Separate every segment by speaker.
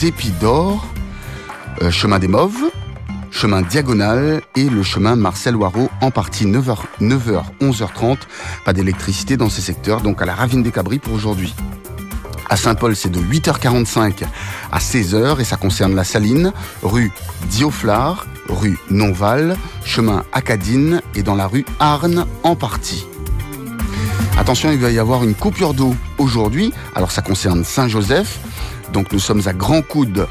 Speaker 1: d'Épidore, euh, chemin des Mauves, chemin diagonal et le chemin Marcel Waro en partie 9h, 9h, 11h30. Pas d'électricité dans ces secteurs, donc à la Ravine des Cabris pour aujourd'hui. À Saint-Paul, c'est de 8h45 à 16h et ça concerne la Saline, rue Dioflard, rue Nonval, chemin Acadine et dans la rue Arne en partie. Attention, il va y avoir une coupure d'eau aujourd'hui. Alors ça concerne Saint-Joseph. Donc nous sommes à Grand Coude.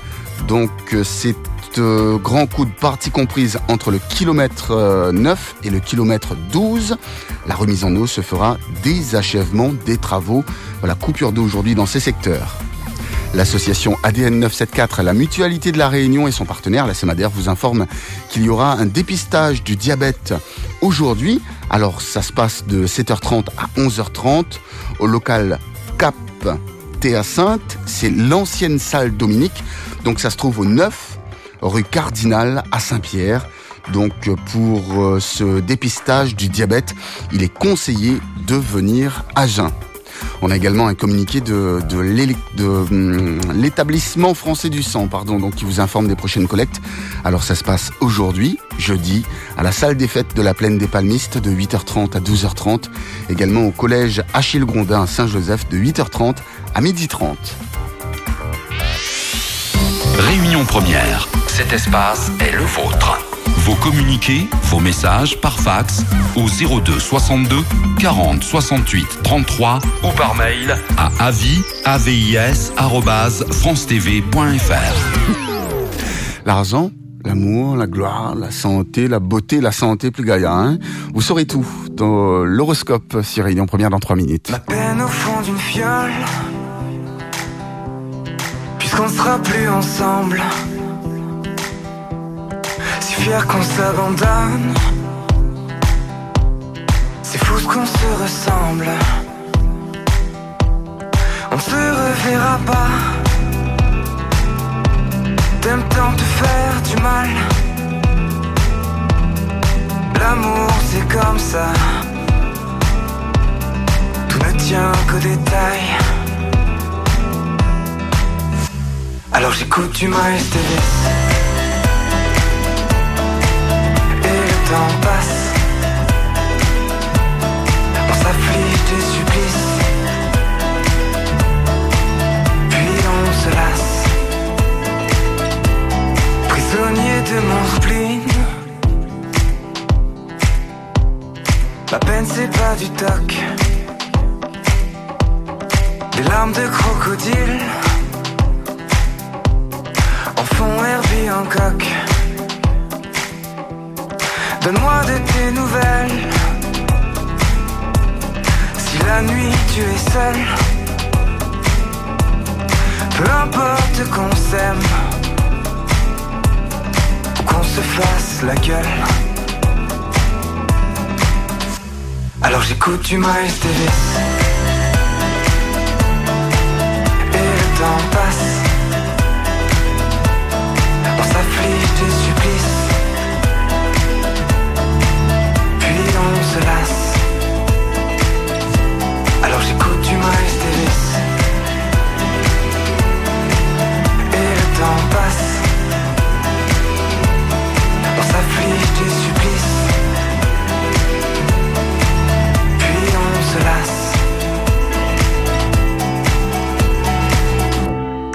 Speaker 1: Donc euh, c'est euh, Grand Coude partie comprise entre le kilomètre 9 euh, et le kilomètre 12. La remise en eau se fera des achèvements des travaux. Voilà, coupure d'eau aujourd'hui dans ces secteurs. L'association ADN 974, la mutualité de la Réunion et son partenaire, la CEMADER, vous informe qu'il y aura un dépistage du diabète aujourd'hui. Alors ça se passe de 7h30 à 11h30 au local Cap Théa Sainte. C'est l'ancienne salle Dominique. Donc ça se trouve au 9 rue Cardinal à Saint-Pierre. Donc pour euh, ce dépistage du diabète, il est conseillé de venir à jeun. On a également un communiqué de, hum, l'établissement français du sang, pardon, donc qui vous informe des prochaines collectes. Alors ça se passe aujourd'hui, jeudi, à la salle des fêtes de la plaine des Palmistes de 8h30 à 12h30, également au collège Achille Grondin à Saint-Joseph de 8h30 à 12h30.
Speaker 2: Réunion première, cet espace est le vôtre. Vos communiqués, vos messages par fax au 02 62 40 68 33 ou par mail à avis
Speaker 1: L'argent, l'amour, la gloire, la santé, la beauté, la santé plus gaïa. Hein Vous saurez tout dans l'horoscope sur Réunion Première dans 3 minutes.
Speaker 3: La peine au fond d'une fiole, puisqu'on sera plus ensemble fier qu'on s'abandonne. C'est fou ce qu'on se ressemble. On ne se reverra pas. T'aimes tant te faire du mal. L'amour c'est comme ça. Tout ne tient qu'aux détails. Alors j'écoute du Miles Davis. Temps passe. On s'afflige des supplices. Puis on se lasse. Prisonnier de mon spleen. La peine c'est pas du toc. Des larmes de crocodile en fond Herbie en coque. Donne-moi de tes nouvelles. Si la nuit tu es seul, peu importe qu'on s'aime qu'on se fasse la gueule. Alors j'écoute du Miles Davis. Et le temps passe. On s'afflige des supplices. Alors j'écoute du Miles Davis. Et le temps passe. On s'afflige des supplices. Puis on se lasse.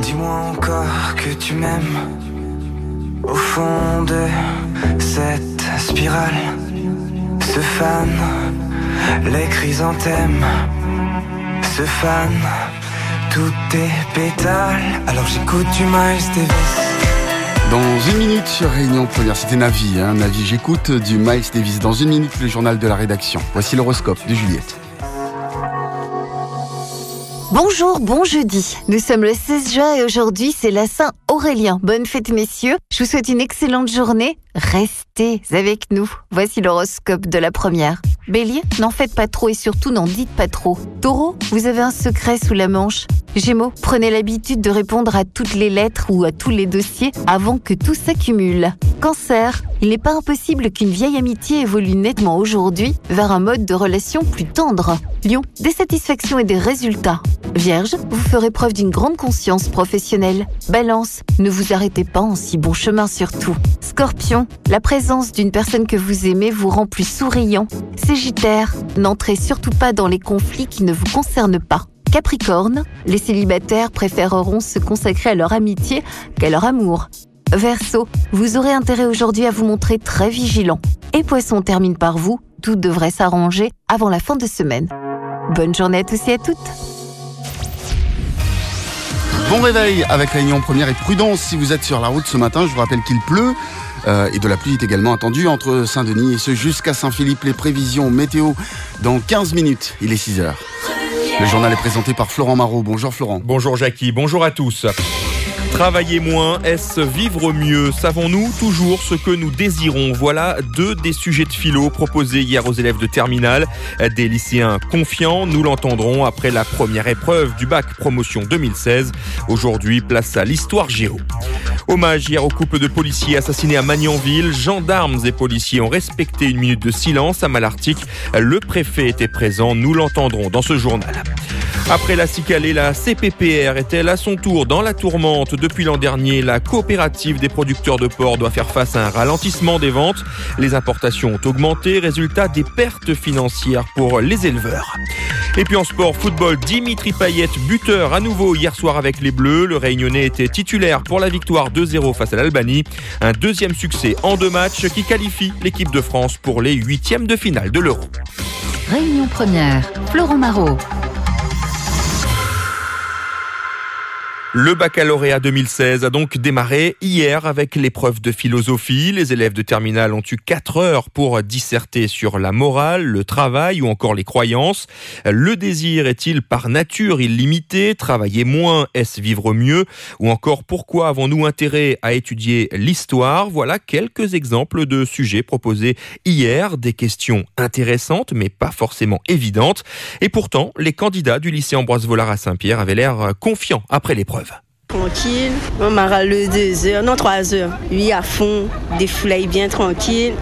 Speaker 3: Dis-moi encore que tu m'aimes. Au fond de cette spirale se fan, les chrysanthèmes se fan, tout est pétale. Alors j'écoute du Miles Davis.
Speaker 1: Dans une minute sur Réunion Première, c'était Navi, hein, Navi, j'écoute du Miles Davis. Dans une minute, le journal de la rédaction. Voici l'horoscope de Juliette.
Speaker 4: Bonjour, bon jeudi. Nous sommes le 16 juin et aujourd'hui c'est la Saint Aurélien. Bonne fête messieurs. Je vous souhaite une excellente journée. Restez avec nous. Voici l'horoscope de la première. Bélier, n'en faites pas trop et surtout n'en dites pas trop. Taureau, vous avez un secret sous la manche. Gémeaux, prenez l'habitude de répondre à toutes les lettres ou à tous les dossiers avant que tout s'accumule. Cancer, il n'est pas impossible qu'une vieille amitié évolue nettement aujourd'hui vers un mode de relation plus tendre. Lion, des satisfactions et des résultats. Vierge, vous ferez preuve d'une grande conscience professionnelle. Balance, ne vous arrêtez pas en si bon chemin surtout. Scorpion, la présence d'une personne que vous aimez vous rend plus souriant. Sagittaire, n'entrez surtout pas dans les conflits qui ne vous concernent pas. Capricorne, les célibataires préféreront se consacrer à leur amitié qu'à leur amour. Verseau, vous aurez intérêt aujourd'hui à vous montrer très vigilant. Et Poisson termine par vous, tout devrait s'arranger avant la fin de semaine. Bonne journée à tous et à toutes.
Speaker 1: Bon réveil avec Réunion Première et prudence si vous êtes sur la route ce matin. Je vous rappelle qu'il pleut. Euh, et de la pluie est également attendue entre Saint-Denis et ce jusqu'à Saint-Philippe. Les prévisions météo dans 15 minutes. Il est 6 heures. Le journal est présenté par Florent Marot. Bonjour Florent.
Speaker 5: Bonjour Jackie, bonjour à tous. Travailler moins, est-ce vivre mieux? Savons-nous toujours ce que nous désirons? Voilà deux des sujets de philo proposés hier aux élèves de terminale. Des lycéens confiants, nous l'entendrons après la première épreuve du bac promotion 2016. Aujourd'hui, place à l'histoire géo. Hommage hier au couple de policiers assassinés à Magnanville. Gendarmes et policiers ont respecté une minute de silence à Malartic. Le préfet était présent, nous l'entendrons dans ce journal. Après la Cicalée, la CPPR est-elle à son tour dans la tourmente? Depuis l'an dernier, la coopérative des producteurs de porc doit faire face à un ralentissement des ventes. Les importations ont augmenté, résultat des pertes financières pour les éleveurs. Et puis en sport, football, Dimitri Payet, buteur à nouveau hier soir avec les Bleus. Le Réunionnais était titulaire pour la victoire 2-0 face à l'Albanie. Un deuxième succès en deux matchs qui qualifie l'équipe de France pour les huitièmes de finale de l'Euro.
Speaker 6: Réunion première, Florent Marot.
Speaker 5: Le baccalauréat 2016 a donc démarré hier avec l'épreuve de philosophie. Les élèves de terminale ont eu 4 heures pour disserter sur la morale, le travail ou encore les croyances. Le désir est-il par nature illimité? Travailler moins, est-ce vivre mieux? Ou encore pourquoi avons-nous intérêt à étudier l'histoire? Voilà quelques exemples de sujets proposés hier, des questions intéressantes mais pas forcément évidentes. Et pourtant, les candidats du lycée Ambroise Vollard à Saint-Pierre avaient l'air confiants après l'épreuve.
Speaker 7: Tranquille, on m'a le 2 heures, non 3 heures. Oui, à fond, des bien tranquille.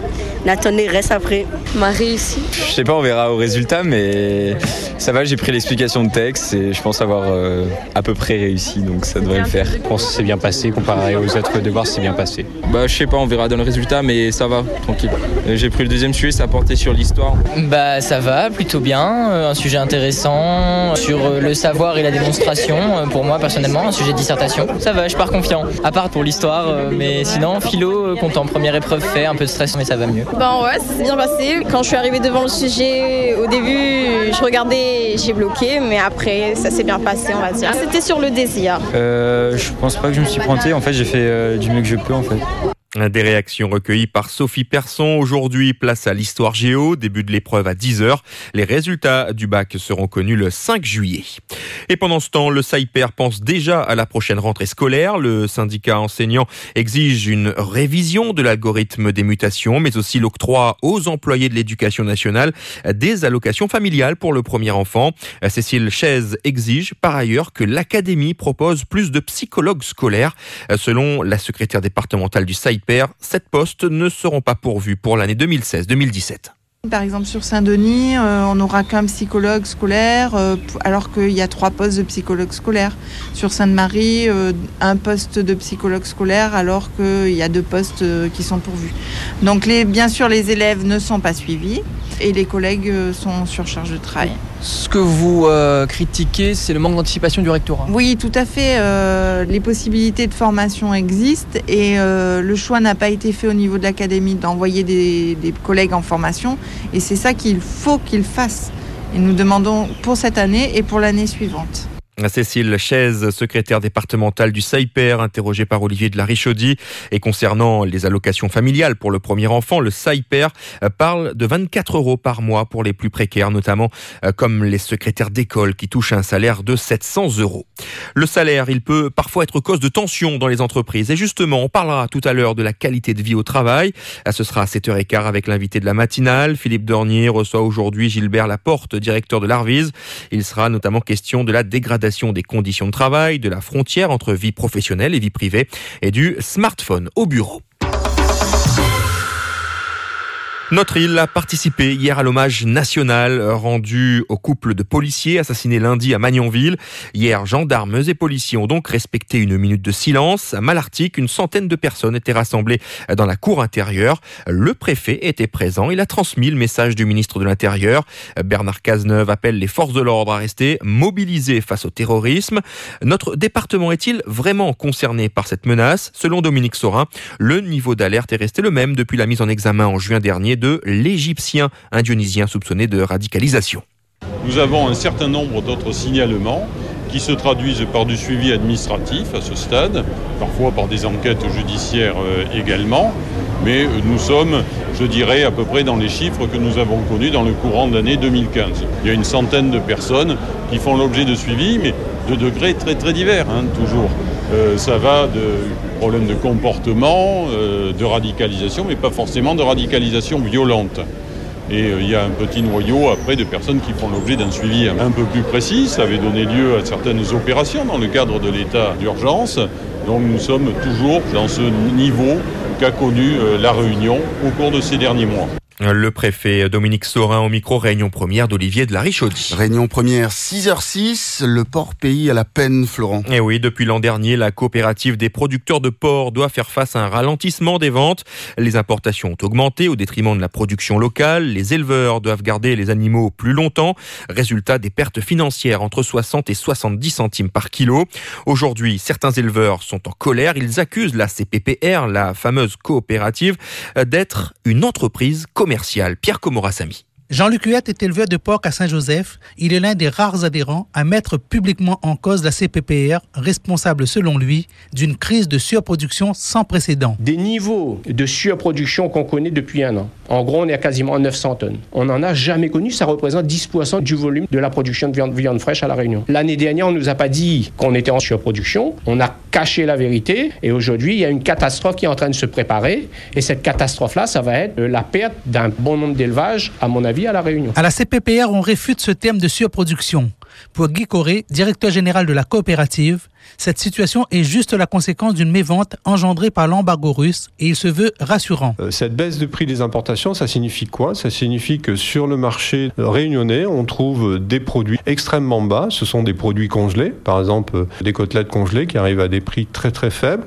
Speaker 7: Nathalie reste après.
Speaker 8: M'a réussi.
Speaker 9: Je sais pas, on verra au résultat, mais ça va, j'ai pris l'explication de texte et je pense avoir euh, à peu près réussi, donc ça devrait le faire.
Speaker 10: Je pense que c'est bien passé, comparé aux autres devoirs, c'est bien passé.
Speaker 9: Bah, je sais pas, on verra dans le résultat, mais ça va, tranquille. Euh, j'ai pris le deuxième sujet, ça portait sur l'histoire.
Speaker 11: Bah, ça va, plutôt bien. Euh, un sujet intéressant sur le savoir et la démonstration. Pour moi, personnellement, un sujet dissertation. Ça va, je pars confiant. À part pour l'histoire, mais sinon, philo, compte en première épreuve fait, un peu de stress, mais ça va mieux.
Speaker 12: Ben ouais, ça s'est bien passé. Quand je suis arrivée devant le sujet, au début, je regardais, j'ai bloqué, mais après, ça s'est bien passé, on va dire. C'était sur le désir.
Speaker 9: Euh, je pense pas que je me suis pointé. En fait, j'ai fait euh, du mieux que je peux, en fait.
Speaker 5: Des réactions recueillies par Sophie Persson. Aujourd'hui, place à l'histoire géo, début de l'épreuve à 10h. Les résultats du bac seront connus le 5 juillet. Et pendant ce temps, le SAIPER pense déjà à la prochaine rentrée scolaire. Le syndicat enseignant exige une révision de l'algorithme des mutations, mais aussi l'octroi aux employés de l'éducation nationale des allocations familiales pour le premier enfant. Cécile Chaise exige par ailleurs que l'académie propose plus de psychologues scolaires. Selon la secrétaire départementale du SAIPER, sept postes ne seront pas pourvus pour l'année 2016-2017.
Speaker 13: Par exemple, sur Saint-Denis, euh, on n'aura qu'un psychologue scolaire, euh, alors qu'il y a trois postes de psychologue scolaire. Sur Sainte-Marie, euh, un poste de psychologue scolaire, alors qu'il y a deux postes qui sont pourvus. Donc, bien sûr, les élèves ne sont pas suivis et les collègues sont sur charge de travail.
Speaker 14: Ce que vous euh, critiquez, c'est le manque d'anticipation du rectorat.
Speaker 13: Oui, tout à fait. Euh, les possibilités de formation existent et euh, le choix n'a pas été fait au niveau de l'académie d'envoyer des, des, collègues en formation. Et c'est ça qu'il faut qu'ils fassent. Et nous demandons pour cette année et pour l'année suivante.
Speaker 5: Cécile Chaise, secrétaire départementale du SAIPER, interrogée par Olivier de la Richaudy. Et concernant les allocations familiales pour le premier enfant, le SAIPER euh, parle de 24 euros par mois pour les plus précaires, notamment euh, comme les secrétaires d'école qui touchent un salaire de 700 euros. Le salaire, il peut parfois être cause de tension dans les entreprises. Et justement, on parlera tout à l'heure de la qualité de vie au travail. Euh, ce sera à 7h15 avec l'invité de la matinale. Philippe Dornier reçoit aujourd'hui Gilbert Laporte, directeur de l'Arvise. Il sera notamment question de la des conditions de travail, de la frontière entre vie professionnelle et vie privée et du smartphone au bureau. Notre île a participé hier à l'hommage national rendu au couple de policiers assassinés lundi à Magnanville. Hier, gendarmes et policiers ont donc respecté une minute de silence. À Malartic, une centaine de personnes étaient rassemblées dans la cour intérieure. Le préfet était présent. Il a transmis le message du ministre de l'Intérieur. Bernard Cazeneuve appelle les forces de l'ordre à rester mobilisées face au terrorisme. Notre département est-il vraiment concerné par cette menace? Selon Dominique Sorin, le niveau d'alerte est resté le même depuis la mise en examen en juin dernier de l'Égyptien indonésien soupçonné de radicalisation.
Speaker 15: Nous avons un certain nombre d'autres signalements qui se traduisent par du suivi administratif à ce stade, parfois par des enquêtes judiciaires euh, également, mais nous sommes, je dirais, à peu près dans les chiffres que nous avons connus dans le courant de l'année 2015. Il y a une centaine de personnes qui font l'objet de suivi, mais de degrés très très divers, hein, toujours. Euh, ça va de problèmes de comportement, euh, de radicalisation, mais pas forcément de radicalisation violente. Et euh, il y a un petit noyau après de personnes qui font l'objet d'un suivi un peu plus précis. Ça avait donné lieu à certaines opérations dans le cadre de l'état d'urgence. Donc nous sommes toujours dans ce niveau qu'a connu la Réunion au cours de ces derniers mois.
Speaker 5: Le préfet Dominique Sorin au micro, réunion première d'Olivier de la Richaudy.
Speaker 1: Réunion première, 6h06, le port pays à la peine, Florent.
Speaker 5: Et oui, depuis l'an dernier, la coopérative des producteurs de porc doit faire face à un ralentissement des ventes. Les importations ont augmenté au détriment de la production locale. Les éleveurs doivent garder les animaux plus longtemps. Résultat des pertes financières entre 60 et 70 centimes par kilo. Aujourd'hui, certains éleveurs sont en colère. Ils accusent la CPPR, la fameuse coopérative, d'être une entreprise commercial. Pierre Comorasamy.
Speaker 16: Jean-Luc Huette est éleveur de porc à Saint-Joseph. Il est l'un des rares adhérents à mettre publiquement en cause la CPPR, responsable selon lui d'une crise de surproduction sans précédent.
Speaker 17: Des niveaux de surproduction qu'on connaît depuis un an. En gros, on est à quasiment 900 tonnes. On n'en a jamais connu. Ça représente 10% du volume de la production de viande, viande fraîche à La Réunion. L'année dernière, on ne nous a pas dit qu'on était en surproduction. On a caché la vérité. Et aujourd'hui, il y a une catastrophe qui est en train de se préparer. Et cette catastrophe-là, ça va être la perte d'un bon nombre d'élevages, à mon avis, à La Réunion.
Speaker 16: CPPR, on réfute ce terme de surproduction. Pour Guy Corré, directeur général de la coopérative, cette situation est juste la conséquence d'une mévente engendrée par l'embargo russe et il se veut rassurant.
Speaker 18: Euh, cette baisse de prix des importations, ça signifie quoi? Ça signifie que sur le marché réunionnais, on trouve des produits extrêmement bas. Ce sont des produits congelés, par exemple euh, des côtelettes congelées qui arrivent à des prix très très faibles.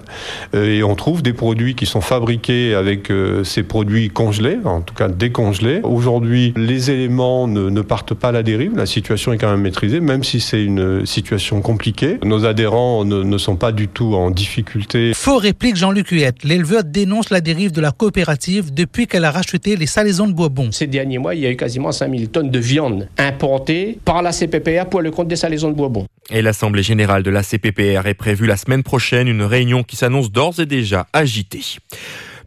Speaker 18: Euh, et on trouve des produits qui sont fabriqués avec ces produits congelés, en tout cas décongelés. Aujourd'hui, les éléments ne, partent pas à la dérive. La situation est quand même maîtrisée, même si c'est une situation compliquée. Nos adhérents ne, sont pas du tout en difficulté.
Speaker 16: Faux réplique Jean-Luc Huette. L'éleveur dénonce la dérive de la coopérative depuis qu'elle a racheté les salaisons de Bourbon.
Speaker 17: Ces derniers mois, il y a eu quasiment 5000 tonnes de viande importée par la CPPR pour le compte des salaisons de Bourbon.
Speaker 5: Et l'Assemblée générale de la CPPR est prévue la semaine prochaine, une réunion qui s'annonce d'ores et déjà agitée.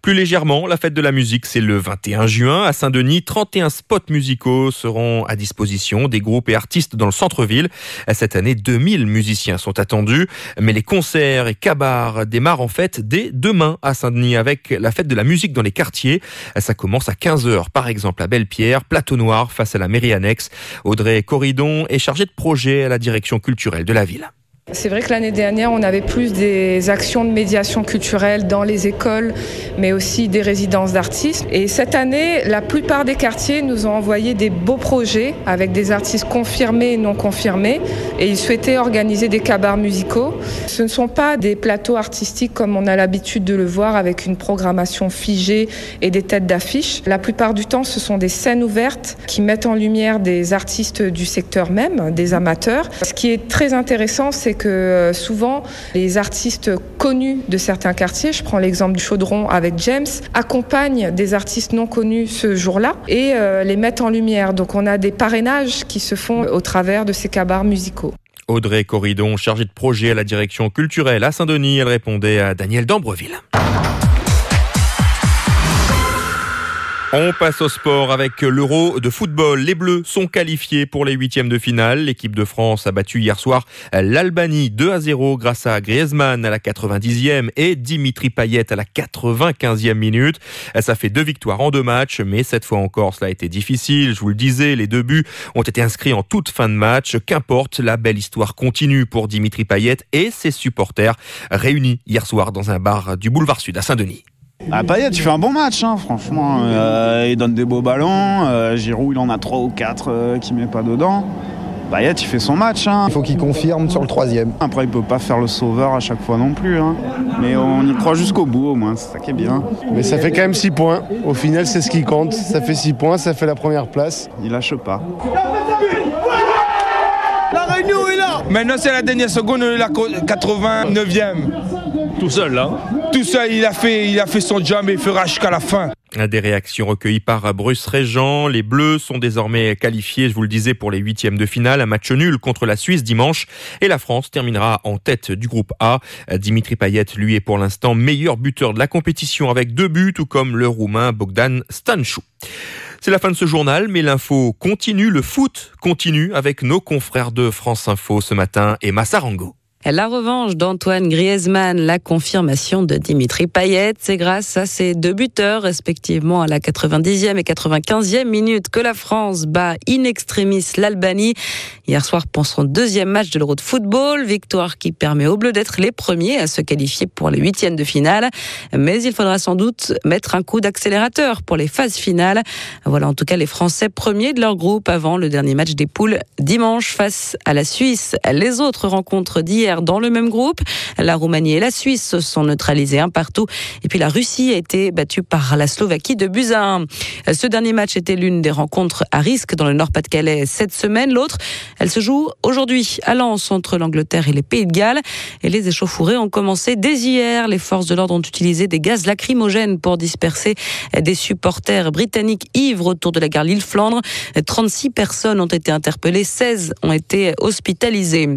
Speaker 5: Plus légèrement, la fête de la musique, c'est le 21 juin. À Saint-Denis, 31 spots musicaux seront à disposition des groupes et artistes dans le centre-ville. Cette année, 2000 musiciens sont attendus. Mais les concerts et cabars démarrent en fait dès demain à Saint-Denis avec la fête de la musique dans les quartiers. Ça commence à 15h, par exemple, à Belle-Pierre, Plateau Noir, face à la mairie annexe. Audrey Corridon est chargée de projet à la direction culturelle de la ville.
Speaker 19: C'est vrai que l'année dernière, on avait plus des actions de médiation culturelle dans les écoles, mais aussi des résidences d'artistes. Et cette année, la plupart des quartiers nous ont envoyé des beaux projets avec des artistes confirmés et non confirmés. Et ils souhaitaient organiser des cabars musicaux. Ce ne sont pas des plateaux artistiques comme on a l'habitude de le voir avec une programmation figée et des têtes d'affiche. La plupart du temps, ce sont des scènes ouvertes qui mettent en lumière des artistes du secteur même, des amateurs. Ce qui est très intéressant, c'est que euh, souvent les artistes connus de certains quartiers, je prends l'exemple du Chaudron avec James, accompagnent des artistes non connus ce jour-là et euh, les mettent en lumière. Donc on a des parrainages qui se font au travers de ces cabars musicaux.
Speaker 5: Audrey Corridon, chargée de projet à la direction culturelle à Saint-Denis, elle répondait à Daniel d'Ambreville. On passe au sport avec l'Euro de football. Les Bleus sont qualifiés pour les huitièmes de finale. L'équipe de France a battu hier soir l'Albanie 2 à 0 grâce à Griezmann à la 90e et Dimitri Payet à la 95e minute. Ça fait deux victoires en deux matchs, mais cette fois encore, cela a été difficile. Je vous le disais, les deux buts ont été inscrits en toute fin de match. Qu'importe, la belle histoire continue pour Dimitri Payet et ses supporters réunis hier soir dans un bar du boulevard Sud à Saint-Denis.
Speaker 20: Ah, Payet, tu fais un bon match, hein, franchement. Euh, il donne des beaux ballons. Euh, Giroud, il en a 3 ou 4 euh, qui met pas dedans. Payet, il fait son match. Hein.
Speaker 21: Il faut qu'il confirme sur le troisième.
Speaker 20: Après, il peut pas faire le sauveur à chaque fois non plus. Hein. Mais on y croit jusqu'au bout, au moins. C'est ça qui est bien.
Speaker 21: Mais ça fait quand même 6 points. Au final, c'est ce qui compte. Ça fait 6 points, ça fait la première place.
Speaker 20: Il lâche pas.
Speaker 22: Est là Maintenant, c'est la dernière seconde, la 89e.
Speaker 23: Tout seul, là
Speaker 22: Tout seul, il a fait, il a fait son job et il fera jusqu'à la fin.
Speaker 24: Des réactions recueillies par Bruce Régent. Les Bleus sont désormais qualifiés, je vous le disais, pour les huitièmes de finale. Un match nul contre la Suisse dimanche. Et la France terminera en tête du groupe A. Dimitri Payet, lui, est pour l'instant meilleur buteur de la compétition avec deux buts, tout comme le Roumain Bogdan Stanchou. C'est la fin de ce journal, mais l'info continue, le foot continue avec nos confrères de France Info ce matin et Massarango.
Speaker 25: La revanche d'Antoine Griezmann, la confirmation de Dimitri Payet, c'est grâce à ses deux buteurs, respectivement à la 90e et 95e minute, que la France bat in extremis l'Albanie. Hier soir pour son deuxième match de l'Euro de football, victoire qui permet aux Bleus d'être les premiers à se qualifier pour les huitièmes de finale. Mais il faudra sans doute mettre un coup d'accélérateur pour les phases finales. Voilà en tout cas les Français premiers de leur groupe avant le dernier match des poules dimanche face à la Suisse. Les autres rencontres d'hier dans le même groupe. La Roumanie et la Suisse se sont neutralisées un partout. Et puis la Russie a été battue par la Slovaquie de Buzyn. Ce dernier match était l'une des rencontres à risque dans le Nord-Pas-de-Calais cette semaine. L'autre, elle se joue aujourd'hui à Lens entre l'Angleterre et les Pays de Galles. Et les échauffourées ont commencé dès hier. Les forces de l'ordre ont utilisé des gaz lacrymogènes pour disperser des supporters britanniques ivres autour de la gare Lille-Flandre. 36 personnes ont été interpellées, 16 ont été hospitalisées.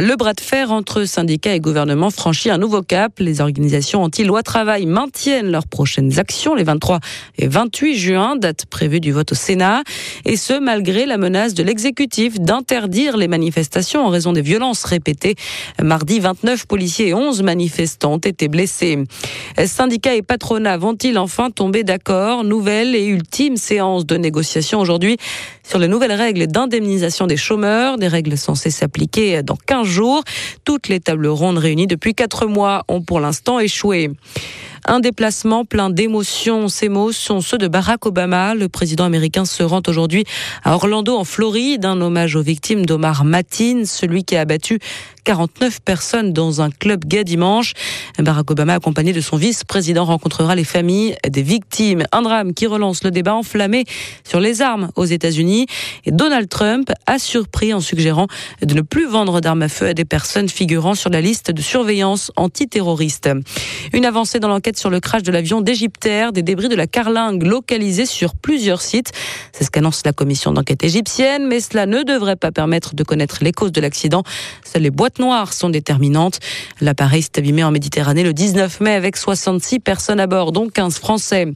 Speaker 25: Le bras de fer entre syndicats et gouvernement franchit un nouveau cap. Les organisations anti-loi travail maintiennent leurs prochaines actions les 23 et 28 juin, date prévue du vote au Sénat. Et ce, malgré la menace de l'exécutif d'interdire les manifestations en raison des violences répétées. Mardi, 29 policiers et 11 manifestants ont été blessés. Syndicats et patronats vont-ils enfin tomber d'accord? Nouvelle et ultime séance de négociation aujourd'hui sur les nouvelles règles d'indemnisation des chômeurs, des règles censées s'appliquer dans 15 Toutes les tables rondes réunies depuis quatre mois ont pour l'instant échoué. Un déplacement plein d'émotions. Ces mots sont ceux de Barack Obama. Le président américain se rend aujourd'hui à Orlando, en Floride, un hommage aux victimes d'Omar Matin, celui qui a abattu 49 personnes dans un club gay dimanche. Barack Obama, accompagné de son vice-président, rencontrera les familles des victimes. Un drame qui relance le débat enflammé sur les armes aux États-Unis. Et Donald Trump a surpris en suggérant de ne plus vendre d'armes à feu à des personnes figurant sur la liste de surveillance antiterroriste. Une avancée dans l'enquête sur le crash de l'avion d'Égyptaire, des débris de la carlingue localisés sur plusieurs sites. C'est ce qu'annonce la commission d'enquête égyptienne, mais cela ne devrait pas permettre de connaître les causes de l'accident. Seules les noires sont déterminantes. L'appareil s'est abîmé en Méditerranée le 19 mai avec 66 personnes à bord, dont 15 Français.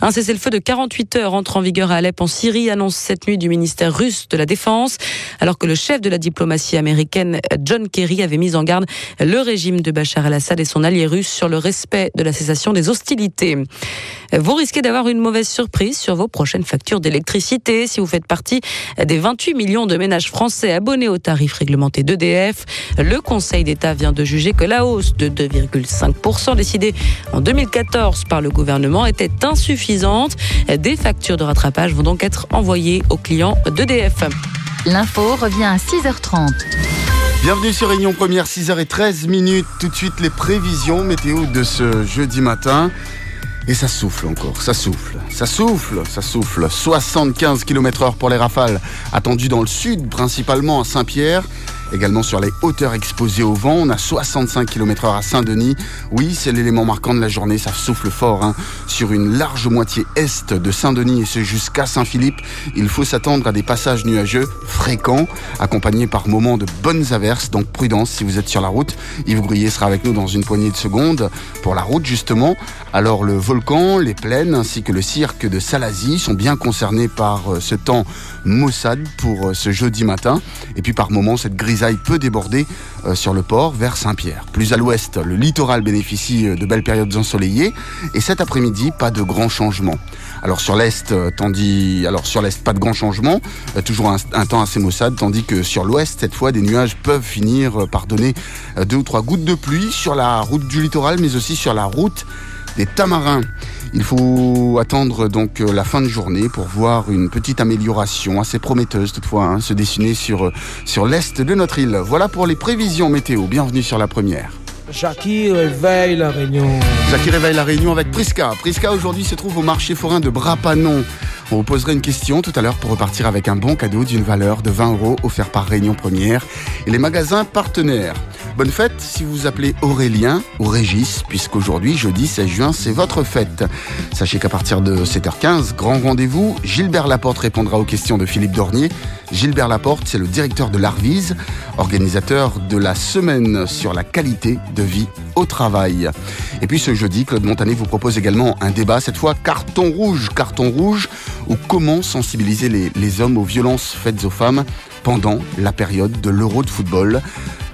Speaker 25: Un cessez-le-feu de 48 heures entre en vigueur à Alep en Syrie, annonce cette nuit du ministère russe de la Défense, alors que le chef de la diplomatie américaine, John Kerry, avait mis en garde le régime de Bachar el-Assad et son allié russe sur le respect de la cessation des hostilités. Vous risquez d'avoir une mauvaise surprise sur vos prochaines factures d'électricité si vous faites partie des 28 millions de ménages français abonnés au tarif réglementé d'EDF. Le Conseil d'État vient de juger que la hausse de 2,5% décidée en 2014 par le gouvernement était insuffisante. Des factures de rattrapage vont donc être envoyées aux clients d'EDF.
Speaker 26: L'info revient à 6h30.
Speaker 1: Bienvenue sur Réunion Première, 6h13 minutes. Tout de suite, les prévisions météo de ce jeudi matin. Et ça souffle encore, ça souffle, ça souffle, ça souffle. 75 km heure pour les rafales attendues dans le sud, principalement à Saint-Pierre. Également sur les hauteurs exposées au vent, on a 65 km heure à Saint-Denis. Oui, c'est l'élément marquant de la journée, ça souffle fort. Hein. Sur une large moitié est de Saint-Denis et ce jusqu'à Saint-Philippe, il faut s'attendre à des passages nuageux fréquents, accompagnés par moments de bonnes averses. Donc prudence si vous êtes sur la route. Yves Grouillet sera avec nous dans une poignée de secondes pour la route justement. Alors le volcan, les plaines ainsi que le cirque de Salazie sont bien concernés par euh, ce temps maussade pour euh, ce jeudi matin. Et puis par moments, cette grisaille peut déborder euh, sur le port vers Saint-Pierre. Plus à l'ouest, le littoral bénéficie de belles périodes ensoleillées. Et cet après-midi, pas de grands changements. Alors sur l'est, tandis, alors sur l'est, pas de grands changements, toujours un, un, temps assez maussade, tandis que sur l'ouest, cette fois, des nuages peuvent finir par donner deux ou trois gouttes de pluie sur la route du littoral, mais aussi sur la route des tamarins. Il faut attendre donc euh, la fin de journée pour voir une petite amélioration assez prometteuse toutefois hein, se dessiner euh, sur l'est de notre île. Voilà pour les prévisions météo. Bienvenue sur la première.
Speaker 27: Jackie réveille la Réunion.
Speaker 1: Jackie réveille la Réunion avec Prisca. Prisca aujourd'hui se trouve au marché forain de Brapanon. On vous posera une question tout à l'heure pour repartir avec un bon cadeau d'une valeur de 20 euros offert par Réunion Première et les magasins partenaires. Bonne fête si vous vous appelez Aurélien ou Régis, puisqu'aujourd'hui, jeudi 16 juin, c'est votre fête. Sachez qu'à partir de 7h15, grand rendez-vous, Gilbert Laporte répondra aux questions de Philippe Dornier. Gilbert Laporte, c'est le directeur de l'Arvise, organisateur de la semaine sur la qualité de vie au travail. Et puis ce jeudi, Claude Montanet vous propose également un débat, cette fois carton rouge, carton rouge, ou comment sensibiliser les, hommes aux violences faites aux femmes pendant la période de l'Euro de football.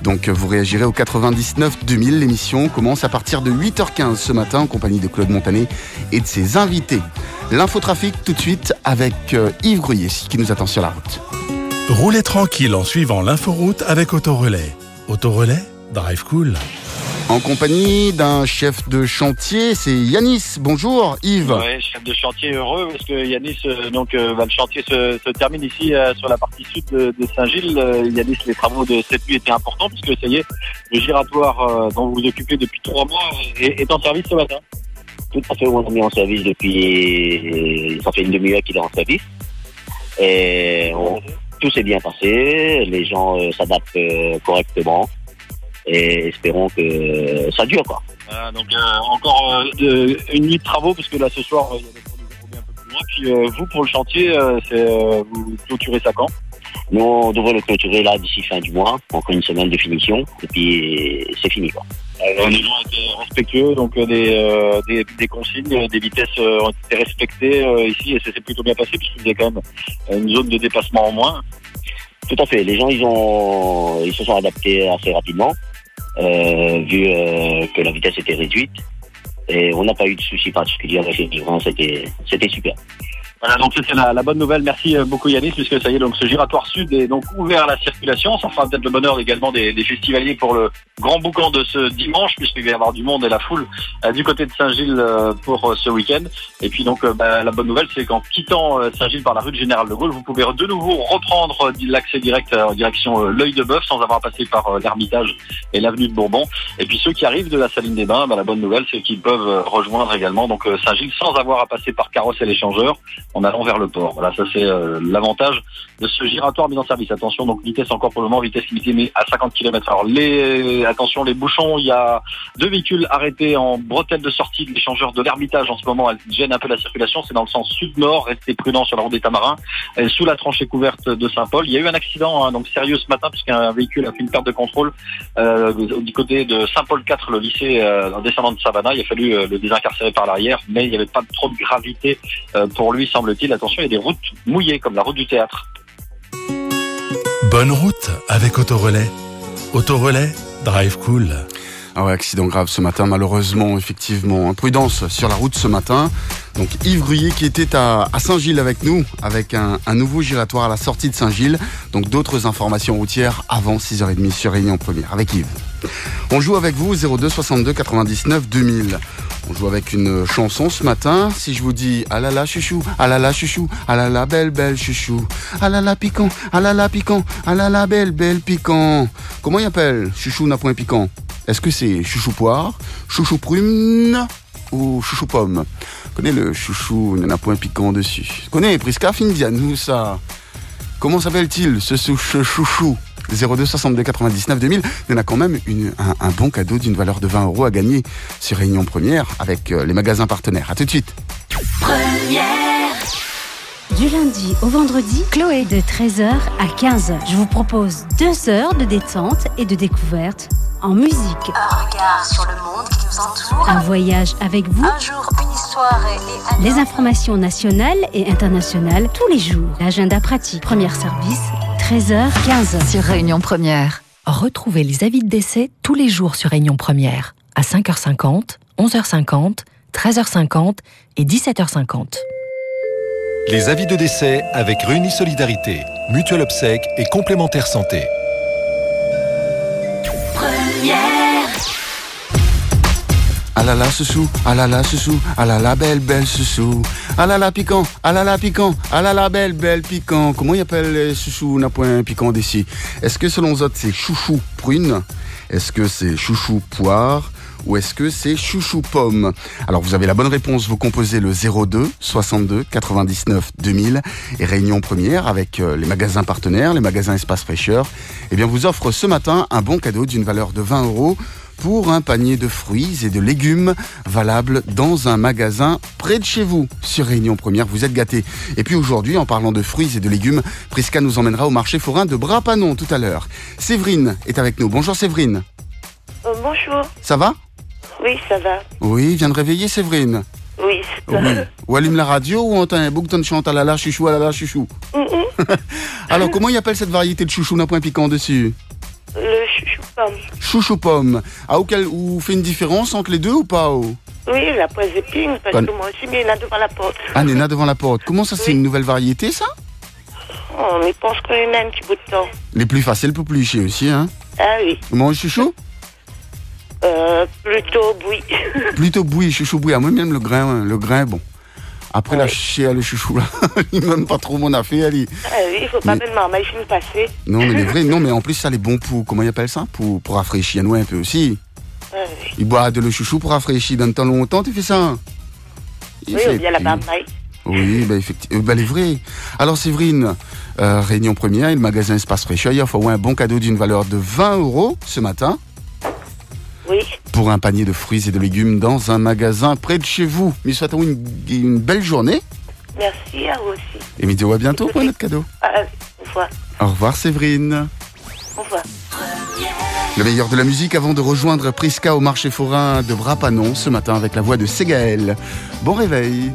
Speaker 1: Donc vous réagirez au 99 2000. L'émission commence à partir de 8h15 ce matin en compagnie de Claude Montanet et de ses invités. L'infotrafic tout de suite avec euh, Yves Gruyé qui nous attend sur la route.
Speaker 28: Roulez tranquille en suivant l'inforoute avec Autorelais. Autorelais, drive cool.
Speaker 1: En compagnie d'un chef de chantier, c'est Yanis. Bonjour Yves.
Speaker 23: Oui, chef de chantier heureux parce que Yanis, euh, donc euh, bah, le chantier se, se termine ici euh, sur la partie sud de, de Saint-Gilles. Euh, Yanis, les travaux de cette nuit étaient importants puisque ça y est, le giratoire euh, dont vous vous occupez depuis trois mois est, est en service ce matin.
Speaker 29: Tout à fait, on l'a mis en service depuis. Ça fait une demi-heure qu'il est en service. Et on- tout s'est bien passé, les gens euh, s'adaptent euh, correctement. Et espérons que ça dure, quoi.
Speaker 23: Voilà, donc euh, encore euh, une nuit de travaux parce que là ce soir euh, il y pour des travaux un peu plus loin. Puis euh, vous pour le chantier, euh, c'est euh, vous clôturez ça quand?
Speaker 29: Nous, on devrait le clôturer là d'ici fin du mois, encore une semaine de finition, et puis c'est fini, quoi.
Speaker 23: Euh, les gens étaient respectueux, donc euh, des, euh, des, des consignes, euh, des vitesses euh, ont été respectées euh, ici et ça s'est plutôt bien passé puisqu'il y a quand même euh, une zone de dépassement en moins.
Speaker 29: Tout à fait. Les gens, ils ont, ils se sont adaptés assez rapidement, euh, vu euh, que la vitesse était réduite. Et on n'a pas eu de soucis particuliers avec les migrants. C'était, c'était super.
Speaker 23: Voilà, donc c'est la, la bonne nouvelle. Merci euh, beaucoup Yanis, puisque ça y est, donc ce giratoire sud est donc ouvert à la circulation. Ça fera peut-être le bonheur également des, des festivaliers pour le grand boucan de ce dimanche, puisqu'il va y avoir du monde et la foule euh, du côté de Saint-Gilles euh, pour euh, ce week-end. Et puis donc euh, bah, la bonne nouvelle, c'est qu'en quittant Saint-Gilles par la rue du Général de Gaulle, vous pouvez de nouveau reprendre l'accès direct en direction l'œil de bœuf sans avoir à passer par l'Ermitage et l'avenue de Bourbon. Et puis ceux qui arrivent de la Saline des Bains, bah, la bonne nouvelle, c'est qu'ils peuvent rejoindre également donc Saint-Gilles sans avoir à passer par Carrosse et l'échangeur en allant vers le port. Voilà, ça c'est euh, l'avantage de ce giratoire mis en service. Attention, donc vitesse encore pour le moment, vitesse limitée mais à 50 km. Alors les attention les bouchons, il y a deux véhicules arrêtés en bretelle de sortie de l'échangeur de l'Ermitage en ce moment. Elle gêne un peu la circulation. C'est dans le sens sud-nord. Restez prudent sur la route des Tamarins. Et sous la tranchée couverte de Saint-Paul, il y a eu un accident hein, donc sérieux ce matin puisqu'un véhicule a fait une perte de contrôle euh, du côté de Saint-Paul 4, le lycée euh, en descendant de Savannah. Il a fallu euh, le désincarcérer par l'arrière, mais il n'y avait pas trop de gravité euh, pour lui, semble-t-il. Attention, il y a des routes mouillées comme la route du théâtre.
Speaker 28: Bonne route avec Autorelais. Autorelais, drive cool.
Speaker 1: Ah ouais, accident grave ce matin, malheureusement, effectivement. Prudence sur la route ce matin. Donc Yves Gruyé qui était à, à Saint-Gilles avec nous, avec un, un nouveau giratoire à la sortie de Saint-Gilles. Donc d'autres informations routières avant 6h30 sur Réunion Première avec Yves. On joue avec vous 02 62 99 2000. On joue avec une chanson ce matin. Si je vous dis ah là là chouchou, ah là là chouchou, ah là là belle belle chouchou, ah là là piquant, ah là là piquant, ah là là belle belle piquant. Comment il appelle chouchou n'a point piquant? Est-ce que c'est chouchou poire, chouchou prune ou chouchou pomme? Connais le chouchou n'a point piquant dessus. Connais Prisca Findianou ça. Comment s'appelle-t-il ce chouchou? 02 62 99 2000. Il y en a quand même une- un, un bon cadeau d'une valeur de 20 euros à gagner sur Réunion Première avec euh, les magasins partenaires. À tout de suite.
Speaker 30: Du lundi au vendredi, Chloé, de 13h à 15h. Je vous propose deux heures de détente et de découverte en musique.
Speaker 31: Un regard sur le monde qui nous entoure.
Speaker 30: Un voyage avec vous.
Speaker 31: Un jour, une histoire et,
Speaker 30: Les informations nationales et internationales tous les jours. L'agenda pratique. Premier service, 13h, 15h.
Speaker 32: Sur Réunion Première.
Speaker 33: Retrouvez les avis de décès tous les jours sur Réunion Première, à 5h50, 11h50, 13h50 et 17h50.
Speaker 34: Les avis de décès avec Réunis Solidarité, Mutuelle Obsèque et Complémentaire Santé.
Speaker 1: À
Speaker 35: là là chouchou, ah là là chouchou, ah là là belle belle chouchou, ah là là piquant, ah là là piquant, ah là là belle belle piquant. Comment il appelle les chouchou n'a point piquant d'ici? Est-ce que selon Zot c'est chouchou prune? Est-ce que c'est chouchou poire? Ou est-ce que c'est chouchou pomme Alors vous avez la bonne réponse, vous composez le 02 62 99 2000 et Réunion Première avec euh, les magasins partenaires, les magasins Espace Fraîcheur, eh bien vous offre ce matin un bon cadeau d'une valeur de 20 euros pour un panier de fruits et de légumes valable dans un magasin près de chez vous. Sur Réunion Première, vous êtes gâtés. Et puis aujourd'hui, en parlant de fruits et de légumes, Prisca nous emmènera au marché forain de Brapanon tout à l'heure. Séverine est avec nous. Bonjour Séverine.
Speaker 36: Euh, bonjour.
Speaker 35: Ça va?
Speaker 36: Oui, ça va.
Speaker 35: Oui, viens de réveiller Séverine.
Speaker 36: Oui, c'est toi.
Speaker 35: Oui. Ou allume la radio ou on entend un bouc de chante à la la chouchou à la la chouchou. Alors comment il appelle cette variété de chouchou? N'a point piquant dessus?
Speaker 36: Le chouchou pomme.
Speaker 35: Chouchou pomme. Ah, auquel, ou fait une différence entre les deux ou pas oh
Speaker 36: Oui, la poisse épine, parce
Speaker 35: Bonne.
Speaker 36: que moi aussi, mais il y en a devant la porte.
Speaker 35: Ah, Néna devant la porte. Comment ça, c'est une nouvelle variété ça?
Speaker 36: Oh, mais pense qu'on en a un petit bout de temps.
Speaker 35: Les plus faciles pour plucher aussi, hein
Speaker 36: Ah oui,
Speaker 35: Comment chouchou?
Speaker 36: Euh, plutôt oui.
Speaker 35: Plutôt bouilli, chouchou bouilli. Ah, moi même le grain, hein, le grain, bon. Après la chia, le chouchou là, il m'aime pas trop mon affaire, elle.
Speaker 36: Ah oui, il faut pas
Speaker 35: Mais-
Speaker 36: mettre ma machine passer.
Speaker 35: Non, mais les vrais, non, mais en plus, ça, les bons pour, comment ils appellent ça? Pour, pour rafraîchir, nous, un peu aussi.
Speaker 36: Ah oui,
Speaker 35: Il boit de le chouchou pour rafraîchir. Dans le temps longtemps, tu fais ça? Il
Speaker 36: oui
Speaker 35: fait
Speaker 36: ou bien la
Speaker 35: pire.
Speaker 36: marmaille.
Speaker 35: Oui, bah, effectivement. Bah, les vrais. Alors, Séverine, euh, Réunion Première et le magasin Espace Fraîcheur, il faut un bon cadeau d'une valeur de 20 euros ce matin
Speaker 36: Oui,
Speaker 35: pour un panier de fruits et de légumes dans un magasin près de chez vous. Mais souhaitons une, une belle journée
Speaker 36: merci à vous aussi.
Speaker 35: et me à bientôt pour notre cadeau.
Speaker 36: Ah, au revoir.
Speaker 35: Au revoir, Séverine.
Speaker 36: Au revoir.
Speaker 35: Le meilleur de la musique avant de rejoindre Prisca au marché forain de Brapanon ce matin avec la voix de Ségaël. Bon réveil.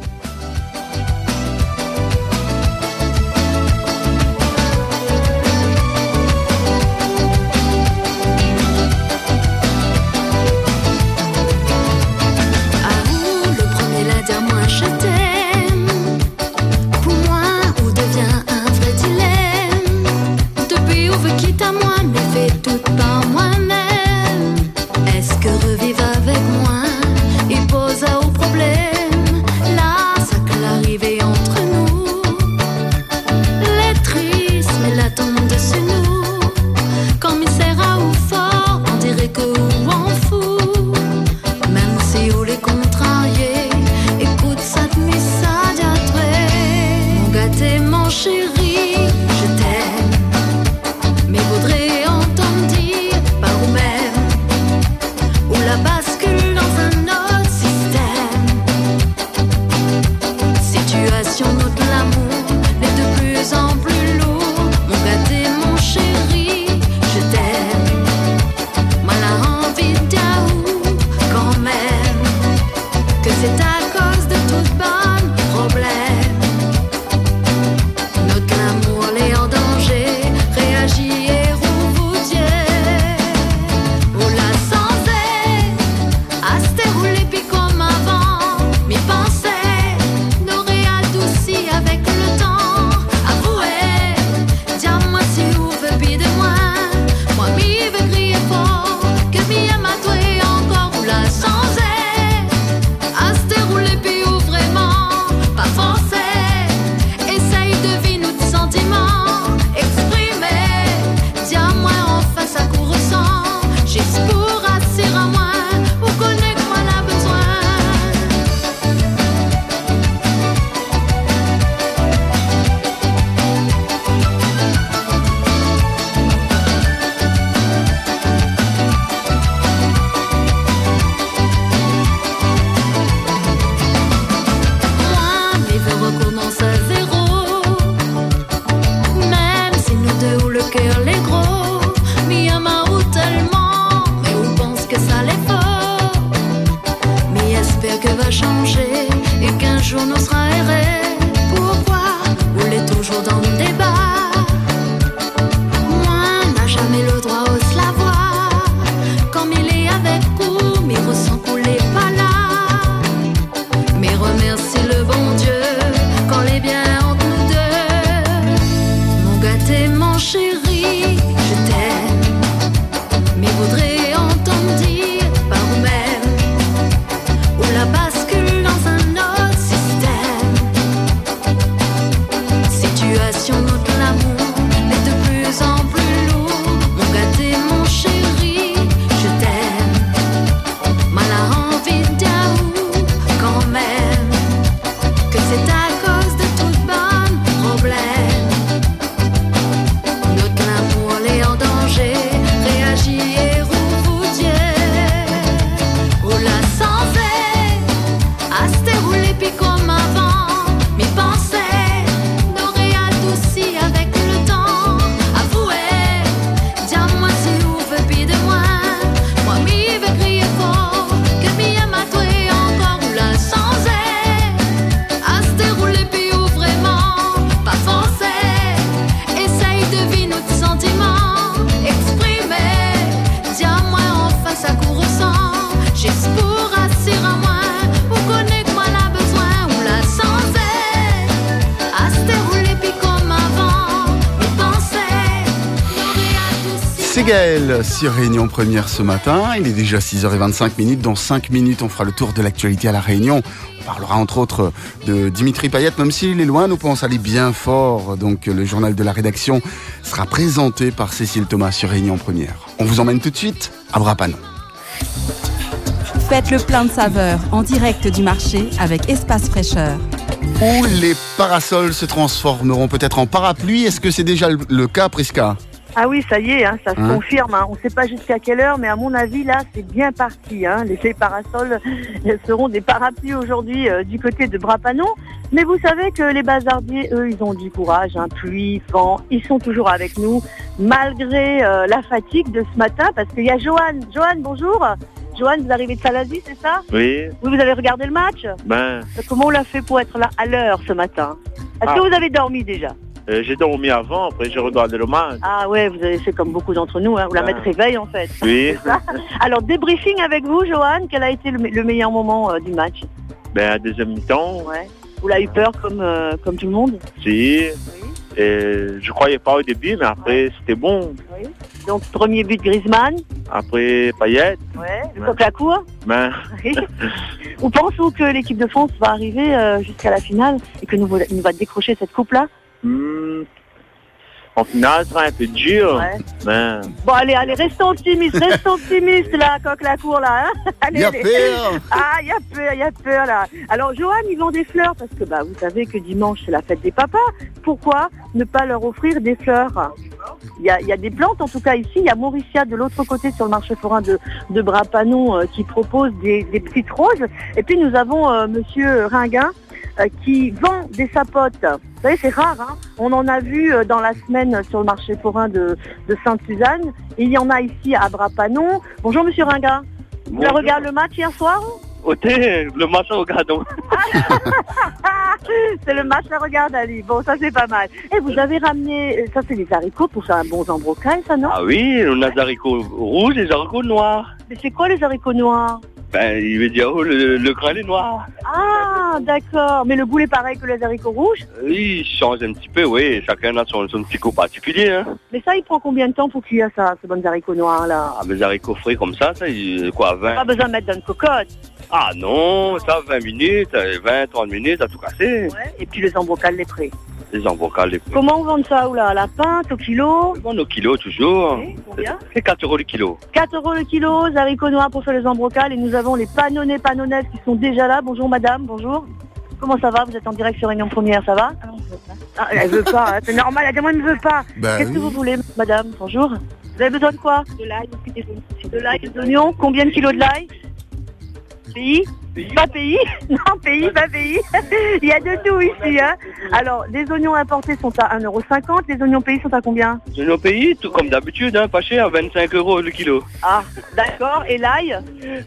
Speaker 1: Réunion Première ce matin. Il est déjà 6h25 minutes. Dans 5 minutes, on fera le tour de l'actualité à La Réunion. On parlera entre autres de Dimitri Payet, même s'il est loin, nous pensons aller bien fort. Donc le journal de la rédaction sera présenté par Cécile Thomas sur Réunion Première. On vous emmène tout de suite à Brapanon.
Speaker 37: Faites le plein de saveurs en direct du marché avec Espace Fraîcheur.
Speaker 1: Où les parasols se transformeront peut-être en parapluie. Est-ce que c'est déjà le- le cas, Prisca?
Speaker 38: Ah oui, ça y est, hein, ça se
Speaker 1: Hein
Speaker 38: confirme. hein. On ne sait pas jusqu'à quelle heure, mais à mon avis, là, c'est bien parti. Hein. Les, les parasols euh, seront des parapluies aujourd'hui euh, du côté de Brapanon. Mais vous savez que les bazardiers, eux, ils ont du courage. Hein. Pluie, vent, ils sont toujours avec nous, malgré euh, la fatigue de ce matin, parce qu'il y a Johan. Johan, bonjour. Johan, vous arrivez de Salazie, c'est ça?
Speaker 39: Oui,
Speaker 38: Oui, vous avez regardé le match?
Speaker 39: Ben,
Speaker 38: Comment on l'a fait pour être là à l'heure ce matin? Est-ce
Speaker 39: Ah.
Speaker 38: que vous avez dormi déjà?
Speaker 39: Euh, j'ai dormi avant, après j'ai regardé le match.
Speaker 38: Ah ouais, vous avez fait comme beaucoup d'entre nous, hein, vous la
Speaker 39: Ah.
Speaker 38: mettre réveil en fait.
Speaker 39: Oui,
Speaker 38: Alors débriefing avec vous, Johan, quel a été le, me- le meilleur moment euh, du match?
Speaker 39: Ben à deuxième mi-temps,
Speaker 38: Ouais. Vous l'avez eu peur comme, euh, comme tout le monde?
Speaker 39: Si. Et je croyais pas au début, mais après c'était bon.
Speaker 38: Donc premier but Griezmann,
Speaker 39: Après Payet,
Speaker 38: ouais. le coq la cour.
Speaker 39: ben,
Speaker 38: Vous pensez-vous que l'équipe de France va arriver jusqu'à la finale et que nous, nous va décrocher cette coupe-là?
Speaker 39: En finale, ce sera un peu dur.
Speaker 38: Ouais.
Speaker 39: Ben,
Speaker 38: Bon allez, allez, restons optimistes, restons optimistes là, coq la cour là. Hein allez,
Speaker 39: Y a
Speaker 38: allez.
Speaker 39: peur.
Speaker 38: Ah, il y a peur, il y a peur là. Alors Johan, il vend des fleurs parce que bah vous savez que dimanche c'est la fête des papas. Pourquoi ne pas leur offrir des fleurs? Il y, a, il y a des plantes, en tout cas ici, il y a Mauricia de l'autre côté sur le marché forain de, de Brapanon euh, qui propose des, des petites roses. Et puis nous avons euh, Monsieur Ringuin euh, qui vend des sapotes. Vous savez, c'est rare, hein on en a vu euh, dans la semaine sur le marché forain de, de Sainte-Suzanne. Il y en a ici à Brapanon. Bonjour Monsieur Ringuin. Vous
Speaker 39: Bonjour.
Speaker 38: regardez le match hier soir
Speaker 39: ôtez le match au gardon.
Speaker 38: C'est le match à regarder Ali. Bon, ça c'est pas mal. Et vous avez ramené, euh, ça c'est des haricots pour faire un bon zambrocaille, ça non?
Speaker 39: Ah oui, on a des haricots rouges et des haricots noirs.
Speaker 38: Mais c'est quoi les haricots noirs?
Speaker 39: Ben, il veut dire, oh, le, le grain est noir.
Speaker 38: Ah, d'accord. Mais le goût est pareil que les haricots rouges?
Speaker 39: Oui, il change un petit peu, oui. Chacun a son, son petit goût particulier. Hein.
Speaker 38: Mais ça, il prend combien de temps pour cuire ça, ces bons haricots noirs là?
Speaker 39: Ah, les haricots frais comme ça, ça, il, quoi, 20
Speaker 38: Pas besoin de mettre dans une cocotte.
Speaker 39: Ah non, ça, 20 minutes, euh, 20, 30 minutes, à tout casser.
Speaker 38: Ouais. Et puis les embrocailles, les prix.
Speaker 39: Les embocales, les.
Speaker 38: Comment on vend ça ou là À la pinte, au kilo
Speaker 39: Bon, nos kilos, toujours.
Speaker 38: combien
Speaker 39: C'est 4 euros le kilo.
Speaker 38: 4 euros le kilo, les haricots noirs pour faire les embrocailles. Et nous avons les panonnets, panonnettes qui sont déjà là. Bonjour madame, bonjour. Comment ça va? Vous êtes en direct sur Réunion Première, ça va? Ah, Elle veut pas, hein, c'est normal, elle dit moi elle ne veut pas.
Speaker 39: Bah
Speaker 38: Qu'est-ce que vous voulez, madame? Bonjour. Vous avez besoin de quoi? De l'ail, de l'ail, des oignons. Combien de kilos de l'ail? Pays? Pas pays Non, pays, pas pays. Il y a de tout ici. Hein. Alors, les oignons importés sont à 1,50€. Les oignons pays sont à combien?
Speaker 39: De nos pays, tout comme d'habitude, hein, pas cher, 25 euros le kilo.
Speaker 38: Ah, d'accord. Et l'ail?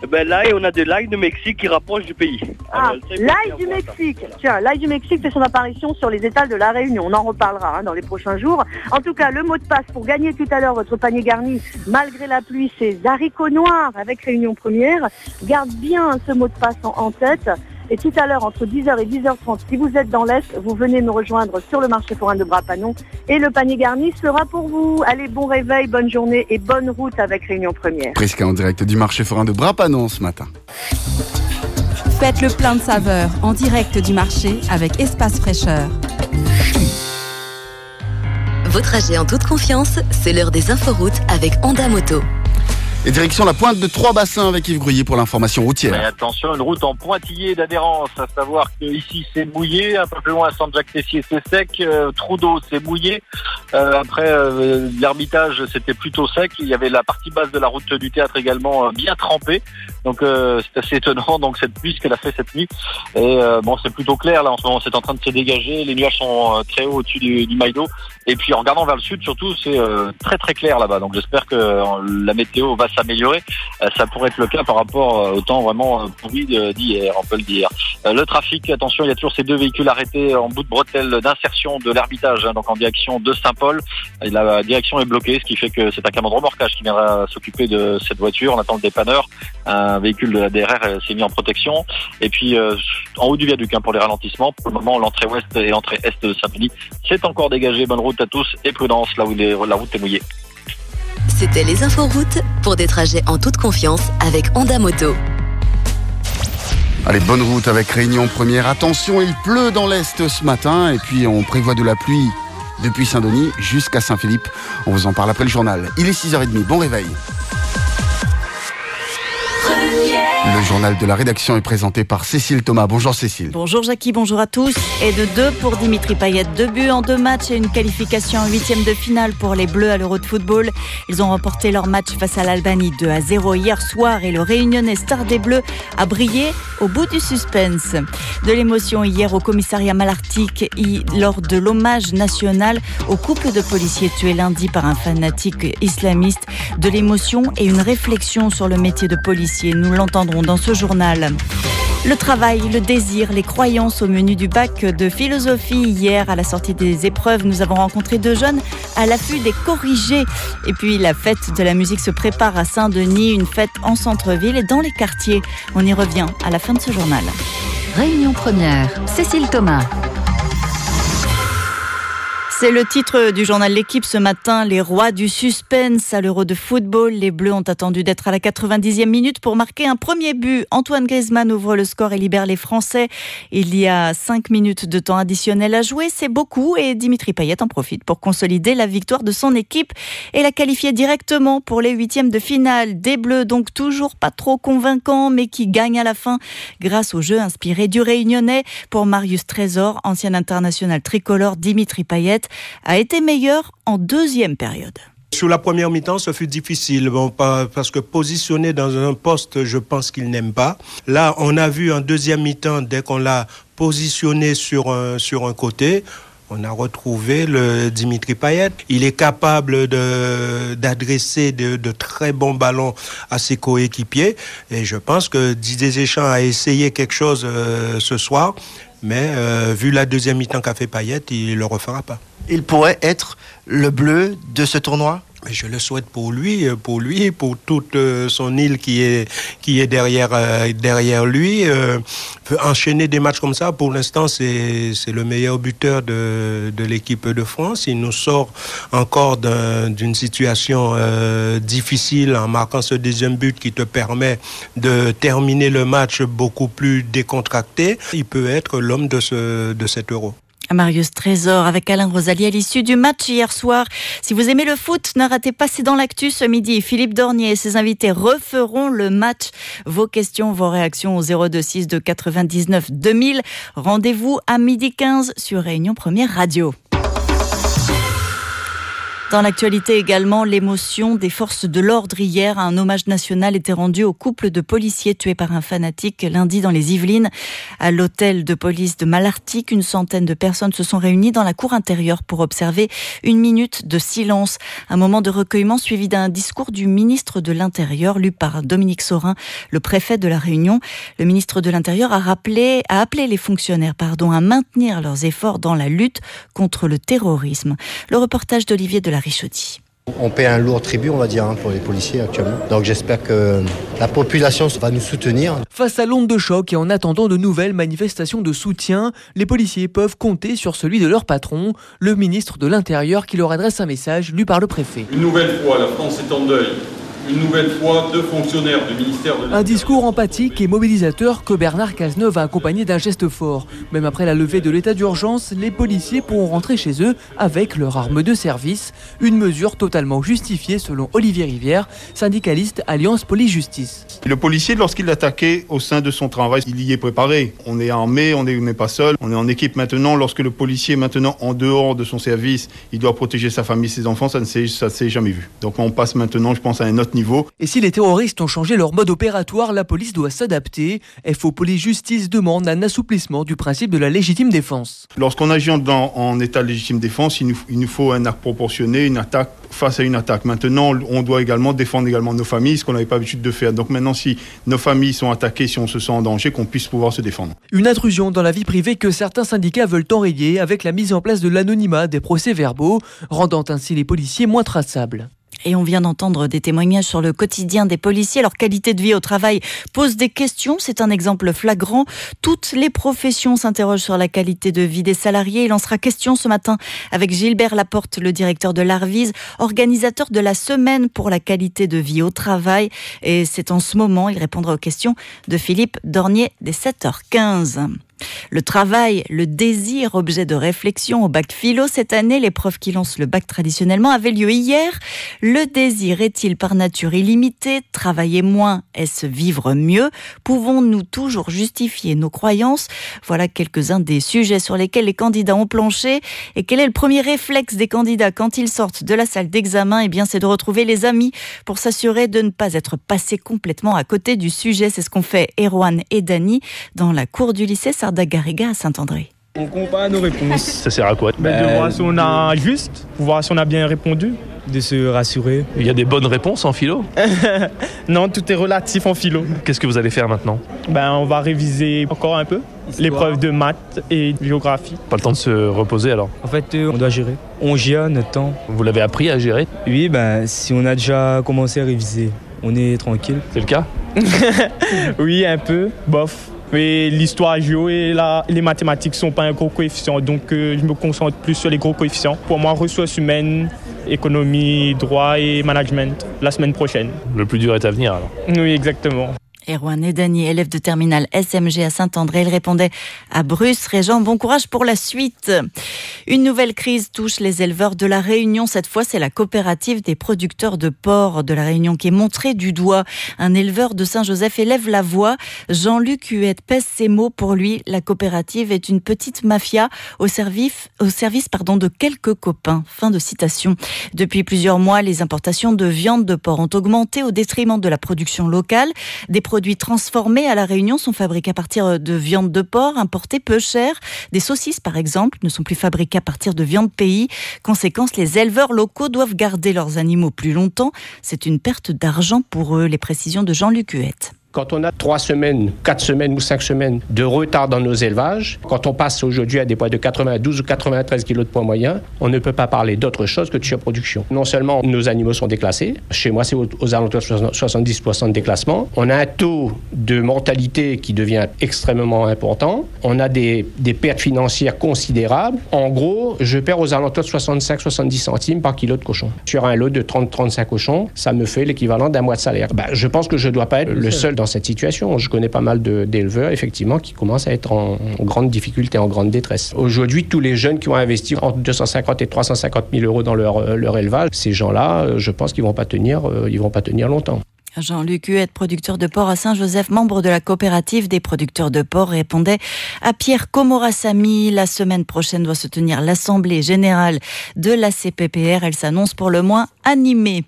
Speaker 39: Ben là, on a de l'ail de Mexique qui rapproche du pays.
Speaker 38: Ah, l'ail du
Speaker 39: ça.
Speaker 38: Mexique. Tiens, l'ail du Mexique fait son apparition sur les étals de la Réunion. On en reparlera hein, dans les prochains jours. En tout cas, le mot de passe pour gagner tout à l'heure votre panier garni, malgré la pluie, c'est haricots noirs avec Réunion Première. Garde bien ce mot de passe en, en tête. Et tout à l'heure, entre 10h et 10h30, si vous êtes dans l'Est, vous venez me rejoindre sur le marché forain de Brapanon. Et le panier garni sera pour vous. Allez, bon réveil, bonne journée et bonne route avec Réunion Première.
Speaker 1: Prisca en direct du marché forain de Brapanon ce matin.
Speaker 37: Faites le plein de saveurs en direct du marché avec Espace Fraîcheur.
Speaker 40: Vos trajets en toute confiance, c'est l'heure des inforoutes avec Honda Moto.
Speaker 1: Et direction la pointe de Trois Bassins avec Yves Gruyer pour l'information routière.
Speaker 23: attention, une route en pointillé d'adhérence, à savoir que ici c'est mouillé, un peu plus loin à Saint-Jacques-Tessier c'est sec, euh, trou d'eau c'est mouillé. Euh, après euh, l'hermitage c'était plutôt sec, il y avait la partie basse de la route du théâtre également euh, bien trempée. Donc euh, c'est assez étonnant donc cette pluie ce qu'elle a fait cette nuit. Et euh, bon c'est plutôt clair là en ce moment, c'est en train de se dégager, les nuages sont très hauts au-dessus du, du Maïdo. Et puis en regardant vers le sud surtout c'est euh, très très clair là-bas. Donc j'espère que euh, la météo va s'améliorer. Euh, ça pourrait être le cas par rapport au temps vraiment pourri d'hier, on peut le dire. Le trafic, attention, il y a toujours ces deux véhicules arrêtés en bout de bretelle d'insertion de l'herbitage, hein, donc en direction de Saint-Paul. La direction est bloquée, ce qui fait que c'est un camion de remorquage qui viendra s'occuper de cette voiture. On attend le dépanneur. Un véhicule de la DRR euh, s'est mis en protection. Et puis euh, en haut du viaduc hein, pour les ralentissements. Pour le moment, l'entrée ouest et l'entrée est de Saint-Denis, c'est encore dégagé. Bonne route à tous et prudence là où les- la route est mouillée.
Speaker 40: C'était les inforoutes pour des trajets en toute confiance avec Honda Moto.
Speaker 1: Allez, bonne route avec Réunion Première. Attention, il pleut dans l'Est ce matin et puis on prévoit de la pluie depuis Saint-Denis jusqu'à Saint-Philippe. On vous en parle après le journal. Il est 6h30, bon réveil. Le journal de la rédaction est présenté par Cécile Thomas. Bonjour Cécile.
Speaker 41: Bonjour Jackie, bonjour à tous. Et de 2 pour Dimitri Payet. Deux buts en deux matchs et une qualification en huitième de finale pour les Bleus à l'Euro de football. Ils ont remporté leur match face à l'Albanie 2 à 0 hier soir et le réunionnais Star des Bleus a brillé au bout du suspense. De l'émotion hier au commissariat Malartic lors de l'hommage national au couple de policiers tués lundi par un fanatique islamiste. De l'émotion et une réflexion sur le métier de policier. Nous l'entendrons dans ce journal. Le travail, le désir, les croyances au menu du bac de philosophie. Hier, à la sortie des épreuves, nous avons rencontré deux jeunes à l'affût des corrigés. Et puis, la fête de la musique se prépare à Saint-Denis, une fête en centre-ville et dans les quartiers. On y revient à la fin de ce journal.
Speaker 26: Réunion première, Cécile Thomas.
Speaker 41: C'est le titre du journal L'équipe ce matin, les rois du suspense à l'Euro de football. Les Bleus ont attendu d'être à la 90e minute pour marquer un premier but. Antoine Griezmann ouvre le score et libère les Français. Il y a 5 minutes de temps additionnel à jouer, c'est beaucoup et Dimitri Payet en profite pour consolider la victoire de son équipe et la qualifier directement pour les huitièmes de finale. Des Bleus donc toujours pas trop convaincants mais qui gagnent à la fin grâce au jeu inspiré du Réunionnais. Pour Marius Trésor, ancien international tricolore Dimitri Payet a été meilleur en deuxième période.
Speaker 27: Sur la première mi-temps, ce fut difficile, parce que positionné dans un poste, je pense qu'il n'aime pas. Là, on a vu en deuxième mi-temps, dès qu'on l'a positionné sur un, côté, on a retrouvé le Dimitri Payet. Il est capable d'adresser de, de, très bons ballons à ses coéquipiers. Et je pense que Didier Deschamps a essayé quelque chose euh, ce soir. Mais euh, vu la deuxième mi-temps qu'a fait Payet, il ne le refera pas.
Speaker 42: Il pourrait être le bleu de ce tournoi?
Speaker 27: Je le souhaite pour lui, pour lui, pour toute euh, son île qui est qui est derrière euh, derrière lui. Euh, enchaîner des matchs comme ça, pour l'instant, c'est c'est le meilleur buteur de de l'équipe de France. Il nous sort encore d'une situation difficile en marquant ce deuxième but qui te permet de terminer le match beaucoup plus décontracté. Il peut être l'homme de ce de cet Euro.
Speaker 41: Marius Trésor avec Alain Rosalier à l'issue du match hier soir. Si vous aimez le foot, ne ratez pas C'est dans l'actu ce midi. Philippe Dornier et ses invités referont le match. Vos questions, vos réactions au 0262 de 99 2000. Rendez-vous à midi 15 sur Réunion Première Radio. Dans l'actualité également, l'émotion des forces de l'ordre hier. Un hommage national était rendu au couple de policiers tués par un fanatique lundi dans les Yvelines. À l'hôtel de police de Malartic, une centaine de personnes se sont réunies dans la cour intérieure pour observer une minute de silence. Un moment de recueillement suivi d'un discours du ministre de l'Intérieur lu par Dominique Sorin, le préfet de la Réunion. Le ministre de l'Intérieur a rappelé, a appelé les fonctionnaires, pardon, à maintenir leurs efforts dans la lutte contre le terrorisme. Le reportage d'Olivier de Richotti.
Speaker 43: On paie un lourd tribut, on va dire, hein, pour les policiers actuellement. Donc j'espère que la population va nous soutenir.
Speaker 44: Face à l'onde de choc et en attendant de nouvelles manifestations de soutien, les policiers peuvent compter sur celui de leur patron, le ministre de l'Intérieur, qui leur adresse un message lu par le préfet.
Speaker 45: Une nouvelle fois, la France est en deuil une nouvelle fois deux fonctionnaires du ministère de
Speaker 44: Un discours empathique et mobilisateur que Bernard Cazeneuve a accompagné d'un geste fort. Même après la levée de l'état d'urgence, les policiers pourront rentrer chez eux avec leur arme de service. Une mesure totalement justifiée selon Olivier Rivière, syndicaliste Alliance Police-Justice.
Speaker 46: Le policier, lorsqu'il attaqué au sein de son travail, il y est préparé. On est armé, on n'est pas seul, on est en équipe maintenant. Lorsque le policier est maintenant en dehors de son service, il doit protéger sa famille, ses enfants, ça ne s'est jamais vu. Donc on passe maintenant, je pense, à un autre
Speaker 44: et si les terroristes ont changé leur mode opératoire, la police doit s'adapter. FO Police Justice demande un assouplissement du principe de la légitime défense.
Speaker 46: Lorsqu'on agit en, état de légitime défense, il nous, faut un acte proportionné, une attaque face à une attaque. Maintenant, on doit également défendre également nos familles, ce qu'on n'avait pas l'habitude de faire. Donc maintenant, si nos familles sont attaquées, si on se sent en danger, qu'on puisse pouvoir se défendre.
Speaker 44: Une intrusion dans la vie privée que certains syndicats veulent enrayer avec la mise en place de l'anonymat des procès-verbaux, rendant ainsi les policiers moins traçables.
Speaker 41: Et on vient d'entendre des témoignages sur le quotidien des policiers. Leur qualité de vie au travail pose des questions. C'est un exemple flagrant. Toutes les professions s'interrogent sur la qualité de vie des salariés. Il en sera question ce matin avec Gilbert Laporte, le directeur de l'Arvise, organisateur de la semaine pour la qualité de vie au travail. Et c'est en ce moment, il répondra aux questions de Philippe Dornier dès 7h15. Le travail, le désir, objet de réflexion au bac philo cette année, l'épreuve qui lance le bac traditionnellement avait lieu hier. Le désir est-il par nature illimité? Travailler moins, est-ce vivre mieux? Pouvons-nous toujours justifier nos croyances? Voilà quelques-uns des sujets sur lesquels les candidats ont planché. Et quel est le premier réflexe des candidats quand ils sortent de la salle d'examen? Eh bien, c'est de retrouver les amis pour s'assurer de ne pas être passé complètement à côté du sujet. C'est ce qu'ont fait Erwan et Dany dans la cour du lycée Sardagariga à Saint-André.
Speaker 47: On compare nos réponses.
Speaker 48: Ça sert à quoi
Speaker 47: Ben, De voir si on a juste, pour voir si on a bien répondu, de se rassurer.
Speaker 48: Il y a des bonnes réponses en philo
Speaker 47: non, tout est relatif en philo.
Speaker 48: Qu'est-ce que vous allez faire maintenant
Speaker 47: Ben, on va réviser encore un peu l'épreuve de maths et géographie.
Speaker 48: Pas le temps de se reposer alors
Speaker 47: En fait, euh, on doit gérer. On gère notre temps.
Speaker 48: Vous l'avez appris à gérer
Speaker 47: Oui, ben, si on a déjà commencé à réviser, on est tranquille.
Speaker 48: C'est le cas
Speaker 47: Oui, un peu, bof. Mais l'histoire géo et la, les mathématiques sont pas un gros coefficient, donc euh, je me concentre plus sur les gros coefficients. Pour moi, ressources humaines, économie, droit et management la semaine prochaine.
Speaker 48: Le plus dur est à venir alors.
Speaker 47: Oui, exactement.
Speaker 41: Erwan Edani, élève de terminale SMG à Saint-André, il répondait à Bruce Régent, bon courage pour la suite. Une nouvelle crise touche les éleveurs de la Réunion. Cette fois, c'est la coopérative des producteurs de porc de la Réunion qui est montrée du doigt. Un éleveur de Saint-Joseph élève la voix. Jean-Luc Huette pèse ses mots. Pour lui, la coopérative est une petite mafia au service, au service pardon, de quelques copains. Fin de citation. Depuis plusieurs mois, les importations de viande de porc ont augmenté au détriment de la production locale. Des produits transformés à La Réunion sont fabriqués à partir de viande de porc importée peu chère. Des saucisses, par exemple, ne sont plus fabriquées à partir de viande pays. Conséquence, les éleveurs locaux doivent garder leurs animaux plus longtemps. C'est une perte d'argent pour eux. Les précisions de Jean-Luc Huette.
Speaker 17: Quand on a trois semaines, quatre semaines ou cinq semaines de retard dans nos élevages, quand on passe aujourd'hui à des poids de 92 ou 93 kg de poids moyen, on ne peut pas parler d'autre chose que de surproduction. Non seulement nos animaux sont déclassés, chez moi c'est aux, alentours de 70% de déclassement, on a un taux de mortalité qui devient extrêmement important, on a des, pertes financières considérables. En gros, je perds aux alentours de 65-70 centimes par kilo de cochon. Sur un lot de 30-35 cochons, ça me fait l'équivalent d'un mois de salaire. Ben, je pense que je ne dois pas être le seul dans cette situation. Je connais pas mal d'éleveurs, effectivement, qui commencent à être en, grande difficulté, en grande détresse. Aujourd'hui, tous les jeunes qui ont investi entre 250 et 350 000 euros dans leur, euh, leur élevage, ces gens-là, euh, je pense qu'ils vont pas tenir, euh, ils vont pas tenir longtemps.
Speaker 41: Jean-Luc Huette, producteur de porc à Saint-Joseph, membre de la coopérative des producteurs de porc, répondait à Pierre Comorasamy. La semaine prochaine doit se tenir l'Assemblée générale de la CPPR. Elle s'annonce pour le moins animée.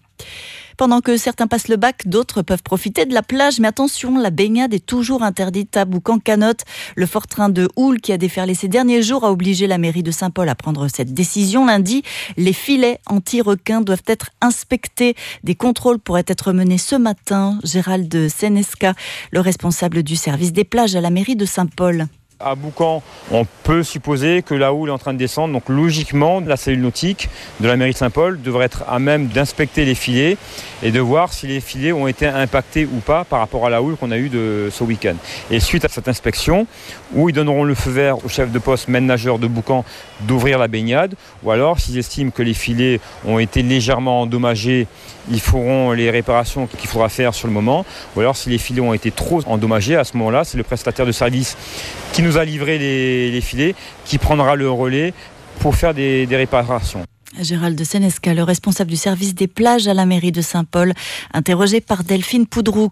Speaker 41: Pendant que certains passent le bac, d'autres peuvent profiter de la plage. Mais attention, la baignade est toujours interdite à Boucan-Canotte. Le fort train de houle qui a déferlé ces derniers jours a obligé la mairie de Saint-Paul à prendre cette décision. Lundi, les filets anti-requins doivent être inspectés. Des contrôles pourraient être menés ce matin. Gérald Senesca, le responsable du service des plages à la mairie de Saint-Paul.
Speaker 49: À Boucan, on peut supposer que la houle est en train de descendre. Donc logiquement, la cellule nautique de la mairie de Saint-Paul devrait être à même d'inspecter les filets et de voir si les filets ont été impactés ou pas par rapport à la houle qu'on a eue ce week-end. Et suite à cette inspection, où ils donneront le feu vert au chef de poste maître nageur de Boucan d'ouvrir la baignade, ou alors s'ils estiment que les filets ont été légèrement endommagés, ils feront les réparations qu'il faudra faire sur le moment, ou alors si les filets ont été trop endommagés, à ce moment-là, c'est le prestataire de service qui nous a livré les, filets qui prendra le relais pour faire des réparations.
Speaker 41: Gérald Senesca, le responsable du service des plages à la mairie de Saint-Paul, interrogé par Delphine Poudroux.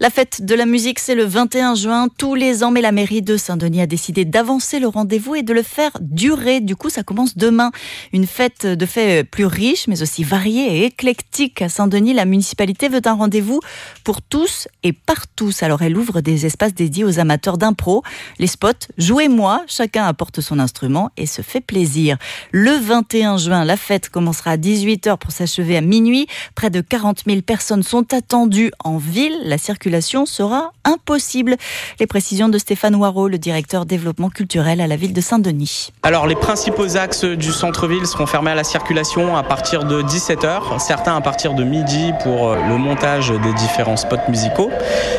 Speaker 41: La fête de la musique, c'est le 21 juin tous les ans, mais la mairie de Saint-Denis a décidé d'avancer le rendez-vous et de le faire durer. Du coup, ça commence demain. Une fête de fait plus riche, mais aussi variée et éclectique. À Saint-Denis, la municipalité veut un rendez-vous pour tous et par tous. Alors, elle ouvre des espaces dédiés aux amateurs d'impro. Les spots, jouez-moi, chacun apporte son instrument et se fait plaisir. Le 21 21 juin. La fête commencera à 18h pour s'achever à minuit. Près de 40 000 personnes sont attendues en ville. La circulation sera impossible. Les précisions de Stéphane Waro, le directeur développement culturel à la ville de Saint-Denis.
Speaker 50: Alors les principaux axes du centre-ville seront fermés à la circulation à partir de 17h, certains à partir de midi pour euh, le montage des différents spots musicaux.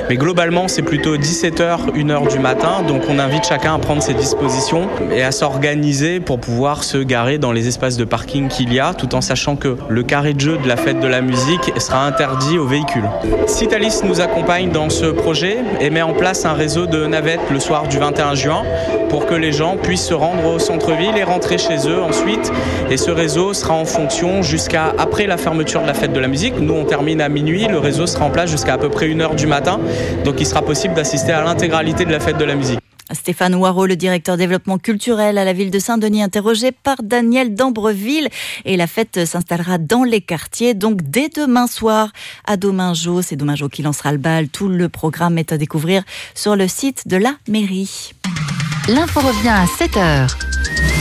Speaker 50: Mais globalement c'est plutôt 17h, 1h du matin, donc on invite chacun à prendre ses dispositions et à s'organiser pour pouvoir se garer dans les de parking qu'il y a, tout en sachant que le carré de jeu de la fête de la musique sera interdit aux véhicules. Citalis nous accompagne dans ce projet et met en place un réseau de navettes le soir du 21 juin pour que les gens puissent se rendre au centre-ville et rentrer chez eux ensuite. Et ce réseau sera en fonction jusqu'à après la fermeture de la fête de la musique. Nous, on termine à minuit, le réseau sera en place jusqu'à à peu près 1h du matin. Donc il sera possible d'assister à l'intégralité de la fête de la musique.
Speaker 41: Stéphane Waro, le directeur développement culturel à la ville de Saint-Denis, interrogé par Daniel d'Ambreville. Et la fête s'installera dans les quartiers, donc dès demain soir à Domingo. C'est Domingo qui lancera le bal. Tout le programme est à découvrir sur le site de la mairie.
Speaker 26: L'info revient à 7h.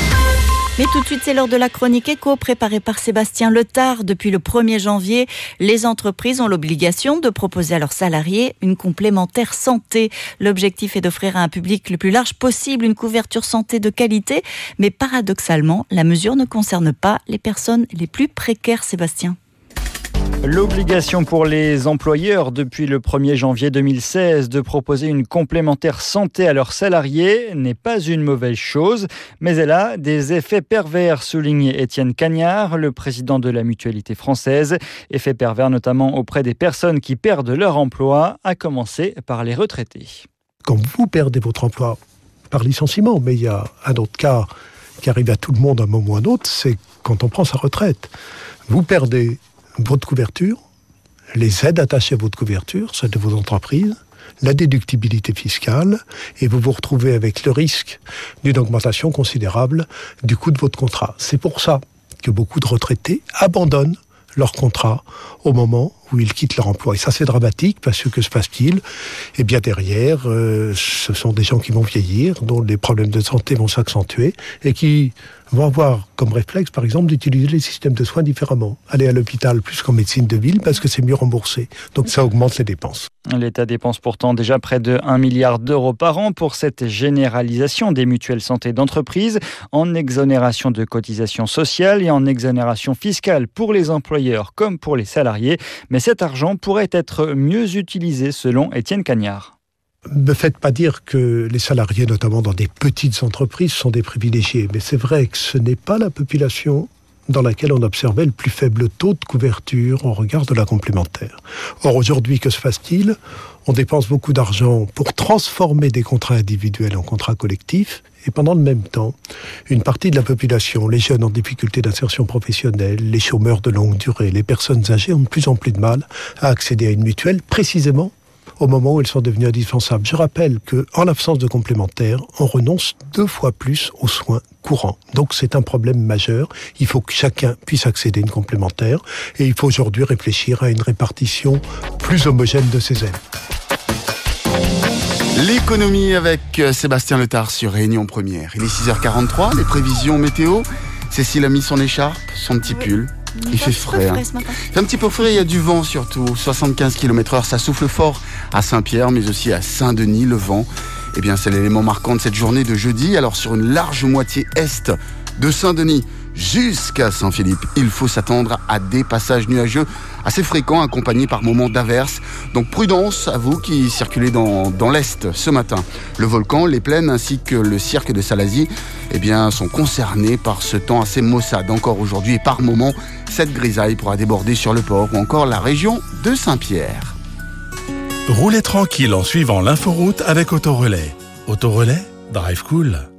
Speaker 41: Mais tout de suite, c'est l'heure de la chronique éco préparée par Sébastien Letard. Depuis le 1er janvier, les entreprises ont l'obligation de proposer à leurs salariés une complémentaire santé. L'objectif est d'offrir à un public le plus large possible une couverture santé de qualité. Mais paradoxalement, la mesure ne concerne pas les personnes les plus précaires, Sébastien.
Speaker 51: L'obligation pour les employeurs depuis le 1er janvier 2016 de proposer une complémentaire santé à leurs salariés n'est pas une mauvaise chose, mais elle a des effets pervers, souligne Étienne Cagnard, le président de la mutualité française. Effets pervers notamment auprès des personnes qui perdent leur emploi, à commencer par les retraités.
Speaker 52: Quand vous perdez votre emploi par licenciement, mais il y a un autre cas qui arrive à tout le monde à un moment ou à un autre, c'est quand on prend sa retraite. Vous perdez votre couverture, les aides attachées à votre couverture, celles de vos entreprises, la déductibilité fiscale, et vous vous retrouvez avec le risque d'une augmentation considérable du coût de votre contrat. C'est pour ça que beaucoup de retraités abandonnent leur contrat au moment où ils quittent leur emploi. Et ça, c'est dramatique parce que que se passe-t-il? Eh bien, derrière, euh, ce sont des gens qui vont vieillir, dont les problèmes de santé vont s'accentuer et qui vont avoir comme réflexe, par exemple, d'utiliser les systèmes de soins différemment. Aller à l'hôpital plus qu'en médecine de ville parce que c'est mieux remboursé. Donc ça augmente les dépenses.
Speaker 51: L'État dépense pourtant déjà près de 1 milliard d'euros par an pour cette généralisation des mutuelles santé d'entreprise en exonération de cotisations sociales et en exonération fiscale pour les employeurs comme pour les salariés. Mais cet argent pourrait être mieux utilisé selon Étienne Cagnard.
Speaker 52: Ne me faites pas dire que les salariés, notamment dans des petites entreprises, sont des privilégiés. Mais c'est vrai que ce n'est pas la population dans laquelle on observait le plus faible taux de couverture en regard de la complémentaire. Or, aujourd'hui, que se passe-t-il? On dépense beaucoup d'argent pour transformer des contrats individuels en contrats collectifs, et pendant le même temps, une partie de la population, les jeunes en difficulté d'insertion professionnelle, les chômeurs de longue durée, les personnes âgées ont de plus en plus de mal à accéder à une mutuelle, précisément au moment où elles sont devenues indispensables. Je rappelle que, en l'absence de complémentaires, on renonce deux fois plus aux soins courants. Donc c'est un problème majeur. Il faut que chacun puisse accéder à une complémentaire et il faut aujourd'hui réfléchir à une répartition plus homogène de ces aides.
Speaker 1: L'économie avec euh, Sébastien Letard sur Réunion Première. Il est 6h43, les prévisions météo. Cécile a mis son écharpe, son petit pull. Il fait frais. hein. Fait un petit peu frais, il y a du vent surtout. 75 km heure, ça souffle fort à Saint-Pierre, mais aussi à Saint-Denis, le vent. Eh bien, c'est l'élément marquant de cette journée de jeudi. Alors, sur une large moitié est de Saint-Denis jusqu'à Saint-Philippe, il faut s'attendre à des passages nuageux assez fréquents, accompagnés par moments d'averses. Donc, prudence à vous qui circulez dans, l'est ce matin. Le volcan, les plaines ainsi que le cirque de Salazie, eh bien, sont concernés par ce temps assez maussade encore aujourd'hui et par moments, cette grisaille pourra déborder sur le port ou encore la région de Saint-Pierre.
Speaker 53: Roulez tranquille en suivant l'inforoute avec Autorelais. Autorelais, drive cool.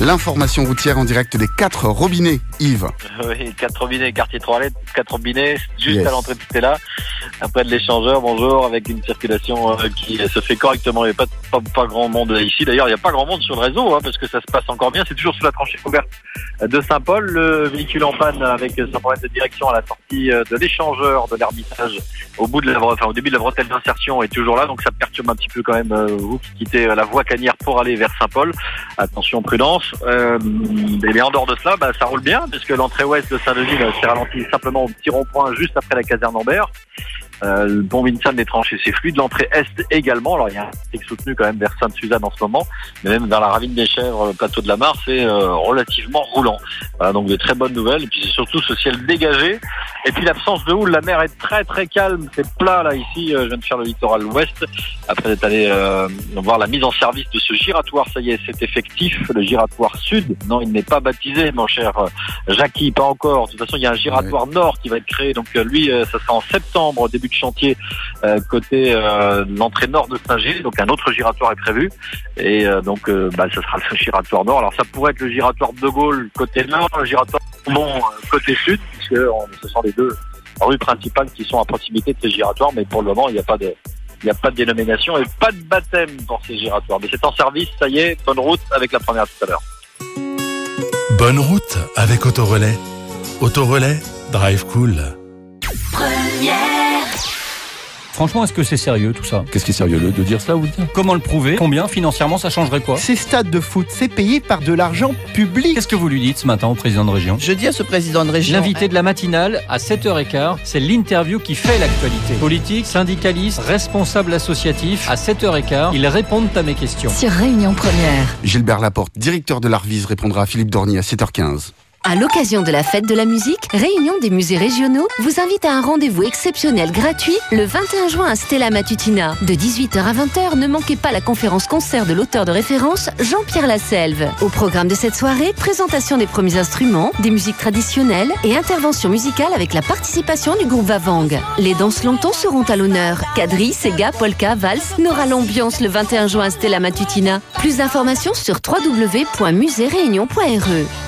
Speaker 1: L'information routière en direct des quatre robinets, Yves.
Speaker 23: Oui, quatre robinets, quartier 3 lettres, quatre robinets, juste
Speaker 1: Yes.
Speaker 23: à l'entrée de Stella, après de l'échangeur, bonjour, avec une circulation euh, qui se fait correctement. Il n'y a pas, pas, pas grand monde ici. D'ailleurs, il n'y a pas grand monde sur le réseau, hein, parce que ça se passe encore bien. C'est toujours sous la tranchée couverte de Saint-Paul. Le véhicule en panne avec son problème de direction à la sortie euh, de l'échangeur de l'Ermitage au bout de la, enfin, au début de la bretelle d'insertion est toujours là. Donc ça perturbe un petit peu quand même euh, vous qui quittez la voie canière pour aller vers Saint-Paul. Attention, prudence. Euh, bien en dehors de cela, bah, ça roule bien puisque l'entrée ouest de Saint-Denis bah, s'est ralentie simplement au petit rond-point juste après la caserne Lambert. Euh, le pont Vincennes, les tranchées, c'est fluide. L'entrée est également. Alors, il y a un trafic soutenu quand même vers Sainte-Suzanne en ce moment. Mais même vers la ravine des Chèvres, le plateau de la Mare, c'est euh, relativement roulant. Voilà, donc de très bonnes nouvelles. Et puis, c'est surtout ce ciel dégagé. Et puis, l'absence de houle. La mer est très, très calme. C'est plat, là, ici. Euh, je viens de faire le littoral ouest. Après d'être allé euh, voir la mise en service de ce giratoire. Ça y est, c'est effectif. Le giratoire sud. Non, il n'est pas baptisé, mon cher euh, Jackie. Pas encore. De toute façon, il y a un giratoire nord qui va être créé. Donc, euh, lui, euh, ça sera en septembre, début de chantier euh, côté euh, l'entrée nord de Saint-Gilles. Donc un autre giratoire est prévu et euh, donc euh, bah, ce sera le giratoire nord. Alors ça pourrait être le giratoire de Gaulle côté nord, le giratoire Mont côté sud, puisque on- ce sont les deux rues principales qui sont à proximité de ces giratoires. Mais pour le moment, il n'y a pas de il n'y a pas de dénomination et pas de baptême pour ces giratoires. Mais c'est en service, ça y est, bonne route avec la première tout à l'heure.
Speaker 53: Bonne route avec Autorelais. Autorelais, drive cool.
Speaker 54: Franchement, est-ce que c'est sérieux tout ça
Speaker 55: Qu'est-ce qui est sérieux de dire ça ou de dire
Speaker 54: Comment le prouver Combien financièrement ça changerait quoi
Speaker 56: Ces stades de foot, c'est payé par de l'argent public.
Speaker 54: Qu'est-ce que vous lui dites ce matin au président de région
Speaker 56: Je dis à ce président de région.
Speaker 54: L'invité de la matinale à 7h15, c'est l'interview qui fait l'actualité. Politique, syndicaliste, responsable associatif, à 7h15, ils répondent à mes questions.
Speaker 4: Sur Réunion Première.
Speaker 1: Gilbert Laporte, directeur de l'Arvise, répondra à Philippe Dorny à 7h15.
Speaker 4: À l'occasion de la fête de la musique, Réunion des musées régionaux vous invite à un rendez-vous exceptionnel gratuit le 21 juin à Stella Matutina. De 18h à 20h, ne manquez pas la conférence concert de l'auteur de référence Jean-Pierre Lasselve. Au programme de cette soirée, présentation des premiers instruments, des musiques traditionnelles et intervention musicale avec la participation du groupe Vavang. Les danses longtemps seront à l'honneur. Quadrille, Sega, Polka, Vals n'aura l'ambiance le 21 juin à Stella Matutina. Plus d'informations sur www.muséeréunion.re.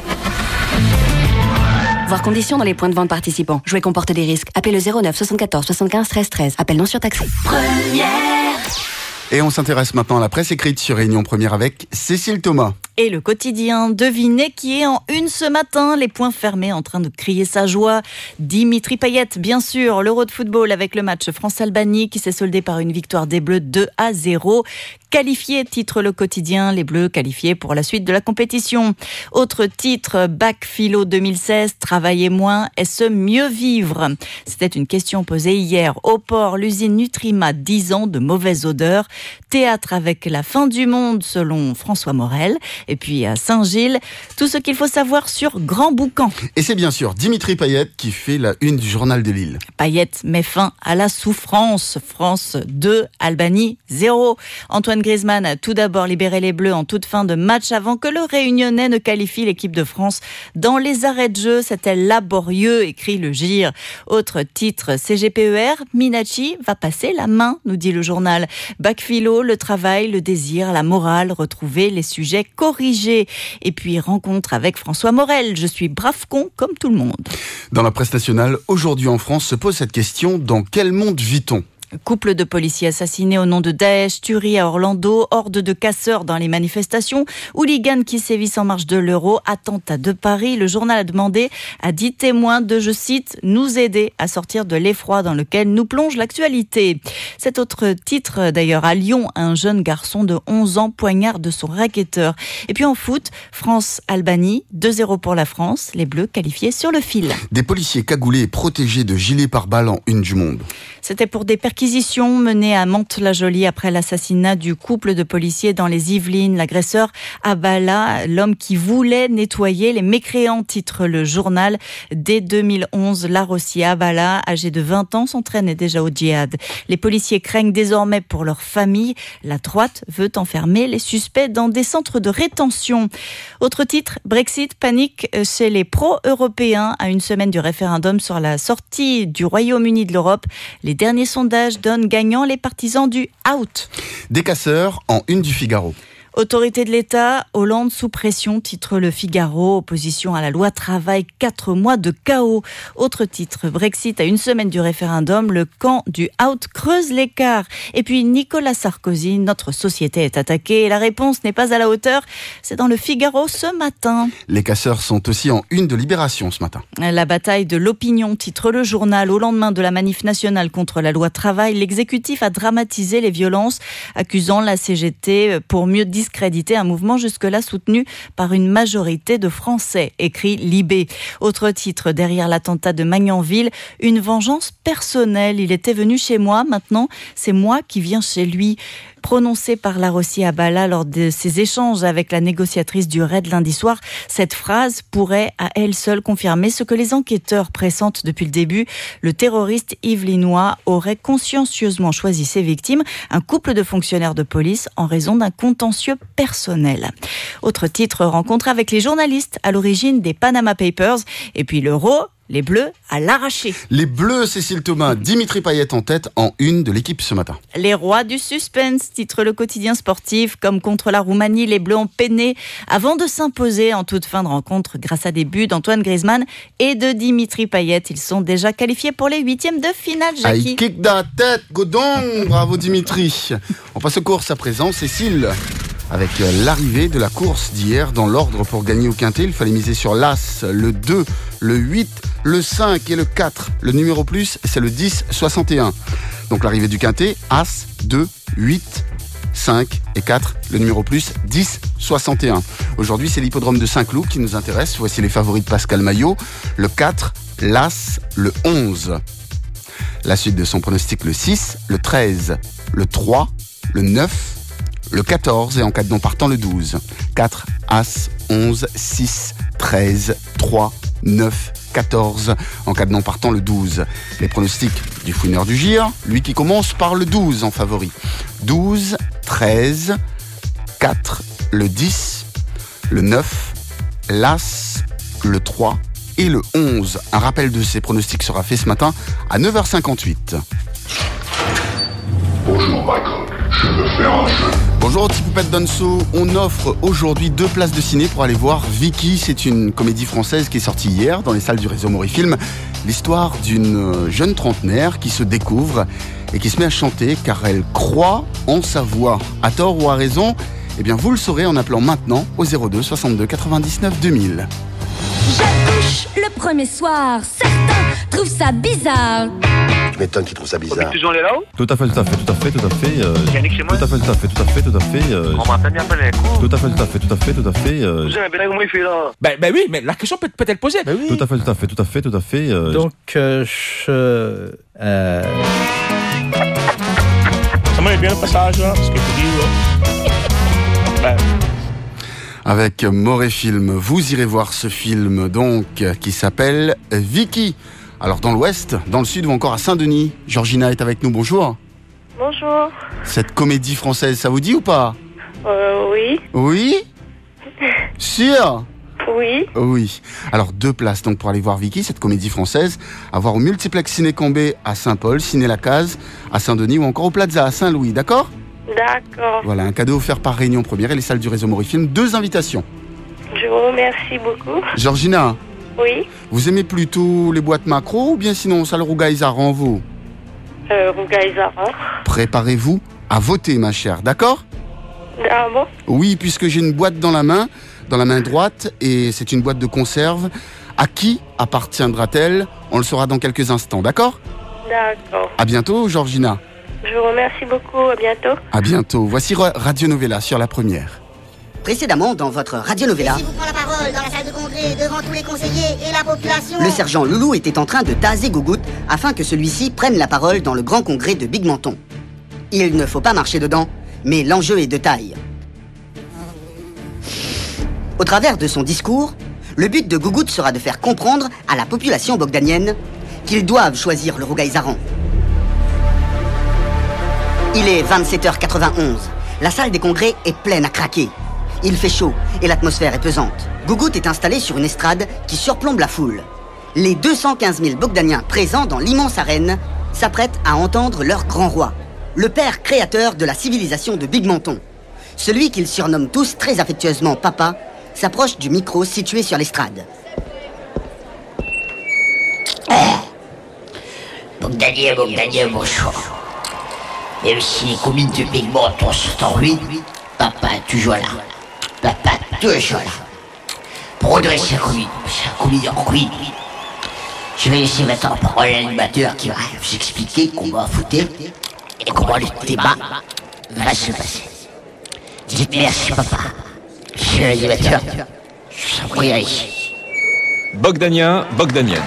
Speaker 57: Voir conditions dans les points de vente participants. Jouer comporte des risques. Appelez le 09 74 75 13 13. Appel non surtaxé.
Speaker 1: Et on s'intéresse maintenant à la presse écrite sur Réunion Première avec Cécile Thomas.
Speaker 41: Et le quotidien, devinez qui est en une ce matin, les poings fermés en train de crier sa joie. Dimitri Payet, bien sûr, l'Euro de football avec le match France-Albanie qui s'est soldé par une victoire des Bleus 2 à 0. Qualifié, titre le quotidien, les Bleus qualifiés pour la suite de la compétition. Autre titre, Bac Philo 2016, travailler moins, est-ce mieux vivre? C'était une question posée hier au port, l'usine Nutrima, 10 ans de mauvaise odeur. Théâtre avec la fin du monde selon François Morel. Et puis à Saint-Gilles, tout ce qu'il faut savoir sur Grand Boucan.
Speaker 1: Et c'est bien sûr Dimitri Payet qui fait la une du journal de Lille.
Speaker 41: Payet met fin à la souffrance. France 2, Albanie 0. Antoine Griezmann a tout d'abord libéré les Bleus en toute fin de match avant que le Réunionnais ne qualifie l'équipe de France dans les arrêts de jeu. C'était laborieux, écrit le GIR. Autre titre, CGPER, Minachi va passer la main, nous dit le journal. Bac philo, le travail, le désir, la morale, retrouver les sujets Et puis rencontre avec François Morel. Je suis brave con comme tout le monde.
Speaker 1: Dans la presse nationale, aujourd'hui en France se pose cette question dans quel monde vit-on?
Speaker 41: Couple de policiers assassinés au nom de Daesh, tuerie à Orlando, horde de casseurs dans les manifestations, hooligans qui sévissent en marge de l'euro, attentat de Paris. Le journal a demandé à dix témoins de, je cite, nous aider à sortir de l'effroi dans lequel nous plonge l'actualité. Cet autre titre, d'ailleurs, à Lyon, un jeune garçon de 11 ans poignarde son racketteur. Et puis en foot, France-Albanie, 2-0 pour la France, les Bleus qualifiés sur le fil.
Speaker 1: Des policiers cagoulés et protégés de gilets pare-balles en une du monde.
Speaker 41: C'était pour des perquisitions menées à Mantes-la-Jolie après l'assassinat du couple de policiers dans les Yvelines. L'agresseur Abala, l'homme qui voulait nettoyer les mécréants, titre le journal. Dès 2011, Larossi Abala, âgé de 20 ans, s'entraînait déjà au djihad. Les policiers craignent désormais pour leur famille. La droite veut enfermer les suspects dans des centres de rétention. Autre titre, Brexit panique chez les pro-européens à une semaine du référendum sur la sortie du Royaume-Uni de l'Europe. Les derniers sondages donnent gagnant les partisans du out.
Speaker 1: Des casseurs en une du Figaro.
Speaker 41: Autorité de l'État, Hollande sous pression, titre Le Figaro, opposition à la loi travail, quatre mois de chaos. Autre titre, Brexit à une semaine du référendum, le camp du out creuse l'écart. Et puis Nicolas Sarkozy, notre société est attaquée et la réponse n'est pas à la hauteur. C'est dans Le Figaro ce matin.
Speaker 1: Les casseurs sont aussi en une de Libération ce matin.
Speaker 41: La bataille de l'opinion, titre le journal. Au lendemain de la manif nationale contre la loi travail, l'exécutif a dramatisé les violences, accusant la CGT pour mieux discréditer un mouvement jusque-là soutenu par une majorité de Français, écrit Libé. Autre titre, derrière l'attentat de Magnanville, une vengeance personnelle. Il était venu chez moi, maintenant c'est moi qui viens chez lui prononcé par la Rossi Abala lors de ses échanges avec la négociatrice du RAID lundi soir, cette phrase pourrait à elle seule confirmer ce que les enquêteurs pressentent depuis le début. Le terroriste Yves Linois aurait consciencieusement choisi ses victimes, un couple de fonctionnaires de police, en raison d'un contentieux personnel. Autre titre, rencontre avec les journalistes à l'origine des Panama Papers. Et puis l'euro, les Bleus à l'arraché.
Speaker 1: Les Bleus, Cécile Thomas, Dimitri Payet en tête en une de l'équipe ce matin.
Speaker 41: Les rois du suspense, titre le quotidien sportif. Comme contre la Roumanie, les Bleus ont peiné avant de s'imposer en toute fin de rencontre grâce à des buts d'Antoine Griezmann et de Dimitri Payet. Ils sont déjà qualifiés pour les huitièmes de finale, Jackie.
Speaker 1: Aïe, kick la tête, Godon Bravo Dimitri On passe aux courses à présent, Cécile avec l'arrivée de la course d'hier dans l'ordre pour gagner au quintet. Il fallait miser sur l'As, le 2, le 8, le 5 et le 4. Le numéro plus, c'est le 10, 61. Donc l'arrivée du quintet, As, 2, 8, 5 et 4. Le numéro plus, 10, 61. Aujourd'hui, c'est l'hippodrome de Saint-Cloud qui nous intéresse. Voici les favoris de Pascal Maillot. Le 4, l'As, le 11. La suite de son pronostic, le 6, le 13, le 3, le 9, le 14 et en cas de non partant le 12. 4, As, 11, 6, 13, 3, 9, 14. En cas de non partant le 12. Les pronostics du fouineur du Gire, lui qui commence par le 12 en favori. 12, 13, 4, le 10, le 9, l'As, le 3 et le 11. Un rappel de ces pronostics sera fait ce matin à 9h58.
Speaker 58: Bonjour Michael, je veux faire
Speaker 1: on offre aujourd'hui deux places de ciné pour aller voir Vicky, c'est une comédie française qui est sortie hier dans les salles du réseau Morifilm. L'histoire d'une jeune trentenaire qui se découvre et qui se met à chanter car elle croit en sa voix. À tort ou à raison Eh bien vous le saurez en appelant maintenant au 02 62 99 2000.
Speaker 59: J'accouche le premier soir, certains trouvent ça bizarre.
Speaker 58: Tu m'étonnes qu'ils trouvent ça bizarre.
Speaker 60: Toujours les là-haut
Speaker 54: Tout à fait, tout à fait, tout à fait, tout à fait. euh,
Speaker 60: Yannick chez moi
Speaker 54: Tout à fait, tout à fait, tout à fait, tout à fait. euh,
Speaker 60: On bien pas coups.
Speaker 54: Tout à fait, tout à fait, tout à fait, tout à fait. euh,
Speaker 60: Vous avez bien comment il fait là
Speaker 61: Ben, ben oui, mais la question peut, peut être posée. Ben oui.
Speaker 54: Tout à fait, tout à fait, tout à fait, tout à fait. euh,
Speaker 61: Donc, euh, je. Euh... Ça m'a bien le passage là, parce que tu dis là. Ben.
Speaker 1: Avec Moré Film, vous irez voir ce film donc qui s'appelle Vicky. Alors dans l'ouest, dans le sud ou encore à Saint-Denis, Georgina est avec nous, bonjour.
Speaker 62: Bonjour.
Speaker 1: Cette comédie française, ça vous dit ou pas?
Speaker 62: Euh, oui.
Speaker 1: Oui? Sûr?
Speaker 62: Oui.
Speaker 1: Oui. Alors deux places donc pour aller voir Vicky, cette comédie française, à voir au multiplex Ciné Cambé à Saint-Paul, Ciné La Case à Saint-Denis ou encore au Plaza à Saint-Louis, d'accord?
Speaker 62: D'accord.
Speaker 1: Voilà, un cadeau offert par Réunion Première et les salles du réseau Morifilm, deux invitations.
Speaker 62: Je vous remercie beaucoup.
Speaker 1: Georgina,
Speaker 62: Oui.
Speaker 1: vous aimez plutôt les boîtes macro ou bien sinon salle Rougaïzaran, vous?
Speaker 62: Euh, Rougaïzaran.
Speaker 1: Préparez-vous à voter, ma chère, d'accord?
Speaker 62: Ah bon?
Speaker 1: Oui, puisque j'ai une boîte dans la main, dans la main droite, et c'est une boîte de conserve. À qui appartiendra-t-elle? On le saura dans quelques instants, d'accord?
Speaker 62: D'accord.
Speaker 1: À bientôt, Georgina.
Speaker 62: Je vous remercie beaucoup. À bientôt.
Speaker 1: À bientôt. Voici Ra- Radio Novella sur la première.
Speaker 63: Précédemment, dans votre Radio Novella,
Speaker 64: Si vous prend la parole dans la salle de congrès devant tous les conseillers et la population.
Speaker 63: le sergent Loulou était en train de taser Gougout afin que celui-ci prenne la parole dans le grand congrès de Big Menton. Il ne faut pas marcher dedans, mais l'enjeu est de taille. Au travers de son discours, le but de Gougout sera de faire comprendre à la population bogdanienne qu'ils doivent choisir le Rougaïzaran. Il est 27h91. La salle des congrès est pleine à craquer. Il fait chaud et l'atmosphère est pesante. Gougout est installé sur une estrade qui surplombe la foule. Les 215 000 Bogdaniens présents dans l'immense arène s'apprêtent à entendre leur grand roi, le père créateur de la civilisation de Big Menton. Celui qu'ils surnomment tous très affectueusement Papa s'approche du micro situé sur l'estrade.
Speaker 65: Bogdanien, Bogdanien, bonjour. Même si les communes de Pigmenton sont en ruine, papa toujours là. Papa toujours là. Pour redresser la commune, la commune en ruine. Je vais laisser maintenant parole à l'animateur qui va vous expliquer comment va fouter et comment le débat va se passer. Dites merci, papa. Monsieur l'animateur, je vous en prie.
Speaker 66: Bogdanien, Bogdanienne.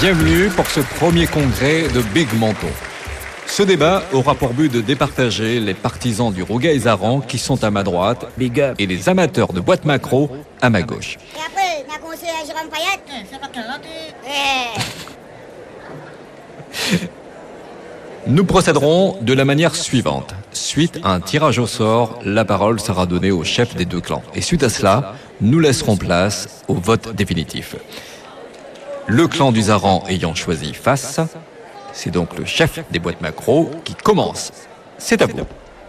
Speaker 66: Bienvenue pour ce premier congrès de Big Menton. Ce débat aura pour but de départager les partisans du Rouga et Zaran qui sont à ma droite et les amateurs de boîte macro à ma gauche.
Speaker 64: Et après, on a à Jérôme Payette. Eh.
Speaker 66: Nous procéderons de la manière suivante. Suite à un tirage au sort, la parole sera donnée au chef des deux clans. Et suite à cela, nous laisserons place au vote définitif. Le clan du Zaran ayant choisi face, c'est donc le chef des boîtes macro qui commence. C'est à vous.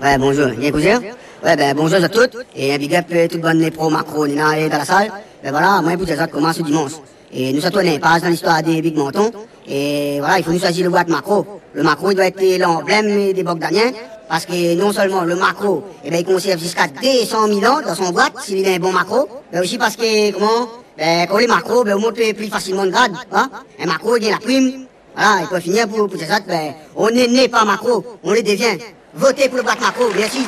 Speaker 63: Ouais, bonjour, cousin? Ouais, ben bonjour à toutes, et un big up toute bonne pros macro, Nina et dans la salle. Ben voilà, moi, pour ça commence ce dimanche. Et nous, tourne passe dans l'histoire des big montons. Et voilà, il faut nous choisir le boîte macro. Le macro, il doit être l'emblème des Bogdaniens. Parce que non seulement le macro, eh ben, il conserve jusqu'à 200 000 ans dans son boîte, s'il est un bon macro, mais aussi parce que, comment, ben, quand les macros, ben, on monte plus facilement de grade, hein. Un macro, il gagne la prime. Voilà, il peut finir pour, pour ça, ben, on n'est né pas macro, on les devient. Votez pour le boîte macro, merci.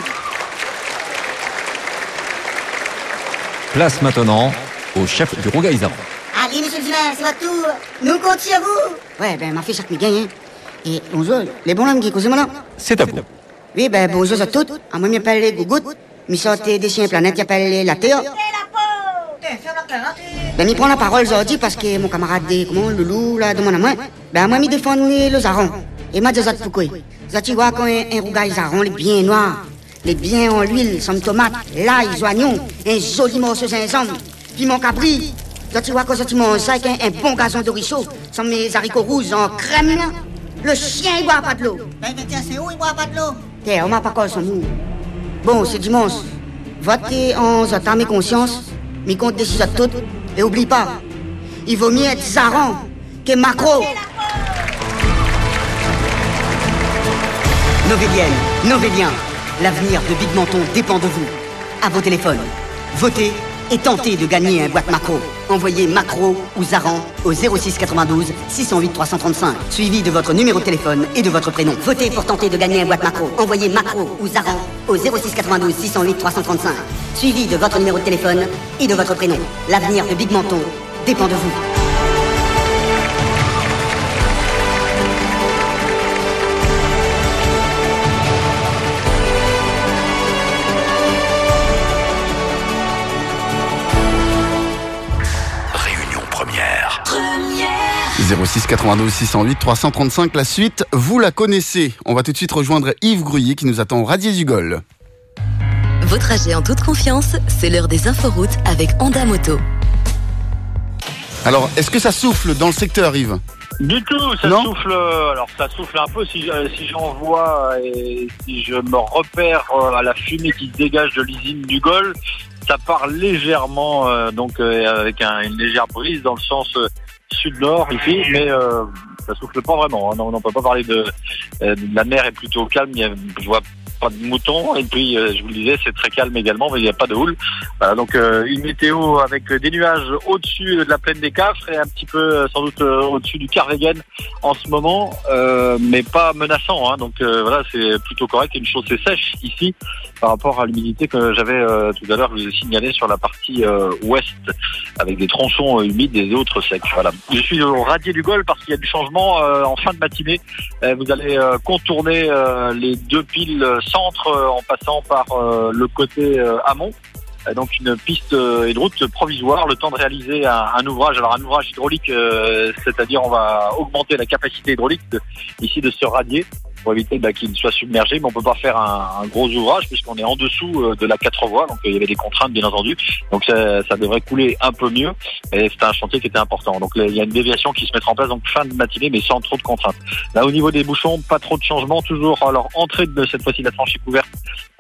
Speaker 66: Place maintenant au chef du Rouga et Zaran.
Speaker 64: Allez, monsieur le Dimain, c'est votre tour. Nous comptons sur vous.
Speaker 63: Ouais, ben, ma fille, chaque mi gagne, hein. Et bonjour, les bons hommes qui causent maintenant.
Speaker 66: C'est à vous.
Speaker 63: Oui, ben, bonjour à toutes. À moi, je m'appelle Gougout. Je sortais des chiens planètes qui appellent la Terre. Ben, il prend la parole aujourd'hui parce que mon camarade, de- comment, le loup, là, demande à moi. Ben, moi, il défend le zaron. Et moi, je dis pourquoi. Ça, tu vois, quand un, rougail zaron, les bien noirs, les bien en huile, sans tomate, l'ail, oignons, un joli morceau gingembre, piment cabri. Ça, tu vois, quand ça, tu manges ça avec un, bon gazon de ruisseau, sans mes haricots rouges en crème, là, le chien, il boit pas de l'eau.
Speaker 64: Ben, tiens, c'est où il boit pas de l'eau?
Speaker 63: Tiens, on m'a pas collé son mou. Bon, c'est dimanche. Votez en âme et conscience, mais compte décision de tout. Et oublie pas, il vaut mieux être Zaran que Macro. Novélienne, Novélien, l'avenir de Big Menton dépend de vous. À vos téléphones. Votez et tentez de gagner un boîte macro. Envoyez macro ou Zaran au 06 92 608 335, suivi de votre numéro de téléphone et de votre prénom. Votez pour tenter de gagner un boîte macro. Envoyez macro ou Zaran au 06 92 608 335, suivi de votre numéro de téléphone et de votre prénom. L'avenir de Big Menton dépend de vous.
Speaker 1: 06 92 608 335, la suite, vous la connaissez. On va tout de suite rejoindre Yves Gruyer qui nous attend au Radier du Gol.
Speaker 26: Vos trajets en toute confiance, c'est l'heure des inforoutes avec Honda Moto.
Speaker 1: Alors, est-ce que ça souffle dans le secteur, Yves?
Speaker 23: Du tout, ça
Speaker 1: Non?
Speaker 23: souffle. euh, Alors ça souffle un peu si, euh, si j'en vois euh, et si je me repère à la fumée qui se dégage de l'usine du Gol, ça part légèrement, donc avec un- une légère brise dans le sens sud-nord ici, mais euh, ça souffle pas vraiment. hein. On n'en peut pas parler de, euh, la mer est plutôt calme. Il a, je vois pas de moutons et puis euh, je vous le disais c'est très calme également mais il n'y a pas de houle voilà, donc euh, une météo avec des nuages au-dessus de la plaine des Cafres et un petit peu euh, sans doute euh, au-dessus du Carvegen en ce moment mais pas menaçant hein. donc voilà c'est plutôt correct une c'est sèche ici par rapport à l'humidité que j'avais euh, tout à l'heure je vous ai signalé sur la partie euh, ouest avec des tronçons euh, humides et autres secs voilà je suis au radier du Gol parce qu'il y a du changement euh, en fin de matinée euh, vous allez contourner les deux piles centre en passant par le côté amont. Donc une piste et de route provisoire, le temps de réaliser un, un ouvrage. Alors un ouvrage hydraulique, euh, c'est-à-dire on va augmenter la capacité hydraulique de- ici de ce radier pour éviter bah, qu'il soit submergé. Mais on peut pas faire un, un gros ouvrage puisqu'on est en dessous euh, de la quatre voies, donc euh, il y avait des contraintes bien entendu. Donc ça, ça devrait couler un peu mieux. Et c'était un chantier qui était important. Donc il y a une déviation qui se mettra en place donc fin de matinée, mais sans trop de contraintes. Là, au niveau des bouchons, pas trop de changements. Toujours alors entrée de cette fois-ci la tranchée couverte,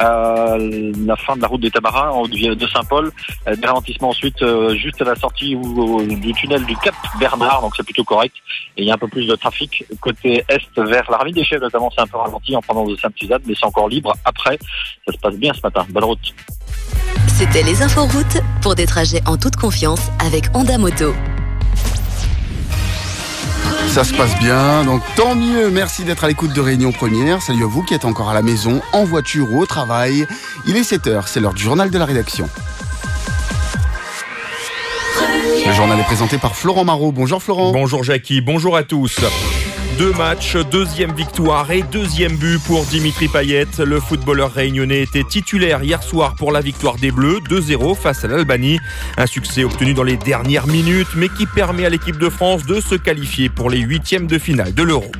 Speaker 23: euh, la fin de la route des Tamarins de Saint-Paul. Des ensuite juste à la sortie du tunnel du Cap Bernard, donc c'est plutôt correct. Et il y a un peu plus de trafic côté est vers la des Chèvres, notamment c'est un peu ralenti en prenant de Sainte-Suzanne, mais c'est encore libre après. Ça se passe bien ce matin. Bonne route.
Speaker 67: C'était les inforoutes pour des trajets en toute confiance avec Honda Moto.
Speaker 1: Ça se passe bien, donc tant mieux. Merci d'être à l'écoute de Réunion Première. Salut à vous qui êtes encore à la maison, en voiture ou au travail. Il est 7h, c'est l'heure du journal de la rédaction. Le journal est présenté par Florent Marot. Bonjour Florent.
Speaker 5: Bonjour Jackie, bonjour à tous. Deux matchs, deuxième victoire et deuxième but pour Dimitri Payet. Le footballeur réunionnais était titulaire hier soir pour la victoire des Bleus, 2-0 face à l'Albanie. Un succès obtenu dans les dernières minutes, mais qui permet à l'équipe de France de se qualifier pour les huitièmes de finale de l'Euro.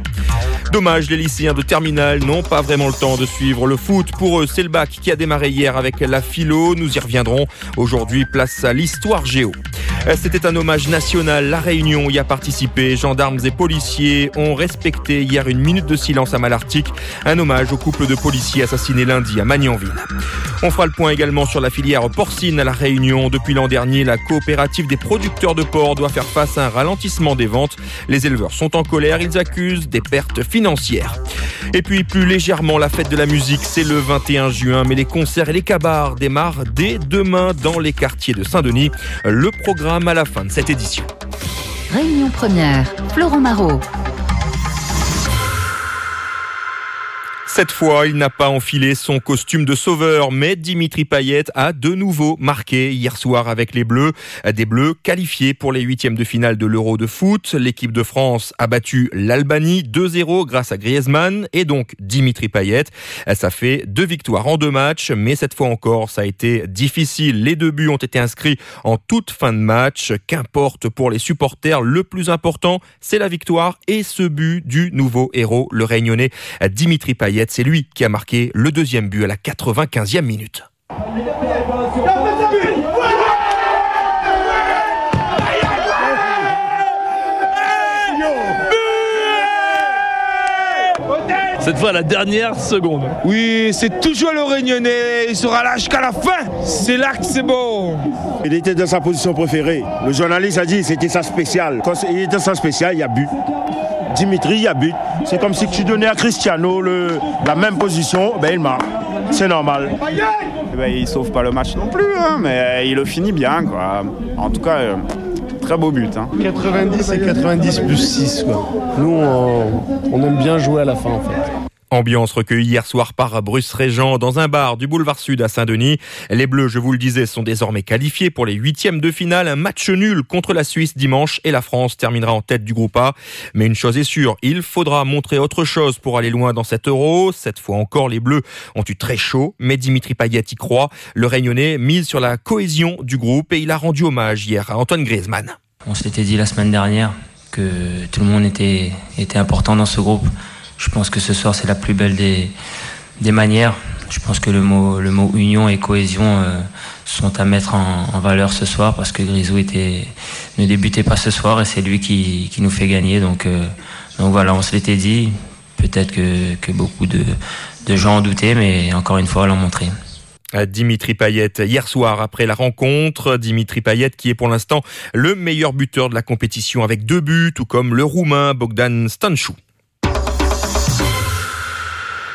Speaker 5: Dommage, les lycéens de terminale n'ont pas vraiment le temps de suivre le foot. Pour eux, c'est le bac qui a démarré hier avec la philo. Nous y reviendrons. Aujourd'hui, place à l'histoire géo. C'était un hommage national. La Réunion y a participé. Gendarmes et policiers ont respecté hier une minute de silence à Malartic. Un hommage au couple de policiers assassinés lundi à Magnanville. On fera le point également sur la filière porcine à La Réunion. Depuis l'an dernier, la coopérative des producteurs de porc doit faire face à un ralentissement des ventes. Les éleveurs sont en colère. Ils accusent des pertes financières. Et puis plus légèrement, la fête de la musique, c'est le 21 juin, mais les concerts et les cabars démarrent dès demain dans les quartiers de Saint-Denis. Le programme à la fin de cette édition.
Speaker 6: Réunion première, Florent Marot.
Speaker 5: Cette fois, il n'a pas enfilé son costume de sauveur, mais Dimitri Payet a de nouveau marqué hier soir avec les Bleus. Des Bleus qualifiés pour les huitièmes de finale de l'Euro de foot. L'équipe de France a battu l'Albanie 2-0 grâce à Griezmann et donc Dimitri Payet. Ça fait deux victoires en deux matchs, mais cette fois encore, ça a été difficile. Les deux buts ont été inscrits en toute fin de match. Qu'importe pour les supporters, le plus important, c'est la victoire et ce but du nouveau héros, le réunionnais Dimitri Payet. C'est lui qui a marqué le deuxième but à la 95e minute.
Speaker 61: Cette fois, la dernière seconde. Oui, c'est toujours le Réunionnais. Il sera là jusqu'à la fin. C'est là que c'est bon.
Speaker 68: Il était dans sa position préférée. Le journaliste a dit que c'était sa spéciale. Quand il était dans sa spéciale, il y a but. Dimitri, il y a but. C'est comme si tu donnais à Cristiano le, la même position, ben il marque. C'est normal.
Speaker 69: Eh ben, il sauve pas le match non plus, hein, mais il le finit bien. Quoi. En tout cas, euh, très beau but. hein.
Speaker 70: 90 et 90 plus 6. Quoi. Nous, on, on aime bien jouer à la fin en fait.
Speaker 5: Ambiance recueillie hier soir par Bruce Régent dans un bar du boulevard Sud à Saint-Denis. Les Bleus, je vous le disais, sont désormais qualifiés pour les huitièmes de finale. Un match nul contre la Suisse dimanche et la France terminera en tête du groupe A. Mais une chose est sûre, il faudra montrer autre chose pour aller loin dans cet euro. Cette fois encore, les Bleus ont eu très chaud, mais Dimitri Payet y croit. Le Réunionnais mise sur la cohésion du groupe et il a rendu hommage hier à Antoine Griezmann.
Speaker 71: On s'était dit la semaine dernière que tout le monde était, était important dans ce groupe. Je pense que ce soir, c'est la plus belle des, des manières. Je pense que le mot, le mot union et cohésion euh, sont à mettre en, en, valeur ce soir parce que Grisou était, ne débutait pas ce soir et c'est lui qui, qui, nous fait gagner. Donc, euh, donc voilà, on se l'était dit. Peut-être que, que, beaucoup de, de gens en doutaient, mais encore une fois, l'ont montré.
Speaker 5: Dimitri Payet hier soir après la rencontre. Dimitri Payet qui est pour l'instant le meilleur buteur de la compétition avec deux buts, tout comme le roumain Bogdan Stanchou.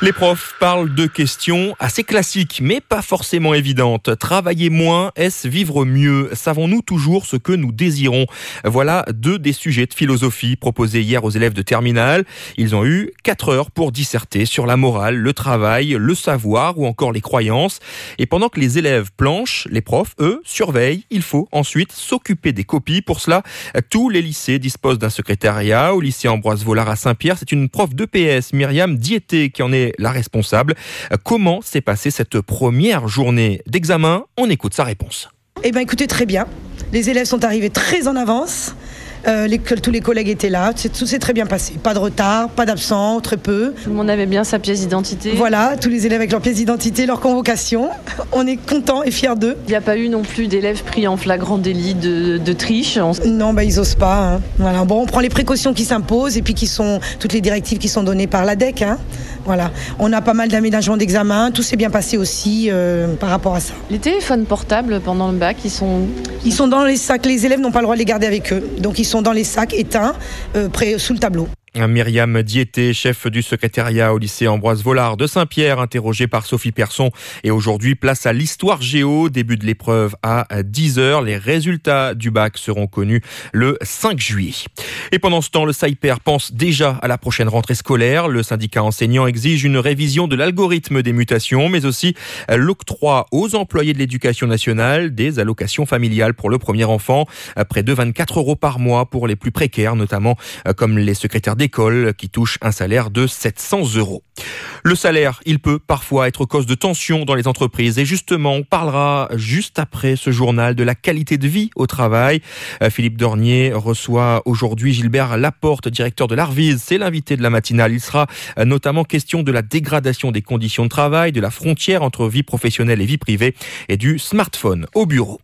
Speaker 5: Les profs parlent de questions assez classiques, mais pas forcément évidentes. Travailler moins, est-ce vivre mieux? Savons-nous toujours ce que nous désirons? Voilà deux des sujets de philosophie proposés hier aux élèves de terminale. Ils ont eu quatre heures pour disserter sur la morale, le travail, le savoir ou encore les croyances. Et pendant que les élèves planchent, les profs, eux, surveillent. Il faut ensuite s'occuper des copies. Pour cela, tous les lycées disposent d'un secrétariat. Au lycée Ambroise Vollard à Saint-Pierre, c'est une prof d'EPS, Myriam Diété, qui en est la responsable. Comment s'est passée cette première journée d'examen? On écoute sa réponse.
Speaker 72: Eh bien écoutez, très bien. Les élèves sont arrivés très en avance.
Speaker 73: Euh, les- tous les collègues étaient là. Tout s'est très bien passé. Pas de retard, pas d'absents, très peu.
Speaker 74: Tout le monde avait bien sa pièce d'identité.
Speaker 73: Voilà, tous les élèves avec leur pièce d'identité, leur convocation. On est contents et fiers d'eux.
Speaker 74: Il n'y a pas eu non plus d'élèves pris en flagrant délit de, de triche. On-
Speaker 73: Non, bah, ils osent pas. hein. Voilà. Bon, on prend les précautions qui s'imposent et puis qui sont toutes les directives qui sont données par l'ADEC. hein. Voilà. On a pas mal d'aménagements d'examen. Tout s'est bien passé aussi euh, par rapport à ça.
Speaker 74: Les téléphones portables pendant le bac, ils sont.
Speaker 73: Ils sont dans les sacs. Les élèves n'ont pas le droit de les garder avec eux. Donc ils sont dans les sacs éteints, euh, près, sous le tableau.
Speaker 5: Myriam Diété, chef du secrétariat au lycée Ambroise Vollard de Saint-Pierre, interrogé par Sophie Persson. Et aujourd'hui, place à l'histoire géo, début de l'épreuve à 10h. Les résultats du bac seront connus le 5 juillet. Et pendant ce temps, le SAIPER pense déjà à la prochaine rentrée scolaire. Le syndicat enseignant exige une révision de l'algorithme des mutations, mais aussi l'octroi aux employés de l'éducation nationale des allocations familiales pour le premier enfant. Près de 24 euros par mois pour les plus précaires, notamment euh, comme les secrétaires qui touchent un salaire de 700 euros. Le salaire, il peut parfois être cause de tensions dans les entreprises et justement, on parlera juste après ce journal de la qualité de vie au travail. Euh, Philippe Dornier reçoit aujourd'hui Gilbert Laporte, directeur de l'Arvise. C'est l'invité de la matinale. Il sera euh, notamment question de la dégradation des conditions de travail, de la frontière entre vie professionnelle et vie privée et du smartphone au bureau.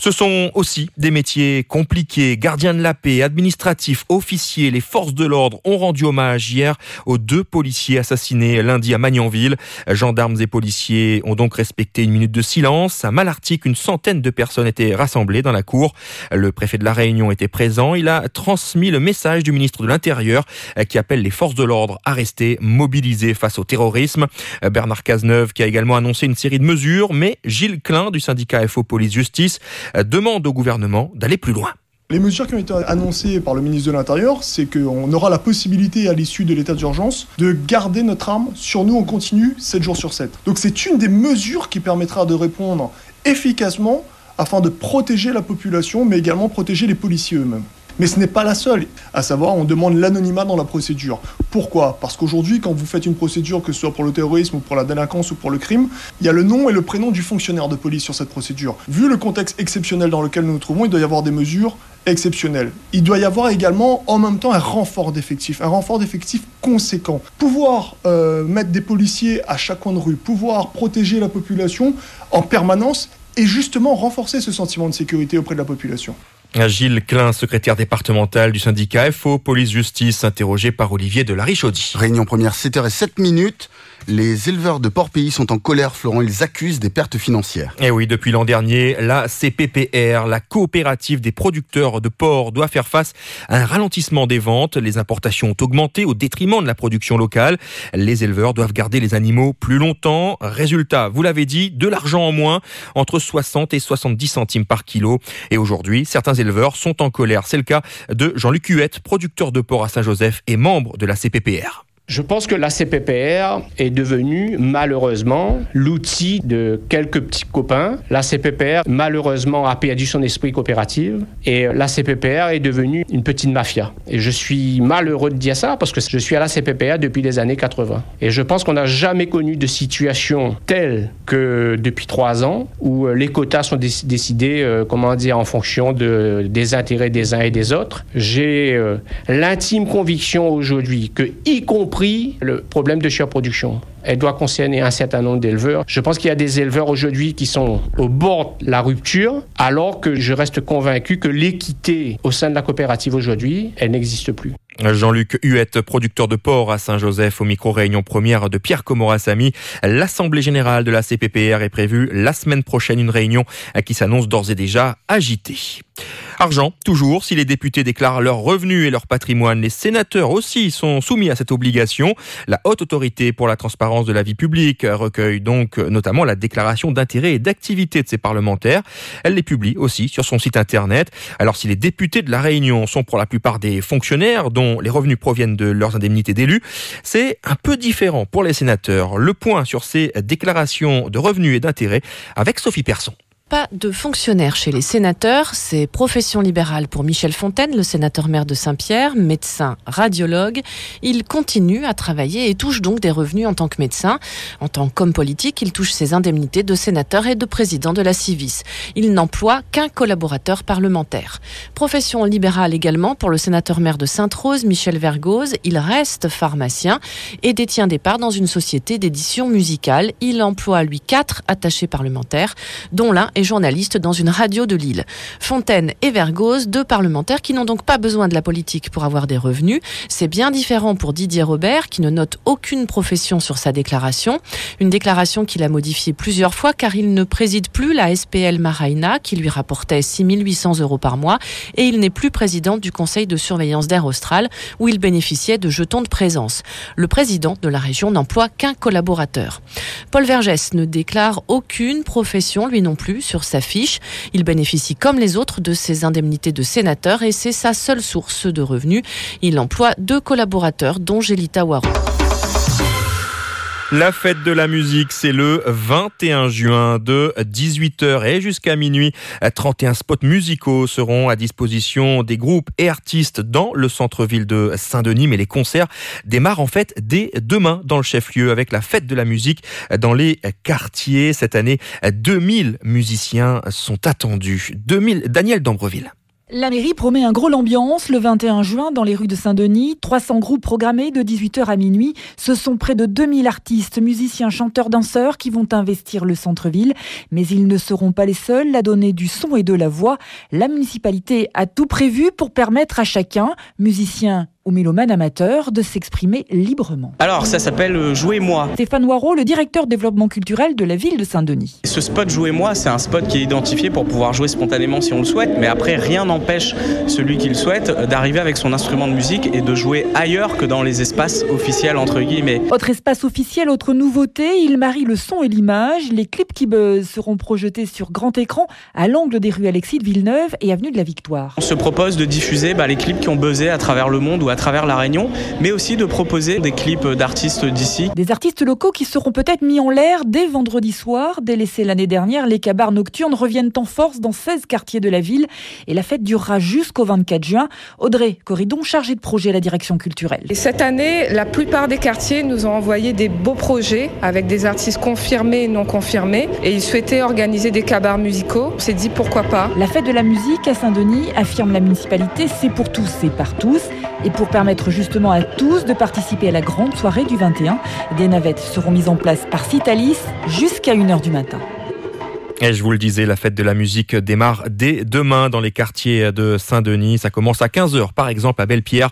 Speaker 5: Ce sont aussi des métiers compliqués. Gardiens de la paix, administratifs, officiers, les forces de l'ordre ont rendu hommage hier aux deux policiers assassinés lundi à Magnanville. Gendarmes et policiers ont donc respecté une minute de silence. À Malartic, une centaine de personnes étaient rassemblées dans la cour. Le préfet de la Réunion était présent. Il a transmis le message du ministre de l'Intérieur qui appelle les forces de l'ordre à rester mobilisées face au terrorisme. Bernard Cazeneuve qui a également annoncé une série de mesures, mais Gilles Klein du syndicat FO Police Justice demande au gouvernement d'aller plus loin.
Speaker 70: Les mesures qui ont été annoncées par le ministre de l'Intérieur, c'est qu'on aura la possibilité à l'issue de l'état d'urgence de garder notre arme sur nous en continu 7 jours sur 7. Donc c'est une des mesures qui permettra de répondre efficacement afin de protéger la population, mais également protéger les policiers eux-mêmes. Mais ce n'est pas la seule. À savoir, on demande l'anonymat dans la procédure. Pourquoi? Parce qu'aujourd'hui, quand vous faites une procédure, que ce soit pour le terrorisme ou pour la délinquance ou pour le crime, il y a le nom et le prénom du fonctionnaire de police sur cette procédure. Vu le contexte exceptionnel dans lequel nous nous trouvons, il doit y avoir des mesures exceptionnelles. Il doit y avoir également en même temps un renfort d'effectifs, un renfort d'effectifs conséquent. Pouvoir euh, mettre des policiers à chaque coin de rue, pouvoir protéger la population en permanence et justement renforcer ce sentiment de sécurité auprès de la population.
Speaker 5: Gilles Klein, secrétaire départemental du syndicat FO Police Justice, interrogé par Olivier de Richaudy.
Speaker 1: Réunion première, 7h07 minutes. Les éleveurs de porc-pays sont en colère, Florent. Ils accusent des pertes financières.
Speaker 5: Et Eh oui, depuis l'an dernier, la CPPR, la coopérative des producteurs de porc, doit faire face à un ralentissement des ventes. Les importations ont augmenté au détriment de la production locale. Les éleveurs doivent garder les animaux plus longtemps. Résultat, vous l'avez dit, de l'argent en moins, entre 60 et 70 centimes par kilo. Et aujourd'hui, certains éleveurs sont en colère. C'est le cas de Jean-Luc Huette, producteur de porc à Saint-Joseph et membre de la CPPR.
Speaker 17: Je pense que la CPPR est devenue malheureusement l'outil de quelques petits copains. La CPPR malheureusement a perdu son esprit coopérative et la CPPR est devenue une petite mafia. Et je suis malheureux de dire ça parce que je suis à la CPPR depuis les années 80. Et je pense qu'on n'a jamais connu de situation telle que depuis trois ans où les quotas sont déc- décidés, euh, comment dire, en fonction de, des intérêts des uns et des autres. J'ai euh, l'intime conviction aujourd'hui que, y compris le problème de surproduction, elle doit concerner un certain nombre d'éleveurs. Je pense qu'il y a des éleveurs aujourd'hui qui sont au bord de la rupture, alors que je reste convaincu que l'équité au sein de la coopérative aujourd'hui, elle n'existe plus.
Speaker 5: Jean-Luc Huette, producteur de porc à Saint-Joseph, au micro-réunion première de Pierre Comorasamy. L'Assemblée générale de la CPPR est prévue la semaine prochaine, une réunion qui s'annonce d'ores et déjà agitée. Argent, toujours, si les députés déclarent leurs revenus et leur patrimoine, les sénateurs aussi sont soumis à cette obligation. La haute autorité pour la transparence de la vie publique recueille donc notamment la déclaration d'intérêt et d'activité de ses parlementaires. Elle les publie aussi sur son site internet. Alors si les députés de la Réunion sont pour la plupart des fonctionnaires dont les revenus proviennent de leurs indemnités d'élus, c'est un peu différent pour les sénateurs. Le point sur ces déclarations de revenus et d'intérêts avec Sophie Persson.
Speaker 74: Pas de fonctionnaires chez les sénateurs, c'est profession libérale pour Michel Fontaine, le sénateur maire de Saint-Pierre, médecin radiologue. Il continue à travailler et touche donc des revenus en tant que médecin. En tant qu'homme politique, il touche ses indemnités de sénateur et de président de la Civis. Il n'emploie qu'un collaborateur parlementaire. Profession libérale également pour le sénateur maire de Sainte-Rose, Michel Vergoz. Il reste pharmacien et détient des parts dans une société d'édition musicale. Il emploie, lui, quatre attachés parlementaires, dont l'un est journaliste dans une radio de Lille. Fontaine et Vergoz, deux parlementaires qui n'ont donc pas besoin de la politique pour avoir des revenus. C'est bien différent pour Didier Robert, qui ne note aucune profession sur sa déclaration. Une déclaration qu'il a modifiée plusieurs fois car il ne préside plus la SPL Maraina, qui lui rapportait 6 800 euros par mois, et il n'est plus président du conseil de surveillance d'Air Austral, où il bénéficiait de jetons de présence. Le président de la région n'emploie qu'un collaborateur. Paul Vergès ne déclare aucune profession, lui non plus, sur sa fiche. Il bénéficie comme les autres de ses indemnités de sénateur et c'est sa seule source de revenus. Il emploie deux collaborateurs, dont Gélita Waro.
Speaker 5: La fête de la musique, c'est le 21 juin de 18h et jusqu'à minuit. 31 spots musicaux seront à disposition des groupes et artistes dans le centre-ville de Saint-Denis. Mais les concerts démarrent en fait dès demain dans le chef-lieu avec la fête de la musique dans les quartiers. Cette année, 2000 musiciens sont attendus. 2000, Daniel d'Ambreville.
Speaker 75: La mairie promet un gros l'ambiance le 21 juin dans les rues de Saint-Denis. 300 groupes programmés de 18h à minuit. Ce sont près de 2000 artistes, musiciens, chanteurs, danseurs qui vont investir le centre-ville. Mais ils ne seront pas les seuls à donner du son et de la voix. La municipalité a tout prévu pour permettre à chacun, musicien aux mélomanes amateurs de s'exprimer librement.
Speaker 76: Alors, ça s'appelle euh, Jouez-moi.
Speaker 75: Stéphane Waro, le directeur développement culturel de la ville de Saint-Denis.
Speaker 76: Ce spot Jouez-moi, c'est un spot qui est identifié pour pouvoir jouer spontanément si on le souhaite, mais après, rien n'empêche celui qui le souhaite d'arriver avec son instrument de musique et de jouer ailleurs que dans les espaces officiels, entre guillemets.
Speaker 75: Autre espace officiel, autre nouveauté, il marie le son et l'image. Les clips qui buzzent seront projetés sur grand écran à l'angle des rues Alexis de Villeneuve et avenue de la Victoire.
Speaker 76: On se propose de diffuser bah, les clips qui ont buzzé à travers le monde ou à travers la Réunion, mais aussi de proposer des clips d'artistes d'ici.
Speaker 75: Des artistes locaux qui seront peut-être mis en l'air dès vendredi soir. Délaissés l'année dernière, les cabars nocturnes reviennent en force dans 16 quartiers de la ville et la fête durera jusqu'au 24 juin. Audrey Corridon, chargée de projet à la direction culturelle.
Speaker 77: Et cette année, la plupart des quartiers nous ont envoyé des beaux projets avec des artistes confirmés et non confirmés et ils souhaitaient organiser des cabars musicaux. On s'est dit pourquoi pas.
Speaker 75: La fête de la musique à Saint-Denis, affirme la municipalité, c'est pour tous et par tous. Et pour permettre justement à tous de participer à la grande soirée du 21, des navettes seront mises en place par Citalis jusqu'à 1h du matin.
Speaker 5: Et je vous le disais, la fête de la musique démarre dès demain dans les quartiers de Saint-Denis. Ça commence à 15h, par exemple, à Belle-Pierre,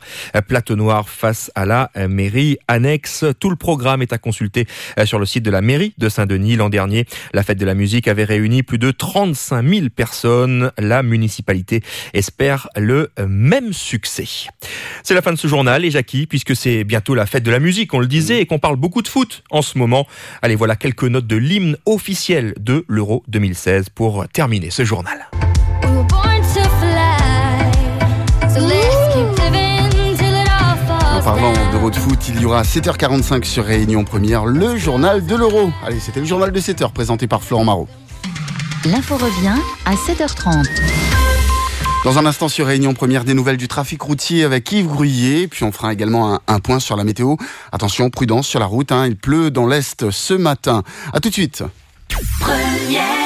Speaker 5: plateau noir face à la mairie annexe. Tout le programme est à consulter sur le site de la mairie de Saint-Denis. L'an dernier, la fête de la musique avait réuni plus de 35 000 personnes. La municipalité espère le même succès. C'est la fin de ce journal et Jackie, puisque c'est bientôt la fête de la musique, on le disait, et qu'on parle beaucoup de foot en ce moment. Allez, voilà quelques notes de l'hymne officiel de l'Euro 2016 pour terminer ce journal.
Speaker 1: En parlant d'Euro de foot, il y aura à 7h45 sur Réunion Première le journal de l'Euro. Allez, c'était le journal de 7h présenté par Florent Marot.
Speaker 6: L'info revient à 7h30.
Speaker 1: Dans un instant sur Réunion Première, des nouvelles du trafic routier avec Yves Gruyé. Puis on fera également un, un point sur la météo. Attention, prudence sur la route. Hein, il pleut dans l'Est ce matin. À tout de suite.
Speaker 6: Première.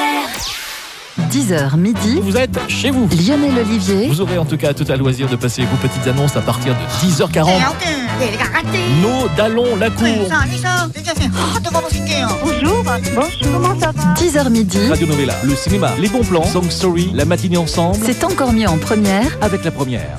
Speaker 6: 10h midi.
Speaker 66: Vous êtes chez vous.
Speaker 6: Lionel Olivier.
Speaker 66: Vous aurez en tout cas tout à loisir de passer vos petites annonces à partir de 10h40. Nos dallons la cour.
Speaker 75: Bonjour, comment ça va
Speaker 6: 10h midi.
Speaker 66: Radio Novella, le cinéma, les bons plans, Song Story, la matinée ensemble.
Speaker 6: C'est encore mieux en première.
Speaker 66: Avec la première.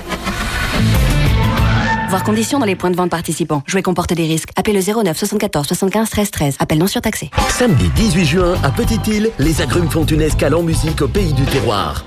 Speaker 72: Voir conditions dans les points de vente participants. Jouer comporte des risques. Appelez le 09 74 75 13 13. Appel non surtaxé.
Speaker 78: Samedi 18 juin, à Petite-Île, les agrumes font une escale en musique au pays du terroir.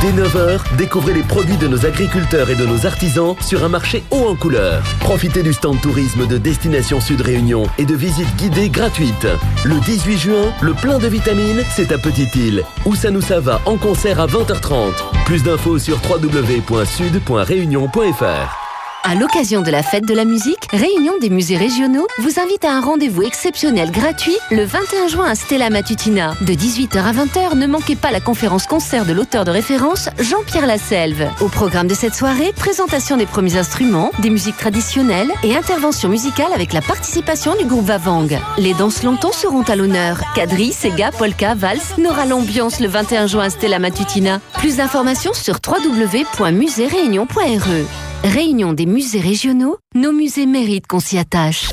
Speaker 79: Dès 9h, découvrez les produits de nos agriculteurs et de nos artisans sur un marché haut en couleur. Profitez du stand tourisme de Destination Sud Réunion et de visites guidées gratuites. Le 18 juin, le plein de vitamines, c'est à Petite-Île. Où ça nous ça va en concert à 20h30. Plus d'infos sur www.sud.réunion.fr.
Speaker 4: À l'occasion de la fête de la musique, Réunion des musées régionaux vous invite à un rendez-vous exceptionnel gratuit le 21 juin à Stella Matutina. De 18h à 20h, ne manquez pas la conférence concert de l'auteur de référence Jean-Pierre Lasselve. Au programme de cette soirée, présentation des premiers instruments, des musiques traditionnelles et intervention musicale avec la participation du groupe Vavang. Les danses longtemps seront à l'honneur. Quadrille, Sega, Polka, Vals n'aura l'ambiance le 21 juin à Stella Matutina. Plus d'informations sur www.muséréunion.re. Réunion des musées régionaux, nos musées méritent qu'on s'y attache.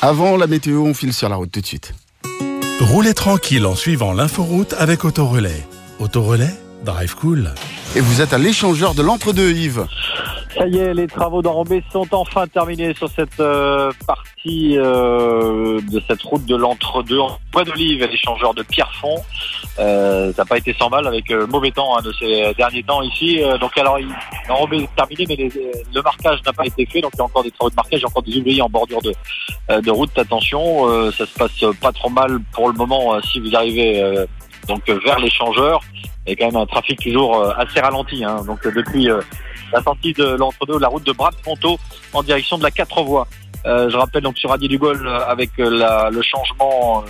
Speaker 1: Avant la météo, on file sur la route tout de suite.
Speaker 53: Roulez tranquille en suivant l'inforoute avec Autorelais. Autorelais, drive cool.
Speaker 1: Et vous êtes à l'échangeur de l'entre-deux, Yves.
Speaker 23: Ça y est, les travaux d'enrobés sont enfin terminés sur cette euh, partie euh, de cette route de l'entre-deux. En bois d'olive l'échangeur de Pierrefonds. Euh, ça n'a pas été sans mal avec euh, mauvais temps hein, de ces derniers temps ici. Euh, donc alors, il- l'enrobé est terminé, mais les- le marquage n'a pas été fait. Donc il y a encore des travaux de marquage, il y a encore des ouvriers en bordure de, de route. Attention, euh, ça se passe pas trop mal pour le moment euh, si vous arrivez euh, donc euh, vers l'échangeur. A quand même un trafic toujours euh, assez ralenti. Hein. Donc euh, depuis la sortie de l'entre-deux, la route de Brad-Ponto en direction de la 4 voies. Je rappelle donc sur Radier du Gaulle avec la- le changement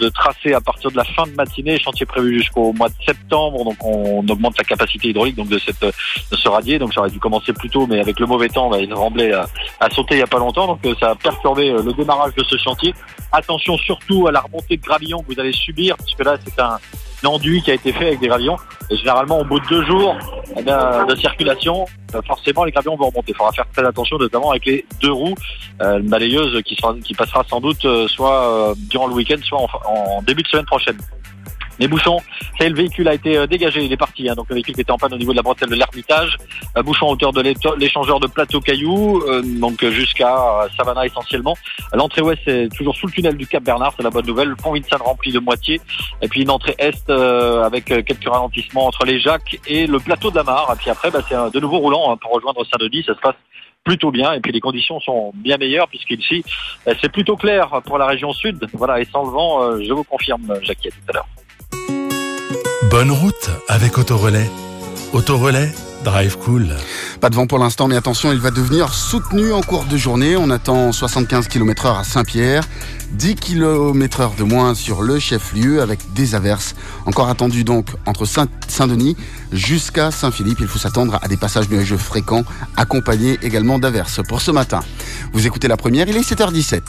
Speaker 23: de tracé à partir de la fin de matinée, chantier prévu jusqu'au mois de septembre, donc on augmente la capacité hydraulique donc de cette de ce radier, donc ça aurait dû commencer plus tôt, mais avec le mauvais temps, bah, il semblait à, à sauter il y a pas longtemps, donc euh, ça a perturbé euh, le démarrage de ce chantier. Attention surtout à la remontée de gravillon que vous allez subir, puisque là c'est un enduit qui a été fait avec des gravillons, et généralement au bout de deux jours de circulation, euh, forcément les gravillons vont remonter. Il faudra faire très attention, notamment avec les deux roues, euh, qui, sera, qui passera sans doute euh, soit euh, durant le week-end, soit en début de semaine prochaine. Les bouchons, ça est, le véhicule a été euh, dégagé, il est parti. hein. donc le véhicule était en panne au niveau de la bretelle de l'Ermitage. Euh, bouchon hauteur de l'échangeur de plateau cailloux, euh, donc euh, jusqu'à Savannah essentiellement. L'entrée ouest c'est toujours sous le tunnel du Cap Bernard, c'est la bonne nouvelle. Le pont Vincent rempli de moitié. Et puis une entrée est euh, avec quelques ralentissements entre les Jacques et le plateau de la Mare. Et puis après, bah, c'est de nouveau roulant hein, pour rejoindre Saint-Denis. Ça se passe plutôt bien et puis les conditions sont bien meilleures puisqu'ici c'est plutôt clair pour la région sud. Voilà, et sans le vent, je vous confirme, Jackie, tout à l'heure.
Speaker 53: Bonne route avec Autorelais. Autorelais, drive cool.
Speaker 1: Pas de vent pour l'instant, mais attention, il va devenir soutenu en cours de journée. On attend 75 km heure à Saint-Pierre, 10 km heure de moins sur le chef-lieu avec des averses. Encore attendu donc entre Saint- Saint-Denis jusqu'à Saint-Philippe. Il faut s'attendre à des passages nuageux fréquents, accompagnés également d'averses. Pour ce matin, vous écoutez la première, il est 7h17.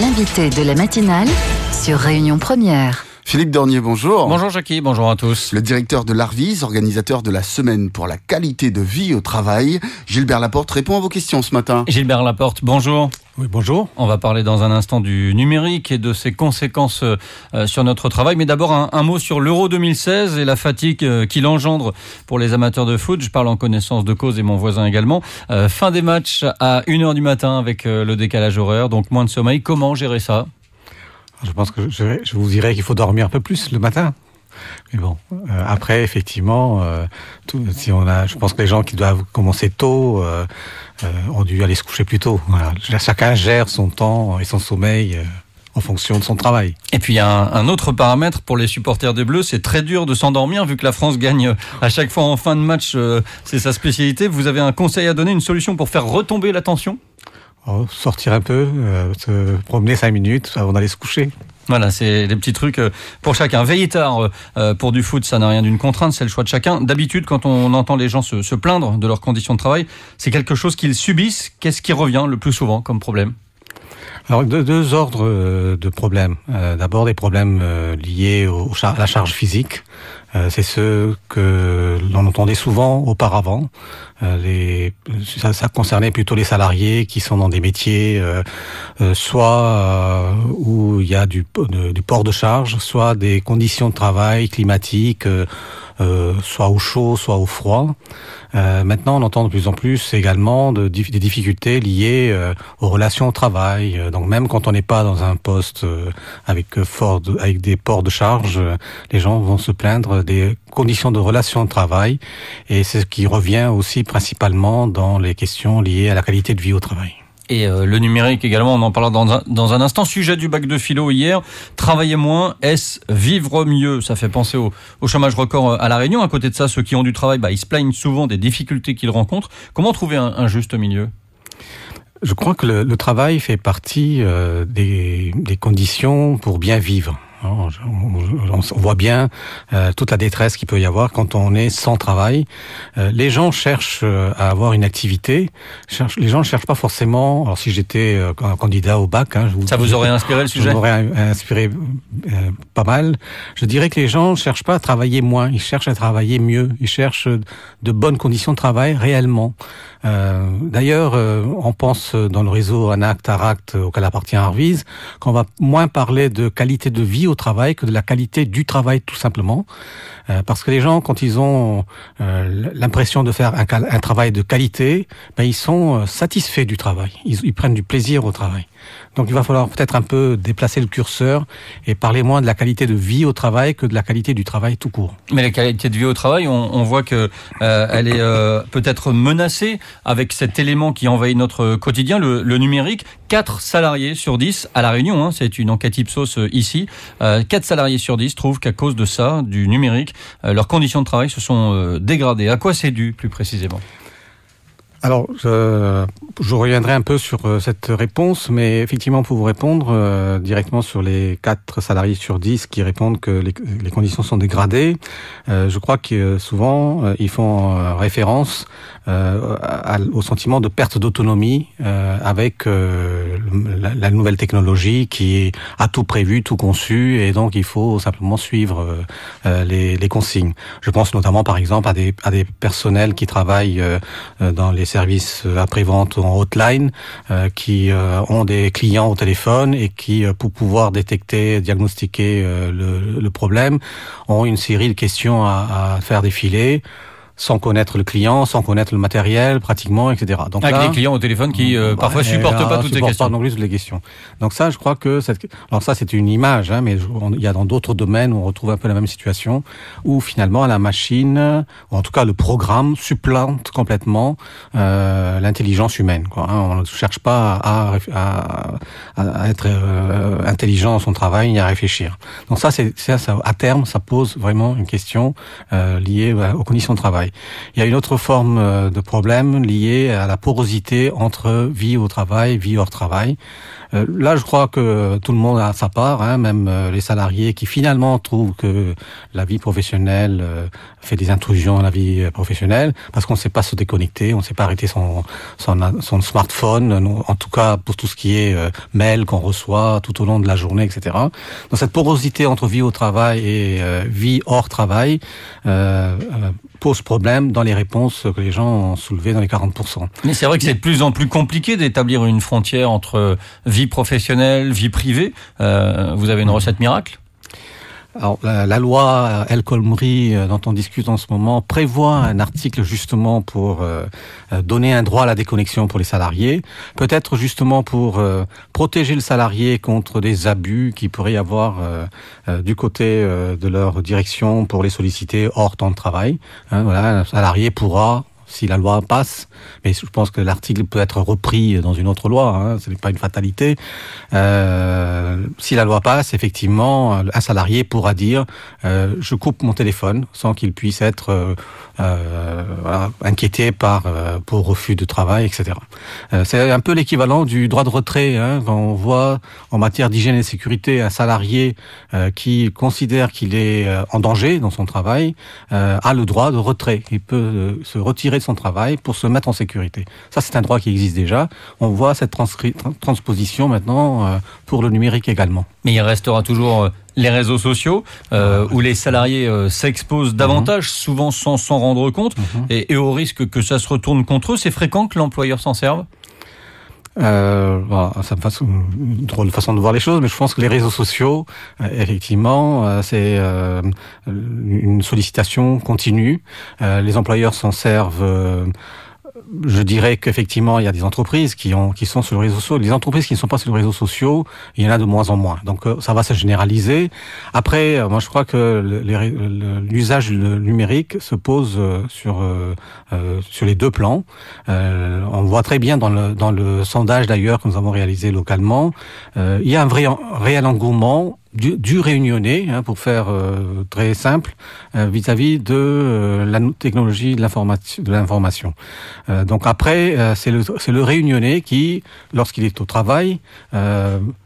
Speaker 6: L'invité de la matinale sur Réunion Première.
Speaker 1: Philippe Dornier, bonjour.
Speaker 78: Bonjour Jackie, bonjour à tous.
Speaker 1: Le directeur de l'Arvis, organisateur de la semaine pour la qualité de vie au travail, Gilbert Laporte répond à vos questions ce matin.
Speaker 78: Gilbert Laporte, bonjour.
Speaker 70: Oui, bonjour.
Speaker 78: On va parler dans un instant du numérique et de ses conséquences euh, sur notre travail. Mais d'abord, un, un mot sur l'Euro 2016 et la fatigue euh, qu'il engendre pour les amateurs de foot. Je parle en connaissance de cause et mon voisin également. Euh, fin des matchs à 1h du matin avec le décalage horaire, donc moins de sommeil. Comment gérer ça?
Speaker 70: Je pense que je, je vous dirais qu'il faut dormir un peu plus le matin. Mais bon, euh, après, effectivement, euh, tout, si on a, je pense que les gens qui doivent commencer tôt euh, euh, ont dû aller se coucher plus tôt. Voilà. Chacun gère son temps et son sommeil euh, en fonction de son travail.
Speaker 78: Et puis il y a un, un autre paramètre pour les supporters des Bleus, c'est très dur de s'endormir vu que la France gagne à chaque fois en fin de match, euh, c'est sa spécialité. Vous avez un conseil à donner, une solution pour faire retomber la tension?
Speaker 70: Oh, sortir un peu, euh, se promener cinq minutes avant d'aller se coucher.
Speaker 78: Voilà, c'est des petits trucs euh, pour chacun. Veiller tard euh, pour du foot, ça n'a rien d'une contrainte, c'est le choix de chacun. D'habitude, quand on entend les gens se, se plaindre de leurs conditions de travail, c'est quelque chose qu'ils subissent. Qu'est-ce qui revient le plus souvent comme problème?
Speaker 70: Alors, deux, deux ordres de problèmes. Euh, D'abord, des problèmes euh, liés au, à la charge physique. Euh, c'est ceux que l'on entendait souvent auparavant. Euh, ça, concernait plutôt les salariés qui sont dans des métiers euh, euh, soit où il y a du port de charge, soit des conditions de travail climatiques euh, soit au chaud, soit au froid. Euh, maintenant, on entend de plus en plus également de, des difficultés liées euh, aux relations au travail. Euh, donc même quand on n'est pas dans un poste avec des ports de charge, les gens vont se plaindre des conditions de relation de travail, et c'est ce qui revient aussi principalement dans les questions liées à la qualité de vie au travail.
Speaker 78: Et euh, le numérique également, on en parlera dans un, dans un instant. Sujet du bac de philo hier, travailler moins, est-ce vivre mieux? Ça fait penser au, au chômage record euh, à La Réunion. À côté de ça, ceux qui ont du travail, bah, ils se plaignent souvent des difficultés qu'ils rencontrent. Comment trouver un, un juste milieu?
Speaker 70: Je crois que le, le travail fait partie euh, des, des conditions pour bien vivre. Alors, On, voit bien euh, toute la détresse qu'il peut y avoir quand on est sans travail. Euh, les gens cherchent euh, à avoir une activité. Cherchent, les gens ne cherchent pas forcément. Alors si j'étais un candidat au bac, hein,
Speaker 78: Ça vous aurait inspiré le sujet
Speaker 70: Ça m'aurait inspiré pas mal. Je dirais que les gens ne cherchent pas à travailler moins, ils cherchent à travailler mieux. Ils cherchent de bonnes conditions de travail réellement. Euh, D'ailleurs, euh, on pense dans le réseau ANACT, ARACT, auquel appartient Arvise, qu'on va moins parler de qualité de vie au travail que de la qualité du travail tout simplement. Euh, parce que les gens, quand ils ont euh, l'impression de faire un, travail de qualité, ben, ils sont euh, satisfaits du travail. Ils, ils prennent du plaisir au travail. Donc il va falloir peut-être un peu déplacer le curseur et parler moins de la qualité de vie au travail que de la qualité du travail tout court.
Speaker 78: Mais la qualité de vie au travail, on, voit que euh, elle est euh, peut-être menacée avec cet élément qui envahit notre quotidien, le, numérique. 4 salariés sur 10 à la Réunion, hein, c'est une enquête Ipsos euh, ici. Euh, 4 salariés sur 10 trouvent qu'à cause de ça, du numérique, euh, leurs conditions de travail se sont euh, dégradées. À quoi c'est dû plus précisément?
Speaker 70: Alors, je, je reviendrai un peu sur euh, cette réponse, mais effectivement, pour vous répondre euh, directement sur les 4 salariés sur 10 qui répondent que les, conditions sont dégradées, euh, je crois que souvent, ils font référence au sentiment de perte d'autonomie avec la, nouvelle technologie qui a tout prévu, tout conçu, et donc il faut simplement suivre les, consignes. Je pense notamment, par exemple, à des, personnels qui travaillent dans les services euh, après-vente en hotline, euh, qui euh, ont des clients au téléphone et qui, pour pouvoir détecter, diagnostiquer le, le problème, ont une série de questions à, à faire défiler sans connaître le client, sans connaître le matériel, pratiquement, etc. Donc
Speaker 78: Avec
Speaker 70: là,
Speaker 78: des clients au téléphone qui euh,
Speaker 70: bah,
Speaker 78: parfois
Speaker 70: et
Speaker 78: supportent
Speaker 70: là,
Speaker 78: pas toutes
Speaker 70: supportent
Speaker 78: questions.
Speaker 70: pas non plus toutes les questions. Donc ça, je crois que cette... alors ça c'est une image, hein, mais il y a dans d'autres domaines où on retrouve un peu la même situation, où finalement la machine, ou en tout cas le programme, supplante complètement euh, l'intelligence humaine. Quoi, hein. On ne cherche pas à, à, à- être euh, intelligent dans son travail ni à réfléchir. Donc ça, c'est ça, ça, à terme, ça pose vraiment une question euh, liée voilà, aux conditions de travail. Il y a une autre forme euh, de problème lié à la porosité entre vie au travail, vie hors travail. Euh, là, je crois que tout le monde a sa part, hein, même euh, les salariés qui finalement trouvent que la vie professionnelle euh, fait des intrusions dans la vie professionnelle parce qu'on ne sait pas se déconnecter, on ne sait pas arrêter son, son, son smartphone, en tout cas pour tout ce qui est mail qu'on reçoit tout au long de la journée, etc. Donc cette porosité entre vie au travail et vie hors travail euh, pose problème dans les réponses que les gens ont soulevées dans les 40%.
Speaker 78: Mais c'est vrai que c'est de plus en plus compliqué d'établir une frontière entre professionnelle, vie privée. Euh, vous avez une recette miracle?
Speaker 70: La, loi El Khomri euh, dont on discute en ce moment prévoit un article justement pour euh, donner un droit à la déconnexion pour les salariés, peut-être justement pour protéger le salarié contre des abus qui pourraient y avoir du côté de leur direction pour les solliciter hors temps de travail. Hein, un salarié pourra si la loi passe, mais je pense que l'article peut être repris dans une autre loi, hein, ce n'est pas une fatalité. Euh, si la loi passe, effectivement, un salarié pourra dire euh, je coupe mon téléphone sans qu'il puisse être euh, inquiété par pour refus de travail, etc. C'est un peu l'équivalent du droit de retrait. Hein, quand on voit en matière d'hygiène et de sécurité un salarié qui considère qu'il est en danger dans son travail a le droit de retrait. Il peut se retirer de son travail pour se mettre en sécurité. Ça, c'est un droit qui existe déjà. On voit cette transposition maintenant euh, pour le numérique également.
Speaker 78: Mais il restera toujours euh, les réseaux sociaux euh, où les salariés euh, s'exposent davantage, souvent sans s'en rendre compte, et, et au risque que ça se retourne contre eux. C'est fréquent que l'employeur s'en serve
Speaker 70: euh, bon, ça me fasse une drôle de façon de voir les choses, mais je pense que les réseaux sociaux, euh, effectivement, euh, c'est euh, une sollicitation continue. Les employeurs s'en servent. Je dirais qu'effectivement, il y a des entreprises qui ont qui sont sur les réseaux sociaux. Les entreprises qui ne sont pas sur les réseaux sociaux, il y en a de moins en moins. Donc euh, ça va se généraliser. Après, euh, moi je crois que l'usage numérique se pose euh, sur euh, sur les deux plans. Euh, on voit très bien dans le dans le sondage d'ailleurs que nous avons réalisé localement, euh, il y a un vrai réel engouement du, du réunionnais, hein, pour faire euh, très simple, euh, vis-à-vis de euh, la no- technologie de l'information. De. Euh, donc après, euh, c'est le, le réunionnais qui, lorsqu'il est au travail,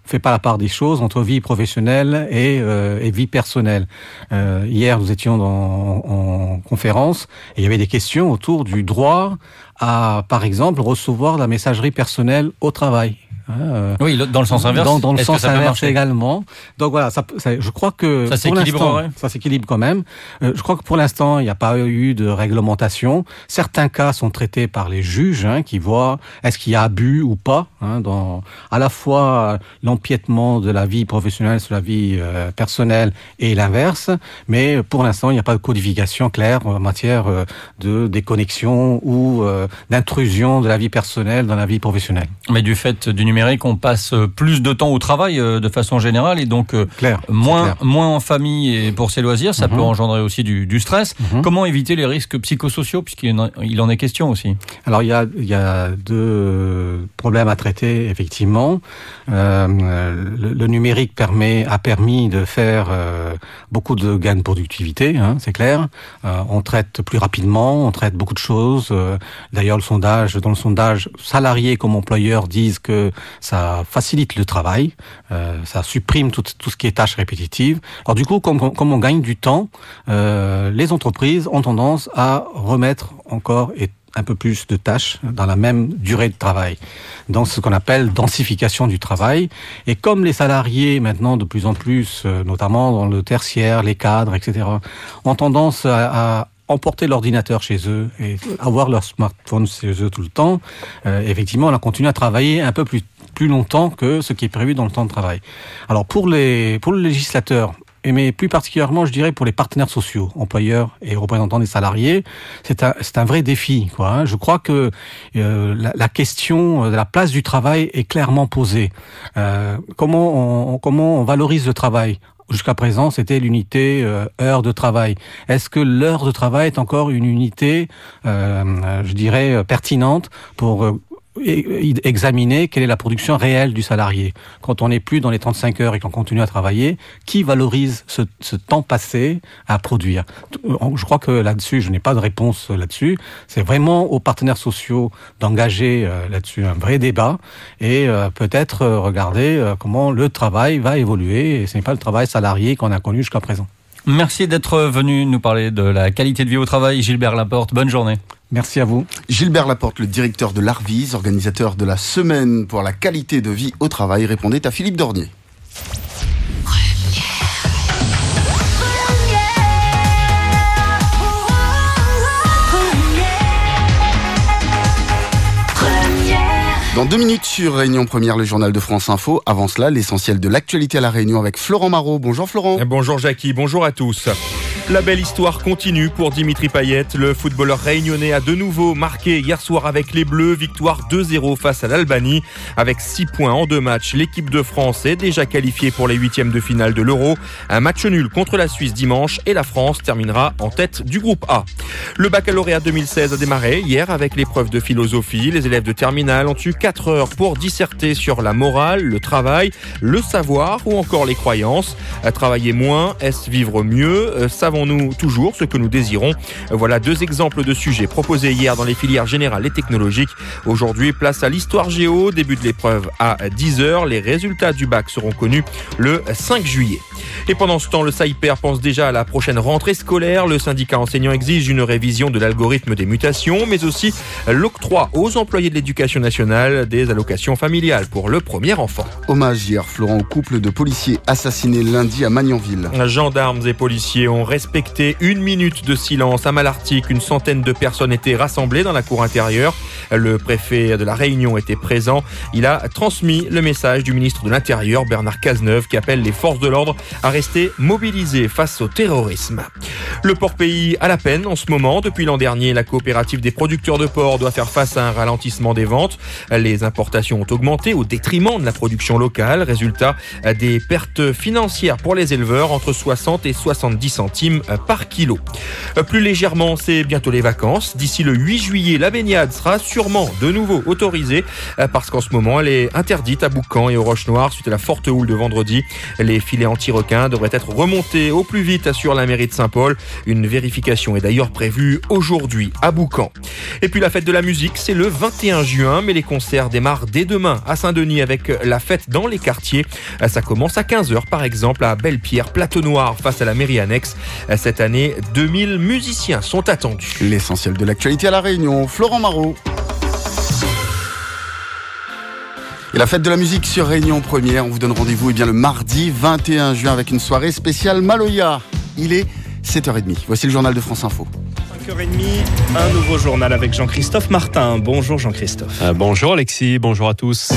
Speaker 70: fait pas la part des choses entre vie professionnelle et, et vie personnelle. Hier, nous étions dans, en, conférence et il y avait des questions autour du droit à, par exemple, recevoir la messagerie personnelle au travail. Hein, euh,
Speaker 78: Oui, dans le sens inverse.
Speaker 70: Dans, dans le sens inverse également. Donc voilà, ça, peut- ça- je crois que
Speaker 78: Ça s'équilibrerait
Speaker 70: ça s'équilibre quand même. Euh, je crois que pour l'instant, il n'y a pas eu de réglementation. Certains cas sont traités par les juges hein, qui voient est-ce qu'il y a abus ou pas hein, dans à la fois l'empiètement de la vie professionnelle sur la vie euh, personnelle et l'inverse. Mais pour l'instant, il n'y a pas de codification claire en matière euh, de déconnexion ou d'intrusion de la vie personnelle dans la vie professionnelle.
Speaker 78: Mais du fait du numérique, on passe euh, plus de temps au travail euh, de façon générale et donc euh, moins, moins en famille et pour ses loisirs, ça
Speaker 70: Mhm.
Speaker 78: peut engendrer aussi du, du stress.
Speaker 70: Mhm.
Speaker 78: Comment éviter les risques psychosociaux puisqu'il en, il en est question aussi?
Speaker 70: Alors il y a, il y a deux problèmes à traiter effectivement. Euh, le, le numérique permet a permis de faire euh, beaucoup de gains de productivité, hein, c'est clair. Euh, on traite plus rapidement, on traite beaucoup de choses. D'ailleurs le sondage, dans le sondage, salariés comme employeurs disent que ça facilite le travail, euh, ça supprime tout, tout ce qui est tâches répétitives. Alors du coup, comme, comme on gagne du temps, euh, les entreprises ont tendance à remettre encore et un peu plus de tâches dans la même durée de travail. Donc ce qu'on appelle densification du travail. Et comme les salariés maintenant de plus en plus, euh, notamment dans le tertiaire, les cadres, etc., ont tendance à, à emporter l'ordinateur chez eux et avoir leur smartphone chez eux tout le temps, euh, effectivement, on a continué à travailler un peu plus, plus longtemps que ce qui est prévu dans le temps de travail. Alors pour les pour le législateur, mais plus particulièrement, je dirais, pour les partenaires sociaux, employeurs et représentants des salariés, c'est un, un vrai défi. Quoi, hein. Je crois que euh, la, la question de la place du travail est clairement posée. Euh, comment, on, comment on valorise le travail? Jusqu'à présent, c'était l'unité euh, heure de travail. Est-ce que l'heure de travail est encore une unité, euh, je dirais, euh, pertinente pour euh, examiner quelle est la production réelle du salarié. Quand on n'est plus dans les 35 heures et qu'on continue à travailler, qui valorise ce, ce temps passé à produire? Je crois que là-dessus, je n'ai pas de réponse là-dessus. C'est vraiment aux partenaires sociaux d'engager euh, là-dessus un vrai débat et euh, peut-être euh, regarder euh, comment le travail va évoluer. Et ce n'est pas le travail salarié qu'on a connu jusqu'à présent.
Speaker 78: Merci d'être venu nous parler de la qualité de vie au travail. Gilbert Laporte, bonne journée.
Speaker 70: Merci à vous.
Speaker 1: Gilbert Laporte, le directeur de l'Arvis, organisateur de la semaine pour la qualité de vie au travail, répondait à Philippe Dornier. Dans deux minutes sur Réunion Première, le journal de France Info. Avant cela, l'essentiel de l'actualité à la Réunion avec Florent Marot. Bonjour Florent.
Speaker 5: Bonjour Jackie, bonjour à tous. La belle histoire continue pour Dimitri Payet. Le footballeur réunionnais a de nouveau marqué hier soir avec les Bleus. Victoire 2-0 face à l'Albanie. Avec 6 points en deux matchs, l'équipe de France est déjà qualifiée pour les huitièmes de finale de l'Euro. Un match nul contre la Suisse dimanche et la France terminera en tête du groupe A. Le baccalauréat 2016 a démarré hier avec l'épreuve de philosophie. Les élèves de terminale ont eu 4 heures pour disserter sur la morale, le travail, le savoir ou encore les croyances. Travailler moins, est-ce vivre mieux? Euh, Savons-nous toujours ce que nous désirons Voilà deux exemples de sujets proposés hier dans les filières générales et technologiques. Aujourd'hui, place à l'histoire géo. Début de l'épreuve à 10h. Les résultats du bac seront connus le 5 juillet. Et pendant ce temps, le SAIPER pense déjà à la prochaine rentrée scolaire. Le syndicat enseignant exige une révision de l'algorithme des mutations, mais aussi l'octroi aux employés de l'éducation nationale des allocations familiales pour le premier enfant.
Speaker 1: Hommage hier, Florent, au couple de policiers assassinés lundi à Magnanville.
Speaker 5: Gendarmes et policiers ont respecté une minute de silence à Malartic. Une centaine de personnes étaient rassemblées dans la cour intérieure. Le préfet de la Réunion était présent. Il a transmis le message du ministre de l'Intérieur, Bernard Cazeneuve, qui appelle les forces de l'ordre à rester mobilisées face au terrorisme. Le port pays à la peine en ce moment. Depuis l'an dernier, la coopérative des producteurs de porc doit faire face à un ralentissement des ventes. Les importations ont augmenté au détriment de la production locale. Résultat, des pertes financières pour les éleveurs entre 60 et 70 centimes par kilo. Plus légèrement, c'est bientôt les vacances. D'ici le 8 juillet, la baignade sera sûrement de nouveau autorisée parce qu'en ce moment, elle est interdite à Boucan et aux Roches Noires suite à la forte houle de vendredi. Les filets anti-requins devraient être remontés au plus vite, assure la mairie de Saint-Paul. Une vérification est d'ailleurs prévue aujourd'hui à Boucan. Et puis la fête de la musique, c'est le 21 juin, mais les concerts démarrent dès demain à Saint-Denis avec la fête dans les quartiers. Ça commence à 15h par exemple à Belle-Pierre, Plateau Noir face à la mairie annexe. Cette année, 2000 musiciens sont attendus.
Speaker 1: L'essentiel de l'actualité à La Réunion, Florent Marot. Et la fête de la musique sur Réunion Première, on vous donne rendez-vous eh bien, le mardi 21 juin avec une soirée spéciale Maloya. Il est 7h30. Voici le journal de France Info.
Speaker 80: 5h30, un nouveau journal avec Jean-Christophe Martin. Bonjour Jean-Christophe.
Speaker 81: Euh, bonjour Alexis, bonjour à tous.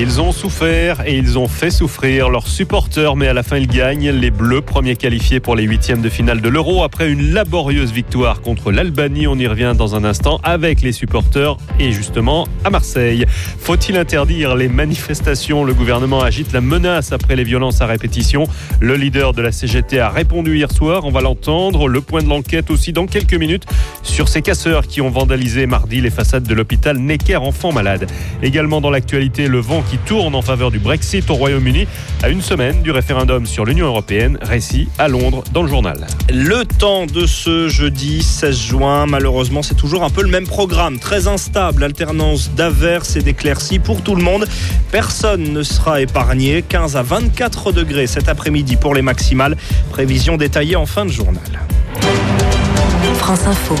Speaker 81: Ils ont souffert et ils ont fait souffrir leurs supporters, mais à la fin ils gagnent. Les Bleus, premiers qualifiés pour les huitièmes de finale de l'Euro, après une laborieuse victoire contre l'Albanie. On y revient dans un instant avec les supporters et justement à Marseille. Faut-il interdire les manifestations? Le gouvernement agite la menace après les violences à répétition. Le leader de la CGT a répondu hier soir, on va l'entendre. Le point de l'enquête aussi dans quelques minutes sur ces casseurs qui ont vandalisé mardi les façades de l'hôpital Necker Enfants Malades. Également dans l'actualité, le vent qui tourne en faveur du Brexit au Royaume-Uni à une semaine du référendum sur l'Union européenne. Récit à Londres dans le journal.
Speaker 80: Le temps de ce jeudi 16 juin, malheureusement, c'est toujours un peu le même programme. Très instable, alternance d'averses et d'éclaircies pour tout le monde. Personne ne sera épargné. 15 à 24 degrés cet après-midi pour les maximales. Prévision détaillée en fin de journal.
Speaker 6: France Info.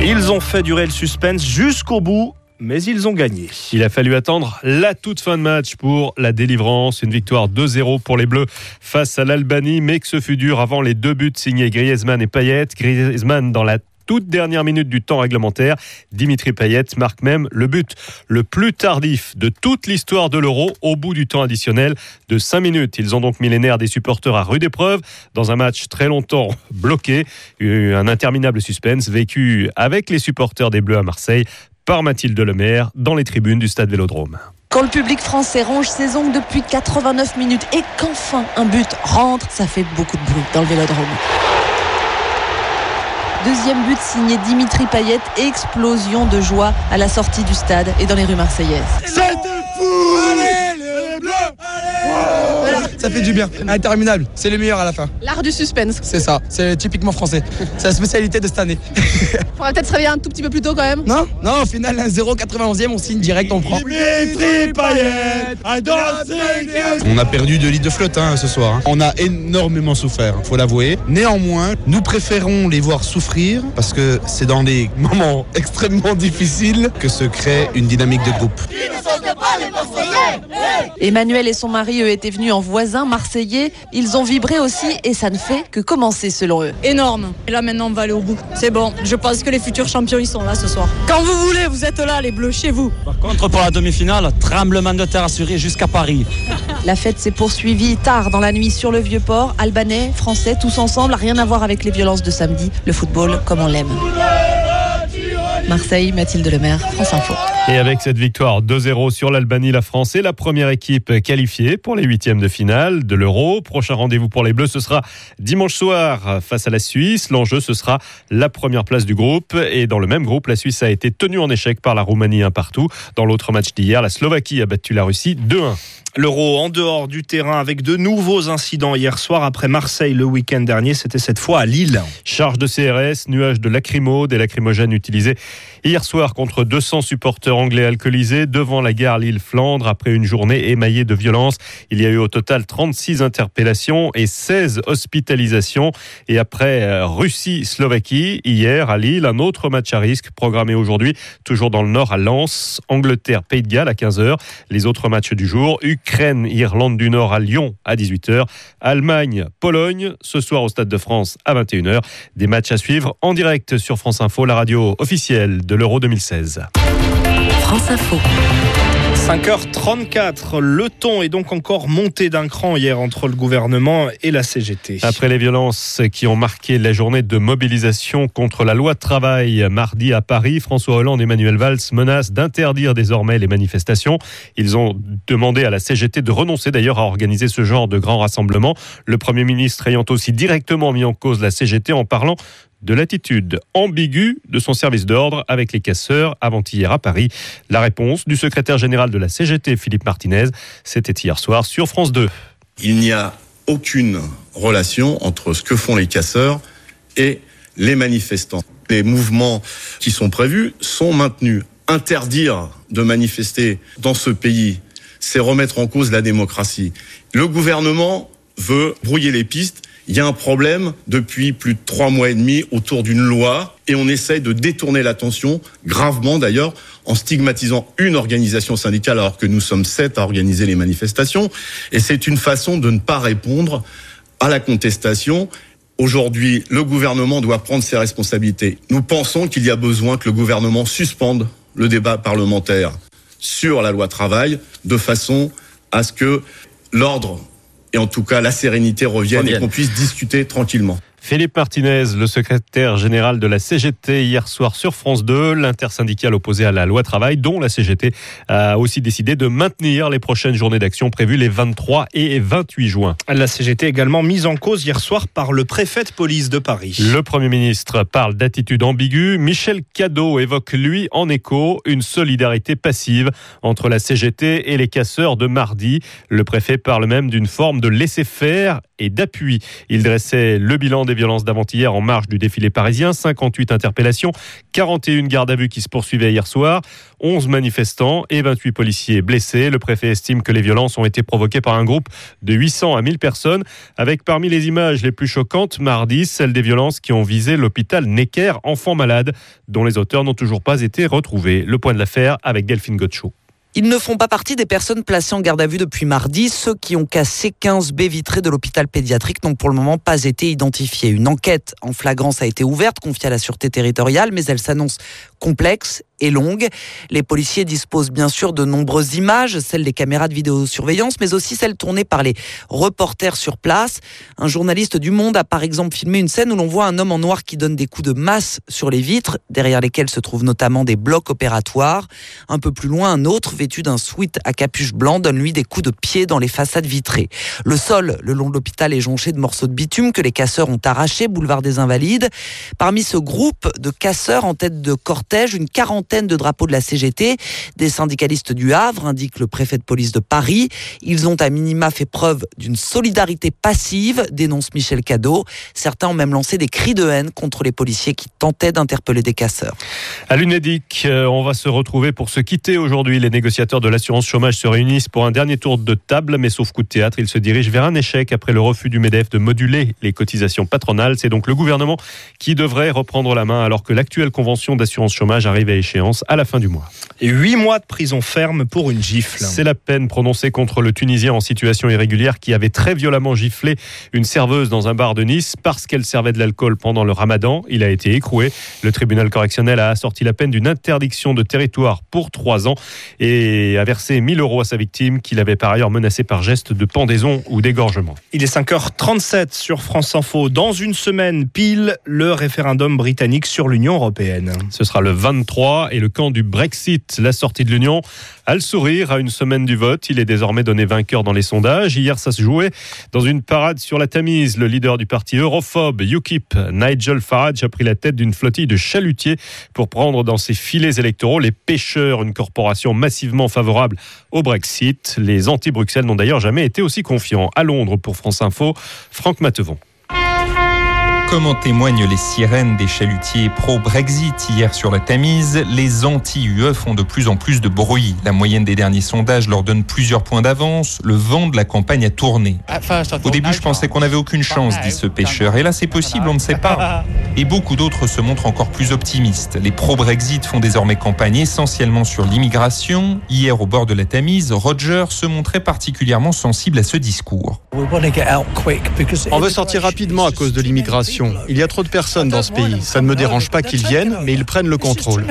Speaker 80: Ils ont fait durer le suspense jusqu'au bout mais ils ont gagné.
Speaker 81: Il a fallu attendre la toute fin de match pour la délivrance. Une victoire 2-0 pour les Bleus face à l'Albanie, mais que ce fut dur avant les deux buts signés Griezmann et Payet. Griezmann dans la toute dernière minute du temps réglementaire. Dimitri Payet marque même le but le plus tardif de toute l'histoire de l'Euro au bout du temps additionnel de 5 minutes. Ils ont donc mis les nerfs des supporters à rude épreuve dans un match très longtemps bloqué. Un interminable suspense vécu avec les supporters des Bleus à Marseille par Mathilde Lemaire dans les tribunes du stade Vélodrome.
Speaker 35: Quand le public français ronge ses ongles depuis 89 minutes et qu'enfin un but rentre, ça fait beaucoup de bruit dans le Vélodrome. Deuxième but signé Dimitri Payet, explosion de joie à la sortie du stade et dans les rues marseillaises.
Speaker 82: Ça fait du bien. Interminable. C'est le meilleur à la fin.
Speaker 35: L'art du suspense.
Speaker 82: C'est ça. C'est typiquement français. C'est la spécialité de cette année.
Speaker 35: Faudra peut-être se réveiller un tout petit peu plus tôt quand même.
Speaker 82: Non, non, au final, 1-0, 91e, on signe direct, on prend.
Speaker 83: On a perdu deux litres de flotte hein, ce soir. hein. On a énormément souffert, faut l'avouer. Néanmoins, nous préférons les voir souffrir parce que c'est dans des moments extrêmement difficiles que se crée une dynamique de groupe.
Speaker 35: Emmanuel et son mari, eux, étaient venus en voisins marseillais. Ils ont vibré aussi et ça ne fait que commencer selon eux.
Speaker 84: Énorme. Et là maintenant on va aller au bout. C'est bon. Je pense que les futurs champions ils sont là ce soir. Quand vous voulez, vous êtes là les bleus chez vous.
Speaker 85: Par contre pour la demi-finale, tremblement de terre assuré jusqu'à Paris.
Speaker 35: La fête s'est poursuivie tard dans la nuit sur le vieux port. Albanais, français, tous ensemble, rien à voir avec les violences de samedi. Le football comme on l'aime. Marseille, Mathilde Lemaire, France Info.
Speaker 81: Et avec cette victoire 2-0 sur l'Albanie, la France est la première équipe qualifiée pour les huitièmes de finale de l'Euro. Prochain rendez-vous pour les Bleus, ce sera dimanche soir face à la Suisse. L'enjeu, ce sera la première place du groupe. Et dans le même groupe, la Suisse a été tenue en échec par la Roumanie un partout. Dans l'autre match d'hier, la Slovaquie a battu la Russie 2-1.
Speaker 80: L'Euro en dehors du terrain avec de nouveaux incidents hier soir après Marseille le week-end dernier. C'était cette fois à Lille.
Speaker 81: Charge de CRS, nuage de lacrymo, des lacrymogènes utilisés hier soir contre 200 supporters anglais alcoolisés devant la gare Lille-Flandre après une journée émaillée de violence. Il y a eu au total 36 interpellations et 16 hospitalisations. Et après euh, Russie-Slovaquie, hier à Lille, un autre match à risque programmé aujourd'hui, toujours dans le nord à Lens, Angleterre-Pays de Galles à 15h. Les autres matchs du jour, Ukraine, Irlande du Nord à Lyon à 18h. Allemagne, Pologne, ce soir au Stade de France à 21h. Des matchs à suivre en direct sur France Info, la radio officielle de l'Euro 2016.
Speaker 6: France Info.
Speaker 80: 5h34, le ton est donc encore monté d'un cran hier entre le gouvernement et la CGT.
Speaker 81: Après les violences qui ont marqué la journée de mobilisation contre la loi de travail mardi à Paris, François Hollande et Emmanuel Valls menacent d'interdire désormais les manifestations. Ils ont demandé à la CGT de renoncer d'ailleurs à organiser ce genre de grand rassemblement. Le Premier ministre ayant aussi directement mis en cause la CGT en parlant de l'attitude ambiguë de son service d'ordre avec les casseurs avant-hier à Paris. La réponse du secrétaire général de la CGT, Philippe Martinez, c'était hier soir sur France 2.
Speaker 86: Il n'y a aucune relation entre ce que font les casseurs et les manifestants. Les mouvements qui sont prévus sont maintenus. Interdire de manifester dans ce pays, c'est remettre en cause la démocratie. Le gouvernement veut brouiller les pistes il y a un problème depuis plus de trois mois et demi autour d'une loi et on essaye de détourner l'attention, gravement d'ailleurs, en stigmatisant une organisation syndicale alors que nous sommes sept à organiser les manifestations. Et c'est une façon de ne pas répondre à la contestation. Aujourd'hui, le gouvernement doit prendre ses responsabilités. Nous pensons qu'il y a besoin que le gouvernement suspende le débat parlementaire sur la loi travail de façon à ce que l'ordre et en tout cas la sérénité revienne, revienne. et qu'on puisse discuter tranquillement.
Speaker 81: Philippe Martinez, le secrétaire général de la CGT, hier soir sur France 2, l'intersyndicale opposée à la loi travail, dont la CGT a aussi décidé de maintenir les prochaines journées d'action prévues les 23 et 28 juin.
Speaker 80: La CGT également mise en cause hier soir par le préfet de police de Paris.
Speaker 81: Le Premier ministre parle d'attitude ambiguë. Michel Cadeau évoque, lui, en écho, une solidarité passive entre la CGT et les casseurs de mardi. Le préfet parle même d'une forme de laisser-faire et d'appui. Il dressait le bilan des violences d'avant-hier en marge du défilé parisien. 58 interpellations, 41 gardes à vue qui se poursuivaient hier soir, 11 manifestants et 28 policiers blessés. Le préfet estime que les violences ont été provoquées par un groupe de 800 à 1000 personnes, avec parmi les images les plus choquantes mardi, celle des violences qui ont visé l'hôpital Necker, enfant malade, dont les auteurs n'ont toujours pas été retrouvés. Le point de l'affaire avec Delphine Gotcho.
Speaker 87: Ils ne font pas partie des personnes placées en garde à vue depuis mardi. Ceux qui ont cassé 15 baies vitrées de l'hôpital pédiatrique n'ont pour le moment pas été identifiés. Une enquête en flagrance a été ouverte, confiée à la Sûreté territoriale, mais elle s'annonce complexe et longue. Les policiers disposent bien sûr de nombreuses images, celles des caméras de vidéosurveillance, mais aussi celles tournées par les reporters sur place. Un journaliste du Monde a par exemple filmé une scène où l'on voit un homme en noir qui donne des coups de masse sur les vitres, derrière lesquelles se trouvent notamment des blocs opératoires. Un peu plus loin, un autre, vêtu d'un sweat à capuche blanc, donne lui des coups de pied dans les façades vitrées. Le sol, le long de l'hôpital, est jonché de morceaux de bitume que les casseurs ont arrachés, boulevard des Invalides. Parmi ce groupe de casseurs en tête de cortège, une quarantaine de drapeaux de la CGT. Des syndicalistes du Havre, indique le préfet de police de Paris. Ils ont à minima fait preuve d'une solidarité passive, dénonce Michel Cadeau. Certains ont même lancé des cris de haine contre les policiers qui tentaient d'interpeller des casseurs.
Speaker 81: À l'UNEDIC, euh, on va se retrouver pour se quitter aujourd'hui. Les négociateurs de l'assurance chômage se réunissent pour un dernier tour de table, mais sauf coup de théâtre, ils se dirigent vers un échec après le refus du MEDEF de moduler les cotisations patronales. C'est donc le gouvernement qui devrait reprendre la main alors que l'actuelle convention d'assurance chômage arrive à échéance à la fin du mois.
Speaker 80: Et 8 mois de prison ferme pour une gifle.
Speaker 81: C'est la peine prononcée contre le Tunisien en situation irrégulière qui avait très violemment giflé une serveuse dans un bar de Nice parce qu'elle servait de l'alcool pendant le ramadan. Il a été écroué. Le tribunal correctionnel a assorti la peine d'une interdiction de territoire pour 3 ans et a versé 1000 euros à sa victime qu'il avait par ailleurs menacé par geste de pendaison ou d'égorgement.
Speaker 80: Il est 5h37 sur France Info. Dans une semaine pile, le référendum britannique sur l'Union européenne.
Speaker 81: Ce sera le 23 et le camp du Brexit, la sortie de l'Union, a le sourire à une semaine du vote. Il est désormais donné vainqueur dans les sondages. Hier, ça se jouait dans une parade sur la Tamise. Le leader du parti europhobe UKIP, Nigel Farage, a pris la tête d'une flottille de chalutiers pour prendre dans ses filets électoraux les pêcheurs, une corporation massivement favorable au Brexit. Les anti-Bruxelles n'ont d'ailleurs jamais été aussi confiants. À Londres, pour France Info, Franck Matevon.
Speaker 78: Comme en témoignent les sirènes des chalutiers pro-Brexit hier sur la Tamise, les anti-UE font de plus en plus de bruit. La moyenne des derniers sondages leur donne plusieurs points d'avance. Le vent de la campagne a tourné. Au début, je pensais qu'on n'avait aucune chance, dit ce pêcheur. Et là, c'est possible, on ne sait pas. Et beaucoup d'autres se montrent encore plus optimistes. Les pro-Brexit font désormais campagne essentiellement sur l'immigration. Hier, au bord de la Tamise, Roger se montrait particulièrement sensible à ce discours.
Speaker 88: On veut sortir rapidement à cause de l'immigration. Il y a trop de personnes dans ce pays. Ça ne me dérange pas qu'ils viennent, mais ils prennent le contrôle.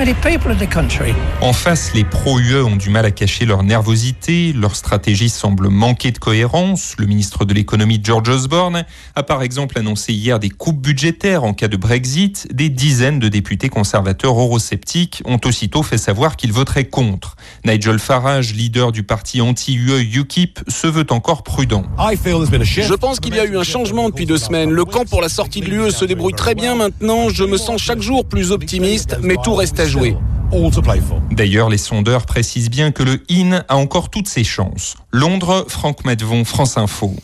Speaker 78: En face, les pro-UE ont du mal à cacher leur nervosité. Leur stratégie semble manquer de cohérence. Le ministre de l'économie, George Osborne, a par exemple annoncé hier des coupes budgétaires en cas de Brexit. Des dizaines de députés conservateurs eurosceptiques ont aussitôt fait savoir qu'ils voteraient contre. Nigel Farage, leader du parti anti-UE UKIP, se veut encore prudent.
Speaker 89: Je pense qu'il y a eu un changement depuis deux semaines. Le camp pour la sortie de l'UE se débrouille très bien maintenant. Je me sens chaque jour plus optimiste, mais tout reste à jouer.
Speaker 78: D'ailleurs, les sondeurs précisent bien que le IN a encore toutes ses chances. Londres, Franck Medvon, France Info.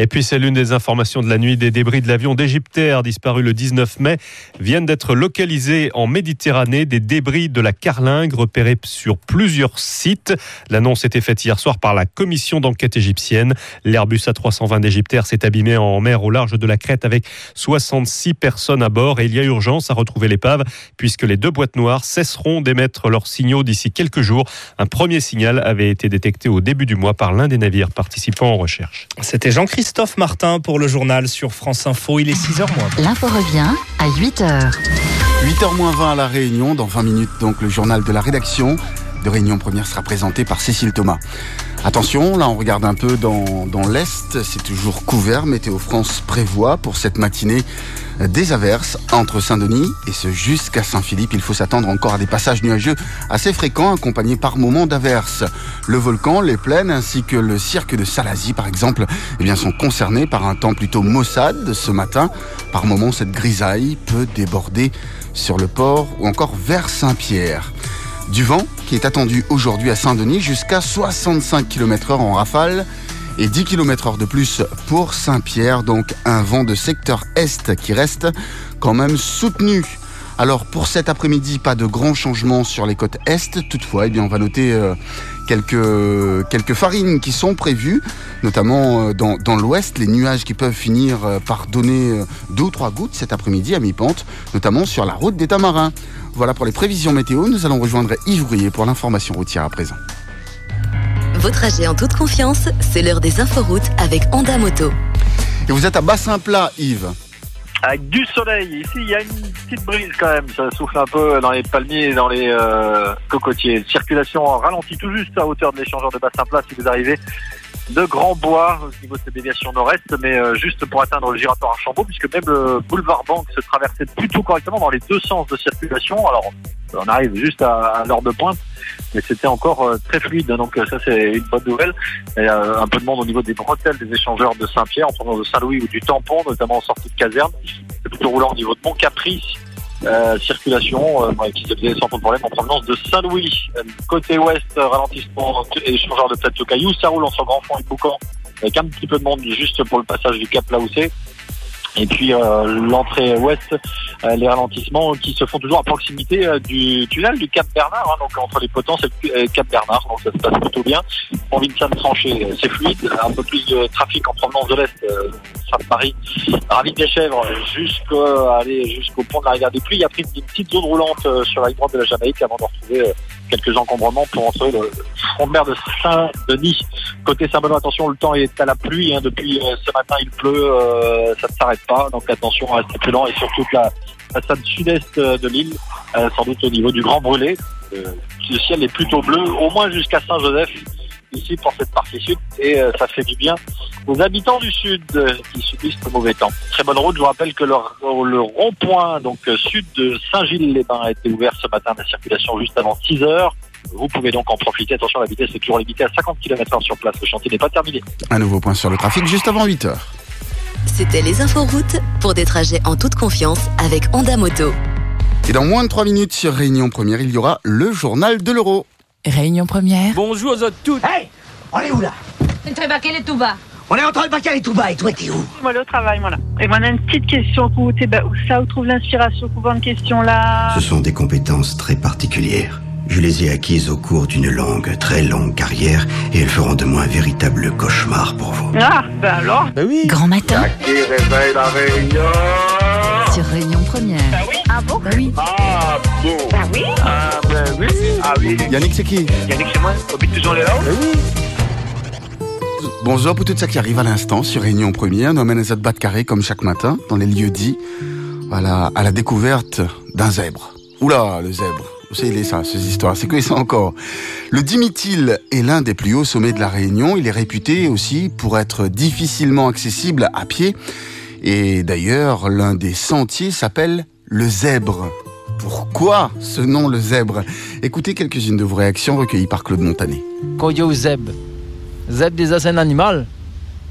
Speaker 81: Et puis c'est l'une des informations de la nuit. Des débris de l'avion d'Égyptaire disparu le 19 mai viennent d'être localisés en Méditerranée. Des débris de la carlingue repérés sur plusieurs sites. L'annonce était faite hier soir par la commission d'enquête égyptienne. L'Airbus A320 d'Égyptaire s'est abîmé en mer au large de la Crète avec 66 personnes à bord et il y a urgence à retrouver l'épave puisque les deux boîtes noires cesseront d'émettre leurs signaux d'ici quelques jours. Un premier signal avait été détecté au début du mois par l'un des navires participant aux recherches.
Speaker 80: C'était Jean-Christophe Christophe Martin pour le journal sur France Info. Il est 6h moins.
Speaker 6: L'info revient à 8h.
Speaker 1: 8h moins 20 à La Réunion. Dans 20 minutes, donc, le journal de la rédaction de Réunion Première sera présenté par Cécile Thomas. Attention, là on regarde un peu dans, l'Est, c'est toujours couvert. Météo France prévoit pour cette matinée des averses entre Saint-Denis et ce jusqu'à Saint-Philippe. Il faut s'attendre encore à des passages nuageux assez fréquents accompagnés par moments d'averses. Le volcan, les plaines ainsi que le cirque de Salazie par exemple eh bien, sont concernés par un temps plutôt maussade ce matin. Par moments, cette grisaille peut déborder sur le port ou encore vers Saint-Pierre. Du vent qui est attendu aujourd'hui à Saint-Denis jusqu'à 65 km heure en rafale et 10 km heure de plus pour Saint-Pierre. Donc un vent de secteur est qui reste quand même soutenu. Alors pour cet après-midi, pas de grands changements sur les côtes est. Toutefois, eh on va noter euh, quelques, farines qui sont prévues, notamment euh, dans, dans l'ouest, les nuages qui peuvent finir euh, par donner deux ou trois gouttes cet après-midi à mi-pente, notamment sur la route des Tamarins. Voilà pour les prévisions météo. Nous allons rejoindre Yves Brouillet pour l'information routière à présent.
Speaker 90: Vos trajets en toute confiance, c'est l'heure des inforoutes avec Honda Moto.
Speaker 1: Et vous êtes à bassin plat, Yves
Speaker 23: avec du soleil. Ici, il y a une petite brise quand même. Ça souffle un peu dans les palmiers et dans les euh, cocotiers. Circulation ralentit tout juste à hauteur de l'échangeur de bassin plat si vous arrivez de Grand Bois au niveau de cette déviation nord-est, mais euh, juste pour atteindre le giratoire Archambault, puisque même le boulevard Banque se traversait plutôt correctement dans les deux sens de circulation. Alors, on arrive juste à, l'heure de pointe, mais c'était encore euh, très fluide. Donc ça, c'est une bonne nouvelle. Y a un peu de monde au niveau des bretelles des échangeurs de Saint-Pierre, en provenance de Saint-Louis ou du Tampon, notamment en sortie de caserne. C'est plutôt roulant au niveau de Mont-Caprice euh, circulation euh, qui se faisait sans problème en provenance de Saint-Louis. Euh, côté ouest, ralentissement et changeur de plateau caillou. Ça roule entre Grand Fond et Boucan avec un petit peu de monde juste pour le passage du Cap Laoussé. Et puis euh, l'entrée ouest, euh, les ralentissements qui se font toujours à proximité euh, du tunnel du Cap Bernard, hein, donc entre les potences et le Cap Bernard, donc ça se passe plutôt bien. Pour Vincent Tranché, c'est fluide, un peu plus de trafic en provenance de l'Est, Sainte-Marie, Ravine des Chèvres, jusqu'au pont de la rivière des Pluies. Il y a pris une petite zone roulante sur la droite de la Jamaïque avant de retrouver quelques encombrements pour entrer le front de mer de Saint-Denis. Côté Saint-Benoît, attention, le temps est à la pluie. Hein, depuis ce matin, il pleut, ça ne s'arrête pas. Donc attention à rester et surtout la façade sud-est de l'île, euh, sans doute au niveau du Grand Brûlé. Euh, le ciel est plutôt bleu, au moins jusqu'à Saint-Joseph, ici pour cette partie sud. Et euh, ça fait du bien aux habitants du sud qui subissent le mauvais temps. Très bonne route. Je vous rappelle que le, le rond-point donc sud de Saint-Gilles-les-Bains a été ouvert ce matin à la circulation juste avant 6 heures. Vous pouvez donc en profiter. Attention, la vitesse est toujours limitée à 50 km/h sur place. Le chantier n'est pas terminé.
Speaker 1: Un nouveau point sur le trafic juste avant 8 heures.
Speaker 90: C'était les inforoutes pour des trajets en toute confiance avec Honda Moto.
Speaker 1: Et dans moins de 3 minutes sur Réunion Première, il y aura le journal de l'euro.
Speaker 91: Réunion Première.
Speaker 92: Bonjour à tous.
Speaker 93: Hey On est où là?
Speaker 91: Entre baquet et tout bas.
Speaker 94: On est en train de partir aller tout bas et toi t'es où?
Speaker 95: Moi, au travail, voilà. Et moi, on a une petite question pour vous. Ben, où ça, où trouve l'inspiration pour votre question là?
Speaker 96: Ce sont des compétences très particulières. Je les ai acquises au cours d'une longue, très longue carrière et elles feront de moi un véritable cauchemar pour vous.
Speaker 95: Ah, ben alors?
Speaker 94: Ben oui
Speaker 6: Grand matin
Speaker 97: Qui réveille la réunion?
Speaker 6: Sur Réunion Première.
Speaker 95: Ah oui Ah bon?
Speaker 6: Bah oui.
Speaker 97: Ah bon?
Speaker 95: Ah oui
Speaker 97: Ah oui Ah oui
Speaker 1: Yannick, c'est qui
Speaker 97: Yannick, c'est moi Habite toujours les là
Speaker 1: oui. Bonjour pour tout ça qui arrive à l'instant sur Réunion Première. Nous amène à de carré comme chaque matin dans les lieux dits. Voilà, à la découverte d'un zèbre. Oula, le zèbre. Vous savez, il est ça, ces histoires. C'est que ça encore? Le Dimitil est l'un des plus hauts sommets de la Réunion. Il est réputé aussi pour être difficilement accessible à pied. Et d'ailleurs, l'un des sentiers s'appelle le zèbre. Pourquoi ce nom, le zèbre? Écoutez quelques-unes de vos réactions recueillies par Claude Montané.
Speaker 98: Koyo zeb. Zeb déjà c'est un animal.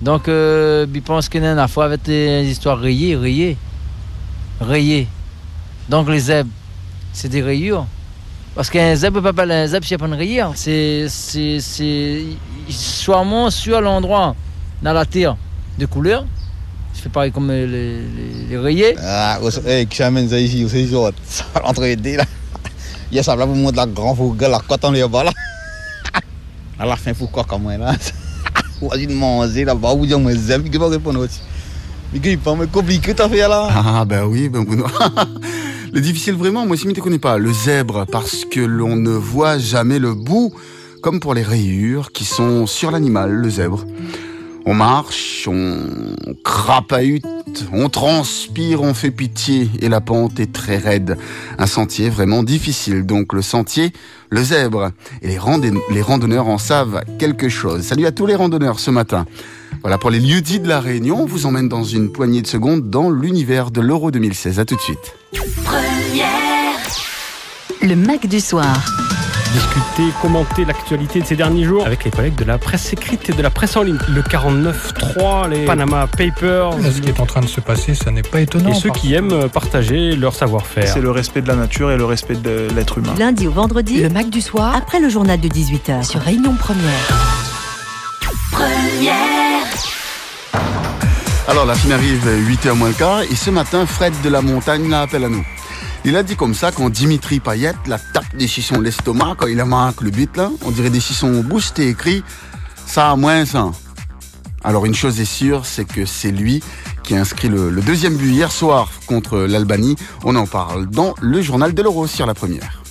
Speaker 98: Donc euh, je pense qu'il y a une fois avec des histoires rayées, rayées. Rayées. Donc les zèbres, c'est des rayures. Parce qu'un zèbre pas un zèbre a pas une rayure. C'est, c'est, c'est sûrement sur l'endroit dans la terre de couleur. Je fais pareil comme les, les, les rayés.
Speaker 99: Ah, eh, que j'amène ça ici, c'est genre, ça va l'entraider là. Il y a ça là pour moi de la grande fougue, là, quoi t'en les bas là. À la fin, pourquoi comme là Ou à manger là, bah, ou dire moi, zèbre, il va répondre aussi. Mais qu'il pas me compliqué, t'as fait là.
Speaker 1: Ah ben oui, ben Bruno. le difficile vraiment, moi aussi je ne te connais pas. Le zèbre, parce que l'on ne voit jamais le bout, comme pour les rayures qui sont sur l'animal, le zèbre. On marche, on crapahute, on transpire, on fait pitié et la pente est très raide. Un sentier vraiment difficile. Donc le sentier, le zèbre. Et les, randonneurs en savent quelque chose. Salut à tous les randonneurs ce matin. Voilà pour les lieux dits de la Réunion. On vous emmène dans une poignée de secondes dans l'univers de l'Euro 2016. À tout de suite.
Speaker 6: Le Mac du soir.
Speaker 81: Discuter, commenter l'actualité de ces derniers jours avec les collègues de la presse écrite et de la presse en ligne. Le 49.3, les Panama Papers.
Speaker 100: Ce qui est en train de se passer, ça n'est pas étonnant.
Speaker 81: Et ceux qui aiment partager leur savoir-faire.
Speaker 101: C'est le respect de la nature et le respect de l'être humain.
Speaker 102: Lundi au vendredi, le Mac du soir, après le journal de 18h sur Réunion Première.
Speaker 1: Alors la fin arrive 8h moins le quart et ce matin, Fred de la Montagne l'a appelle à nous. Il a dit comme ça quand Dimitri Payet la tape des chissons l'estomac quand il a marqué le but là, on dirait des chissons au bouche, c'était écrit ça a moins ça. Alors une chose est sûre, c'est que c'est lui qui a inscrit le, le deuxième but hier soir contre l'Albanie. On en parle dans le journal de l'Euro sur la première.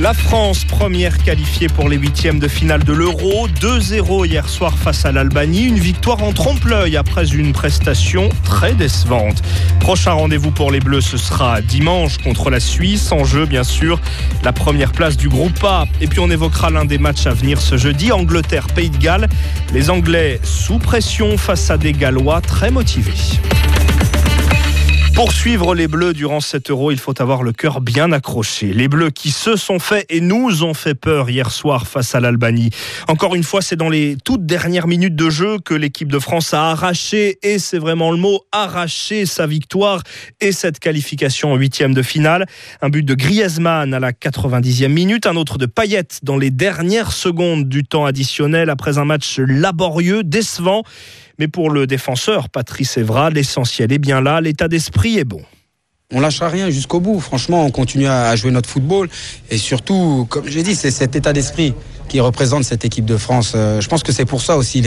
Speaker 80: La France, première qualifiée pour les huitièmes de finale de l'Euro, 2-0 hier soir face à l'Albanie, une victoire en trompe-l'œil après une prestation très décevante. Prochain rendez-vous pour les Bleus, ce sera dimanche contre la Suisse, en jeu bien sûr la première place du groupe A. Et puis on évoquera l'un des matchs à venir ce jeudi, Angleterre-Pays de Galles. Les Anglais sous pression face à des Gallois très motivés. Pour suivre les Bleus durant cet euro, il faut avoir le cœur bien accroché. Les Bleus qui se sont fait et nous ont fait peur hier soir face à l'Albanie. Encore une fois, c'est dans les toutes dernières minutes de jeu que l'équipe de France a arraché, et c'est vraiment le mot, arraché sa victoire et cette qualification en huitième de finale. Un but de Griezmann à la 90e minute, un autre de Payet dans les dernières secondes du temps additionnel après un match laborieux, décevant. Mais pour le défenseur Patrice Evra, l'essentiel est bien là, l'état d'esprit est bon.
Speaker 103: On lâchera rien jusqu'au bout. Franchement, on continue à jouer notre football. Et surtout, comme j'ai dit, c'est cet état d'esprit qui représente cette équipe de France. Euh, je pense que c'est pour ça aussi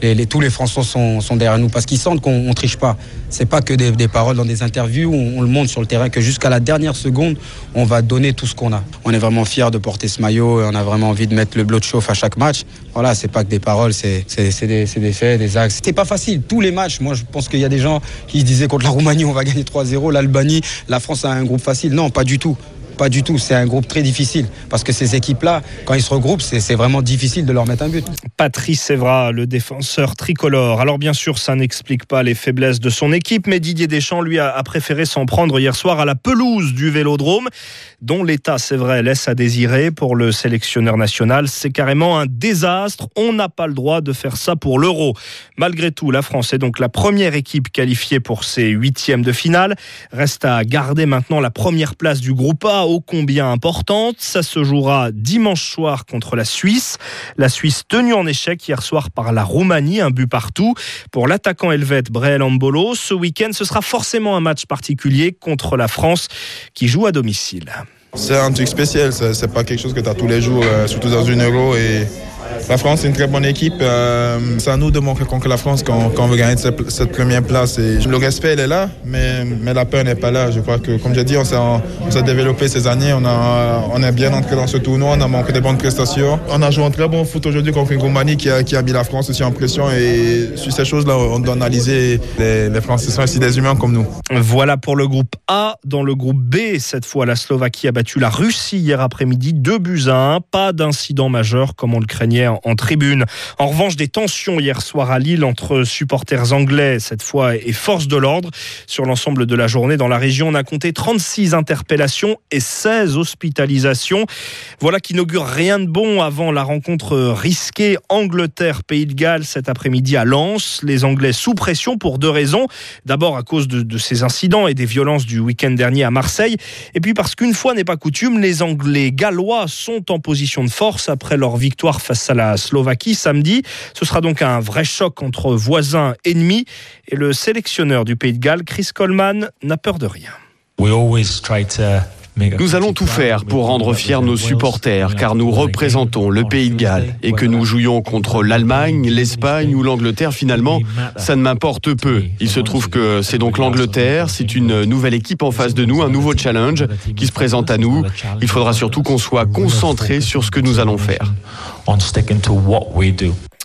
Speaker 103: les, tous les Français sont, derrière nous parce qu'ils sentent qu'on on triche pas. C'est pas que des, paroles dans des interviews. On, on le montre sur le terrain que jusqu'à la dernière seconde, on va donner tout ce qu'on a. On est vraiment fiers de porter ce maillot et on a vraiment envie de mettre le bleu de chauffe à chaque match. Voilà, c'est pas que des paroles, c'est des, faits, des actes. C'était pas facile. Tous les matchs, moi je pense qu'il y a des gens qui disaient contre la Roumanie on va gagner 3-0, l'Albanie, la France a un groupe facile. Non, pas du tout. Pas du tout, c'est un groupe très difficile parce que ces équipes-là, quand ils se regroupent, c'est vraiment difficile de leur mettre un but.
Speaker 80: Patrice Evra, le défenseur tricolore. Alors bien sûr, ça n'explique pas les faiblesses de son équipe, mais Didier Deschamps, lui, a préféré s'en prendre hier soir à la pelouse du Vélodrome, dont l'état, c'est vrai, laisse à désirer pour le sélectionneur national. C'est carrément un désastre. On n'a pas le droit de faire ça pour l'Euro. Malgré tout, la France est donc la première équipe qualifiée pour ses huitièmes de finale. Reste à garder maintenant la première place du groupe A Ô combien importante. Ça se jouera dimanche soir contre la Suisse. La Suisse tenue en échec hier soir par la Roumanie, un but partout. Pour l'attaquant helvète Breel Ambolo, ce week-end, ce sera forcément un match particulier contre la France qui joue à domicile.
Speaker 88: C'est un truc spécial, c'est pas quelque chose que tu as tous les jours, euh, surtout dans une euro. Et la France est une très bonne équipe. Euh, c'est à nous de montrer contre la France quand, on veut gagner cette, première place. Et le respect, il est là, mais, mais la peur n'est pas là. Je crois que, comme j'ai dit, on s'est développé ces années. On, a, on est bien entré dans ce tournoi. On a manqué des bonnes prestations. On a joué un très bon foot aujourd'hui contre une Roumanie qui a, qui a mis la France aussi en pression. Et sur ces choses-là, on doit analyser. Les, les Français sont aussi des humains comme nous.
Speaker 80: Voilà pour le groupe A. Dans le groupe B, cette fois, la Slovaquie a battu la Russie hier après-midi. Deux buts à un. Pas d'incident majeur comme on le craignait en tribune. En revanche, des tensions hier soir à Lille entre supporters anglais, cette fois, et forces de l'ordre. Sur l'ensemble de la journée, dans la région, on a compté 36 interpellations et 16 hospitalisations. Voilà qui n'augure rien de bon avant la rencontre risquée Angleterre-Pays de Galles cet après-midi à Lens. Les Anglais sous pression pour deux raisons. D'abord à cause de, ces incidents et des violences du week-end dernier à Marseille. Et puis parce qu'une fois n'est pas coutume, les Anglais gallois sont en position de force après leur victoire face à la Slovaquie samedi. Ce sera donc un vrai choc entre voisins ennemis et le sélectionneur du Pays de Galles, Chris Coleman, n'a peur de rien.
Speaker 104: Nous allons tout faire pour rendre fiers nos supporters, car nous représentons le pays de Galles. Et que nous jouions contre l'Allemagne, l'Espagne ou l'Angleterre, finalement, ça ne m'importe peu. Il se trouve que c'est donc l'Angleterre, c'est une nouvelle équipe en face de nous, un nouveau challenge qui se présente à nous. Il faudra surtout qu'on soit concentré sur ce que nous allons faire.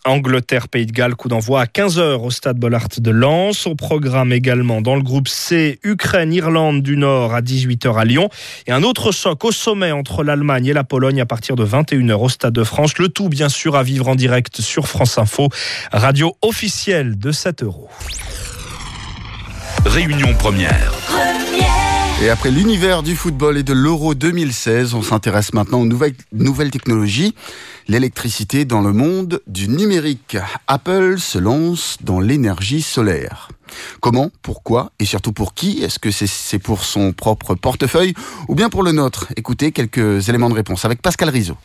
Speaker 80: Angleterre, Pays de Galles, coup d'envoi à 15h au stade Bollard de Lens. Au programme également dans le groupe C, Ukraine, Irlande du Nord à 18h à Lyon. Et un autre choc au sommet entre l'Allemagne et la Pologne à partir de 21h au stade de France. Le tout, bien sûr, à vivre en direct sur France Info, radio officielle de 7 euros.
Speaker 105: Réunion première.
Speaker 1: Et après l'univers du football et de l'Euro 2016, on s'intéresse maintenant aux nouvelles, technologies, l'électricité dans le monde du numérique. Apple se lance dans l'énergie solaire. Comment, pourquoi et surtout pour qui Est-ce que c'est pour son propre portefeuille ou bien pour le nôtre? Écoutez quelques éléments de réponse avec Pascal Rizzo.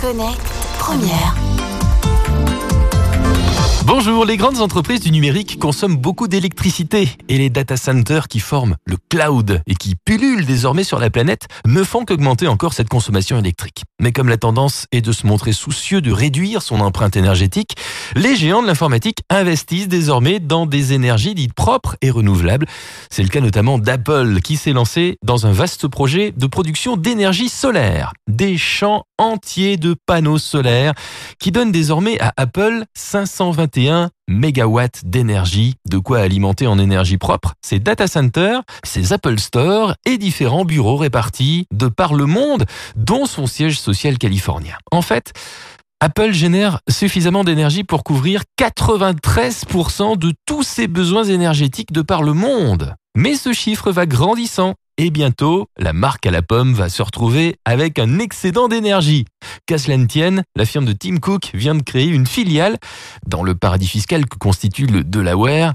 Speaker 106: Connect première.
Speaker 107: Bonjour, les grandes entreprises du numérique consomment beaucoup d'électricité et les data centers qui forment le cloud et qui pullulent désormais sur la planète ne font qu'augmenter encore cette consommation électrique. Mais comme la tendance est de se montrer soucieux de réduire son empreinte énergétique, les géants de l'informatique investissent désormais dans des énergies dites propres et renouvelables. C'est le cas notamment d'Apple qui s'est lancé dans un vaste projet de production d'énergie solaire. Des champs entiers de panneaux solaires qui donnent désormais à Apple 521 mégawatts d'énergie, de quoi alimenter en énergie propre ses data centers, ses Apple Store et différents bureaux répartis de par le monde, dont son siège social californien. En fait, Apple génère suffisamment d'énergie pour couvrir 93% de tous ses besoins énergétiques de par le monde. Mais ce chiffre va grandissant et bientôt, la marque à la pomme va se retrouver avec un excédent d'énergie. Qu'à cela la firme de Tim Cook vient de créer une filiale dans le paradis fiscal que constitue le Delaware,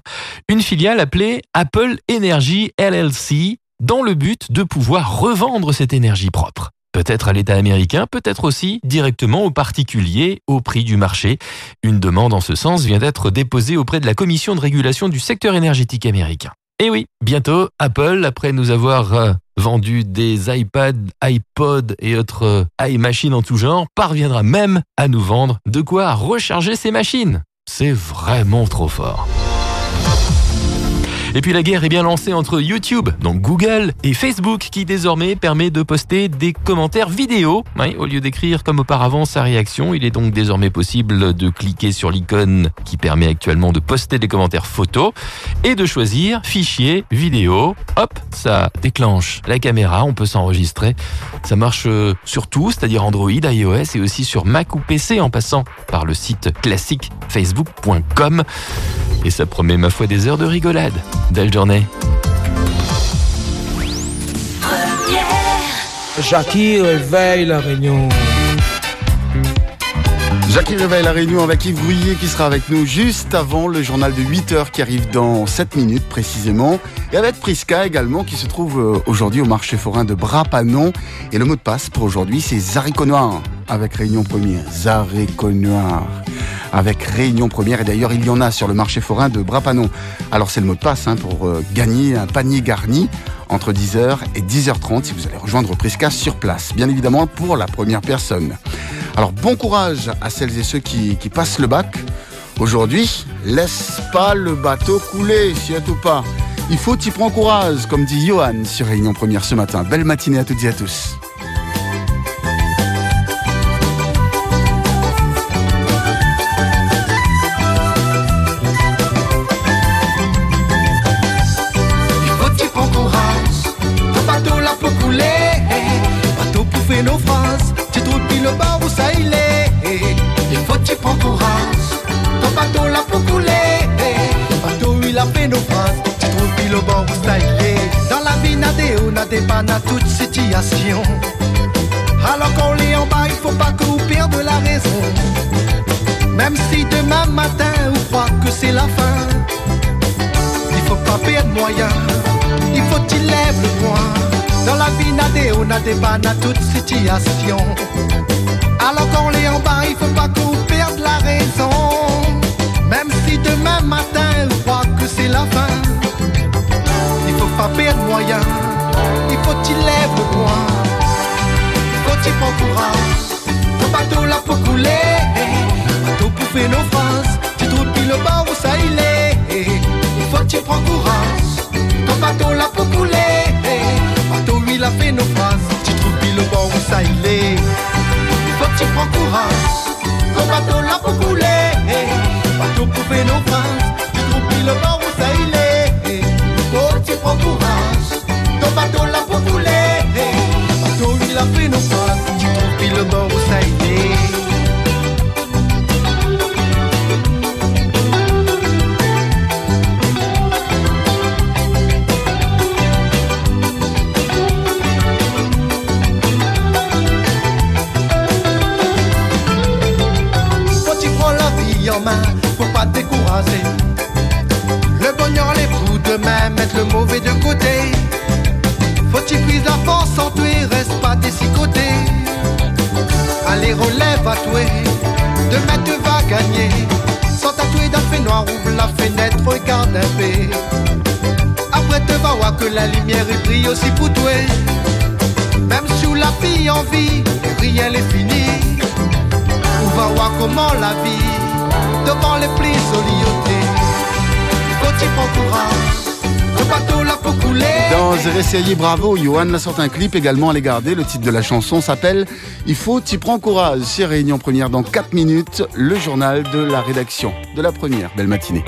Speaker 107: une filiale appelée Apple Energy LLC, dans le but de pouvoir revendre cette énergie propre. Peut-être à l'État américain, peut-être aussi directement aux particuliers au prix du marché. Une demande en ce sens vient d'être déposée auprès de la Commission de régulation du secteur énergétique américain. Et oui, bientôt, Apple, après nous avoir euh, vendu des iPads, iPods et autres euh, iMachines en tout genre, parviendra même à nous vendre de quoi recharger ses machines. C'est vraiment trop fort. Et puis la guerre est bien lancée entre YouTube, donc Google, et Facebook, qui désormais permet de poster des commentaires vidéo. au lieu d'écrire comme auparavant sa réaction, il est donc désormais possible de cliquer sur l'icône qui permet actuellement de poster des commentaires photos et de choisir fichier vidéo. Hop, ça déclenche la caméra, on peut s'enregistrer. Ça marche euh, sur tout, c'est-à-dire Android, iOS et aussi sur Mac ou PC en passant par le site classique facebook.com. Et ça promet ma foi des heures de rigolade. Belle journée.
Speaker 108: Jackie réveille la réunion.
Speaker 1: Jackie réveille la réunion avec Yves Brouillet qui sera avec nous juste avant le journal de 8 heures qui arrive dans 7 minutes précisément. Et avec Prisca également qui se trouve euh, aujourd'hui au marché forain de Brapanon. Et le mot de passe pour aujourd'hui c'est Zarico Noir avec Réunion Première. Zarico Noir avec Réunion Première. Et d'ailleurs il y en a sur le marché forain de Brapanon. Alors c'est le mot de passe hein, pour euh, gagner un panier garni entre 10h et 10h30 si vous allez rejoindre Prisca sur place. Bien évidemment pour la première personne. Alors bon courage à celles et ceux qui, passent le bac. Aujourd'hui, laisse pas le bateau couler, ou pas. Il faut y prendre courage, comme dit Johan sur Réunion Première ce matin. Belle matinée à toutes et à tous.
Speaker 109: Alors qu'on est en bas, il faut pas qu'on perde de la raison. Même si demain matin on croit que c'est la fin. Il faut pas perdre moyen, il faut qu'il lève le poing. Dans la vie on a des pannes à toute situation. Alors qu'on est en bas, il faut pas qu'on perde la raison. Même si demain matin, on croit que c'est la fin. Il faut pas perdre moyen, il faut qu'il lève le poing. Il faut qu'il prendre courage, le bateau là pour couler. Bateau faire nos phrases, tu trouves pile le bord où ça il est. Il faut que tu prends courage, ton bateau là pour couler. Bateau lui il a fait nos phrases, tu trouves pile le bord où ça il est. Il faut que tu prends courage, ton bateau là pour couler. Bateau faire nos phrases, tu trouves pile le bord où ça il est. Il faut que tu prends courage, bateau là pour couler. Bateau il a fait nos phrases, tu trouves le bord où ça il est. Quand tu prends la vie en main, faut pas te décourager. Le bonheur, les coups de main, mettre le mauvais de côté. Allez, relève à toi, demain tu vas gagner. Sans tatouer le fait noir, ouvre la fenêtre, regarde un peu. Après te vas voir que la lumière elle brille aussi pour toi. Même sous la vie en vie, rien n'est fini. On va voir comment la vie, devant les plis soliotés. Quand tu prends courage,
Speaker 1: Dans Bravo, Johan a sorti un clip également à les garder. Le titre de la chanson s'appelle Il faut t'y prendre courage. C'est Réunion Première dans 4 minutes, le journal de la rédaction de la première. Belle matinée.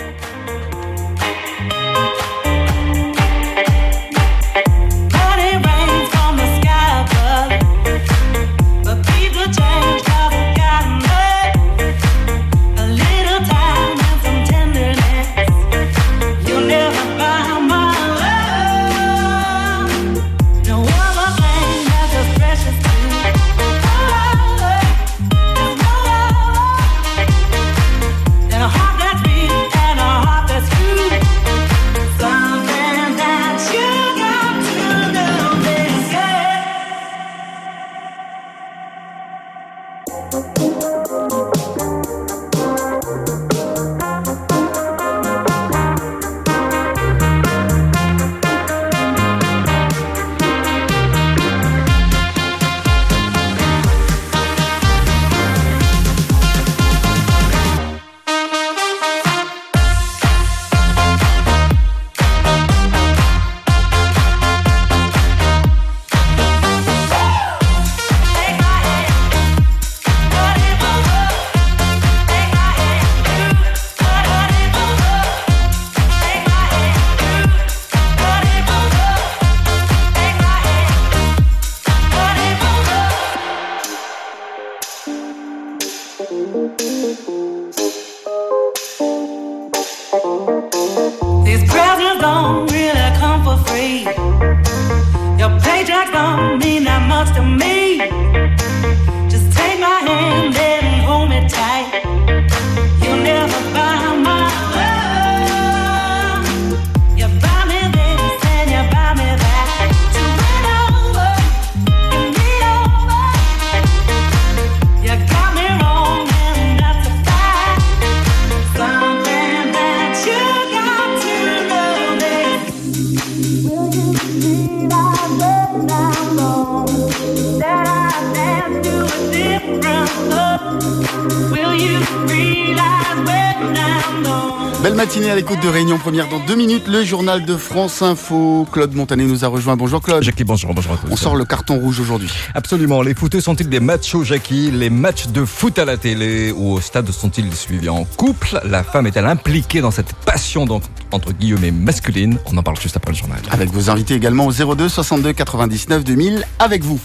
Speaker 1: Deux minutes, le journal de France Info. Claude Montané nous a rejoint. Bonjour Claude.
Speaker 88: Jackie, bonjour, bonjour à tous.
Speaker 1: On sort le carton rouge aujourd'hui.
Speaker 88: Absolument. Les footeux sont-ils des machos, Jackie? Les matchs de foot à la télé ou au stade sont-ils suivis en couple? La femme est-elle impliquée dans cette passion donc, entre guillemets masculine? On en parle juste après le journal.
Speaker 1: Avec vos invités également au 02 62 99 2000 avec vous.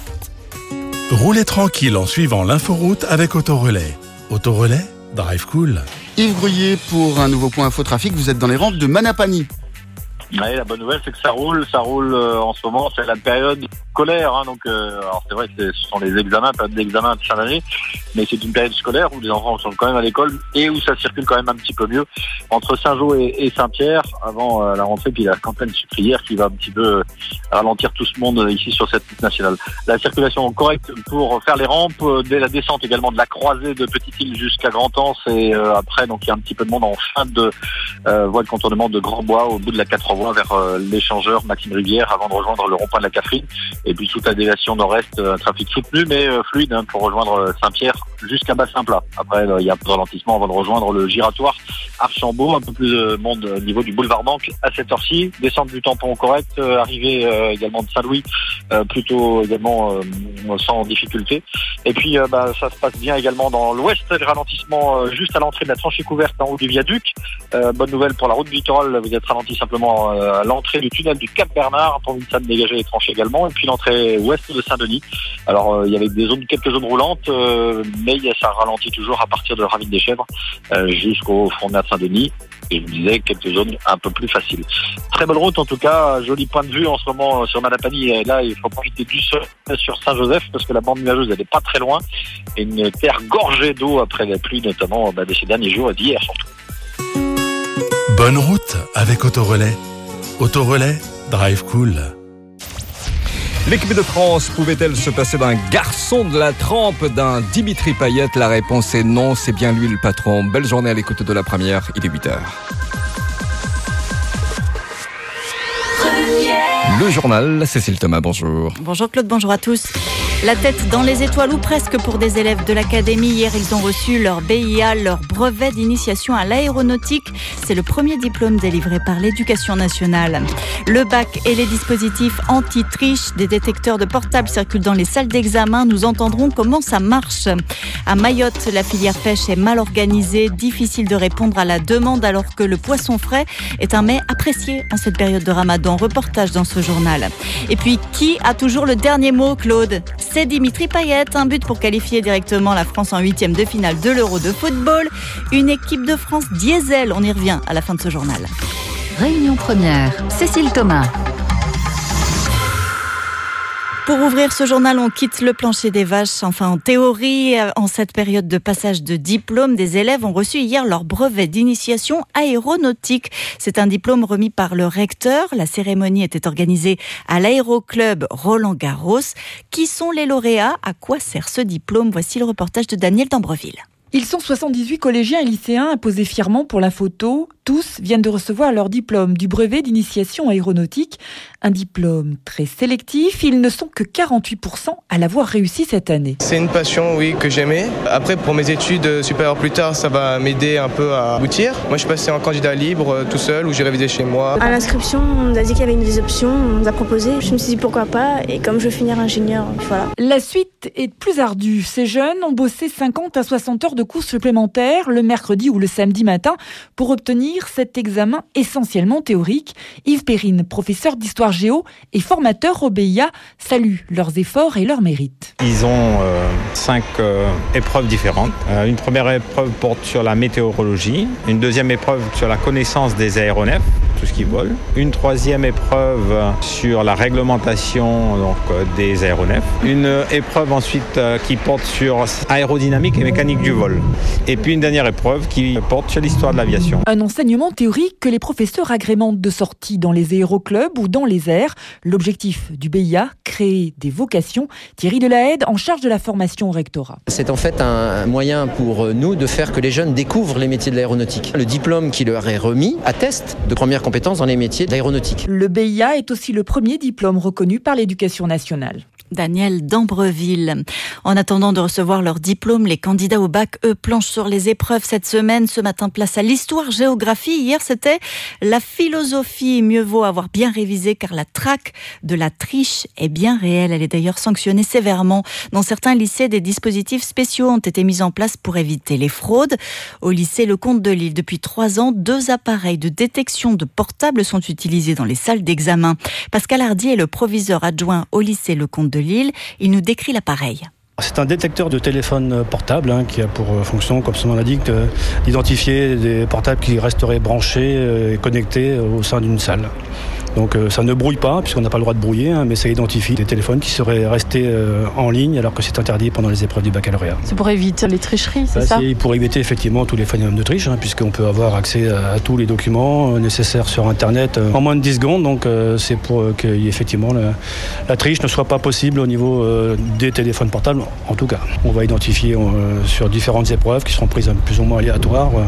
Speaker 110: Roulez tranquille en suivant l'inforoute avec Autorelais. Autorelais, drive cool.
Speaker 1: Yves Gruyé pour un nouveau point info trafic. Vous êtes dans les rampes de Manapani.
Speaker 23: La bonne nouvelle, c'est que ça roule, ça roule euh, en ce moment. C'est la période scolaire, hein, donc euh, alors c'est vrai que ce sont les examens, période d'examen de fin d'année, mais c'est une période scolaire où les enfants sont quand même à l'école et où ça circule quand même un petit peu mieux entre Saint-Jean et, Saint-Pierre avant euh, la rentrée, puis la campagne sucrière qui va un petit peu ralentir tout ce monde ici sur cette route nationale. La circulation correcte pour faire les rampes, dès la descente également de la croisée de Petite-Île jusqu'à Grand-Anse et après donc il y a un petit peu de monde en fin de voie de contournement de Grand-Bois au bout de la 4 voies vers euh, l'échangeur Maxime Rivière avant de rejoindre le rond-point de la Catherine. Et puis toute la déviation nord-est, euh, un trafic soutenu mais euh, fluide hein, pour rejoindre Saint-Pierre jusqu'à Bassin-Plat. Après, il y a un ralentissement avant de rejoindre le giratoire Archambault, un peu plus de monde au niveau du boulevard Banque à cette heure-ci. Descente du tampon correct, arrivée également de Saint-Louis, plutôt également sans difficulté. Et puis bah, ça se passe bien également dans l'ouest, le ralentissement juste à l'entrée de la tranchée couverte en haut du viaduc. Bonne nouvelle pour la route du littoral, vous êtes ralenti simplement à l'entrée du tunnel du Cap Bernard pour une salle dégager les tranchées également. Et puis l'entrée ouest de Saint-Denis. Alors euh, il y avait des zones, quelques zones roulantes, euh, mais ça ralentit toujours à partir de la ravine des Chèvres euh, jusqu'au front de Saint-Denis. Et je vous disais quelques zones un peu plus faciles. Très belle route en tout cas, joli point de vue en ce moment euh, sur Manapani. Et là, il faut profiter du sol sur Saint-Joseph parce que la bande nuageuse n'est pas très loin. Et une terre gorgée d'eau après la pluie, notamment bah, de ces derniers jours et d'hier surtout.
Speaker 110: Bonne route avec Autorelais. Autorelais, drive cool.
Speaker 88: L'équipe de France pouvait-elle se passer d'un garçon de la trempe d'un Dimitri Payet La réponse est non, c'est bien lui le patron. Belle journée à l'écoute de la première, il est 8h. Le journal, Cécile Thomas, bonjour.
Speaker 41: Bonjour Claude, bonjour à tous. La tête dans les étoiles ou presque pour des élèves de l'académie. Hier, ils ont reçu leur BIA, leur brevet d'initiation à l'aéronautique. C'est le premier diplôme délivré par l'éducation nationale. Le bac et les dispositifs anti-triche des détecteurs de portables circulent dans les salles d'examen. Nous entendrons comment ça marche. À Mayotte, la filière pêche est mal organisée, difficile de répondre à la demande alors que le poisson frais est un mets apprécié en cette période de ramadan. Reportage dans ce journal. Et puis, qui a toujours le dernier mot, Claude? C'est Dimitri Payet. Un but pour qualifier directement la France en huitième de finale de l'Euro de football. Une équipe de France diesel. On y revient à la fin de ce journal.
Speaker 6: Réunion première, Cécile Thomas.
Speaker 41: Pour ouvrir ce journal, on quitte le plancher des vaches. Enfin, en théorie, euh, en cette période de passage de diplôme, des élèves ont reçu hier leur brevet d'initiation aéronautique. C'est un diplôme remis par le recteur. La cérémonie était organisée à l'aéroclub Roland Garros. Qui sont les lauréats? À quoi sert ce diplôme? Voici le reportage de Daniel Dambreville.
Speaker 75: Ils sont 78 collégiens et lycéens à poser fièrement pour la photo. Tous viennent de recevoir leur diplôme du brevet d'initiation aéronautique. Un diplôme très sélectif. Ils ne sont que 48% à l'avoir réussi cette année.
Speaker 111: C'est une passion, oui, que j'aimais. Après, pour mes études supérieures plus tard, ça va m'aider un peu à aboutir. Moi, je suis passé en candidat libre, euh, tout seul, où j'ai révisé chez moi.
Speaker 112: À l'inscription, on nous a dit qu'il y avait une des options, on nous a proposé. Je me suis dit pourquoi pas, et comme je veux finir ingénieur, voilà.
Speaker 75: La suite est plus ardue. Ces jeunes ont bossé 50 à 60 heures de cours supplémentaires le mercredi ou le samedi matin pour obtenir cet examen essentiellement théorique. Yves Perrine, professeur d'histoire géo et formateur au BIA, salue leurs efforts et leurs mérites.
Speaker 113: Ils ont euh, cinq euh, épreuves différentes. Euh, une première épreuve porte sur la météorologie, une deuxième épreuve sur la connaissance des aéronefs, tout ce qui vole, une troisième épreuve sur la réglementation donc, des aéronefs, une épreuve ensuite qui porte sur aérodynamique et mécanique du vol, et puis une dernière épreuve qui porte sur l'histoire de l'aviation.
Speaker 75: Un enseignement théorique que les professeurs agrémentent de sortie dans les aéroclubs ou dans les airs. L'objectif du BIA, créer des vocations. Thierry Delahaide, en charge de la formation au rectorat.
Speaker 114: C'est en fait un moyen pour nous de faire que les jeunes découvrent les métiers de l'aéronautique. Le diplôme qui leur est remis atteste de premières compétences
Speaker 115: dans les métiers d'aéronautique.
Speaker 75: Le BIA est aussi le premier diplôme reconnu par l'éducation nationale.
Speaker 41: Daniel d'Ambreville. En attendant de recevoir leur diplôme, les candidats au bac, eux, planchent sur les épreuves cette semaine. Ce matin, place à Hier, c'était la philosophie. Mieux vaut avoir bien révisé car la traque de la triche est bien réelle. Elle est d'ailleurs sanctionnée sévèrement. Dans certains lycées, des dispositifs spéciaux ont été mis en place pour éviter les fraudes. Au lycée Le Comte de Lille, depuis trois ans, deux appareils de détection de portables sont utilisés dans les salles d'examen. Pascal Hardy est le proviseur adjoint au lycée Le Comte de Lille. Il nous décrit l'appareil.
Speaker 116: C'est un détecteur de téléphone portable hein, qui a pour euh, fonction, comme son nom l'indique, de- d'identifier des portables qui resteraient branchés euh, et connectés au sein d'une salle. Donc euh, ça ne brouille pas, puisqu'on n'a pas le droit de brouiller, hein, mais ça identifie des téléphones qui seraient restés euh, en ligne alors que c'est interdit pendant les épreuves du baccalauréat.
Speaker 117: C'est pour éviter les tricheries, c'est
Speaker 116: Bah,
Speaker 117: ça?
Speaker 116: c'est pour éviter effectivement tous les phénomènes de triche, hein, puisqu'on peut avoir accès à, à tous les documents euh, nécessaires sur Internet en moins de 10 secondes. Donc euh, c'est pour euh, que effectivement la, la triche ne soit pas possible au niveau euh, des téléphones portables. En tout cas, on va identifier euh, sur différentes épreuves qui seront prises peu plus ou moins aléatoires euh,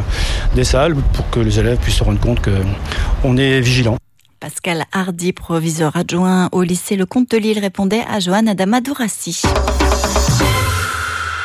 Speaker 116: des salles pour que les élèves puissent se rendre compte qu'on est vigilant.
Speaker 41: Pascal Hardy, proviseur adjoint au lycée Le Comte de Lille, répondait à Johan Adama Dourassi.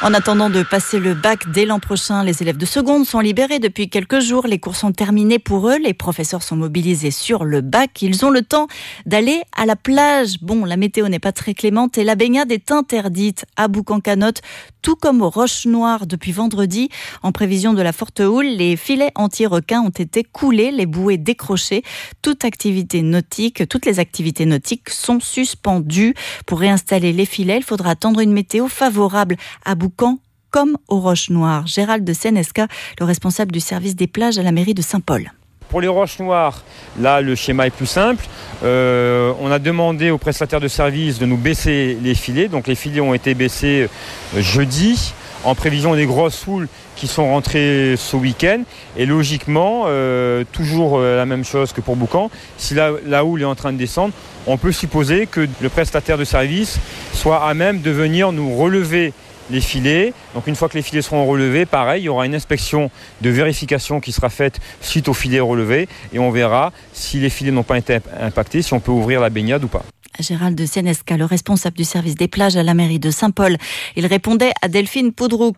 Speaker 41: En attendant de passer le bac dès l'an prochain, les élèves de seconde sont libérés depuis quelques jours. Les cours sont terminés pour eux. Les professeurs sont mobilisés sur le bac. Ils ont le temps d'aller à la plage. Bon, la météo n'est pas très clémente et la baignade est interdite à Boucan-Canotte, tout comme aux Roches Noires depuis vendredi. En prévision de la forte houle, les filets anti-requins ont été coulés, les bouées décrochées. Toute activité nautique, toutes les activités nautiques sont suspendues. Pour réinstaller les filets, il faudra attendre une météo favorable à Boucan comme aux Roches Noires. Gérald de Senesca, le responsable du service des plages à la mairie de Saint-Paul.
Speaker 118: Pour les roches noires, là le schéma est plus simple. Euh, on a demandé aux prestataires de services de nous baisser les filets. Donc les filets ont été baissés euh, jeudi en prévision des grosses foules qui sont rentrées ce week-end. Et logiquement, euh, toujours la même chose que pour Boucan, si la houle est en train de descendre, on peut supposer que le prestataire de service soit à même de venir nous relever les filets. Donc une fois que les filets seront relevés, pareil, il y aura une inspection de vérification qui sera faite suite aux filets relevés et on verra si les filets n'ont pas été impactés, si on peut ouvrir la baignade ou pas.
Speaker 41: Gérald de Senesca, le responsable du service des plages à la mairie de Saint-Paul. Il répondait à Delphine Poudroux.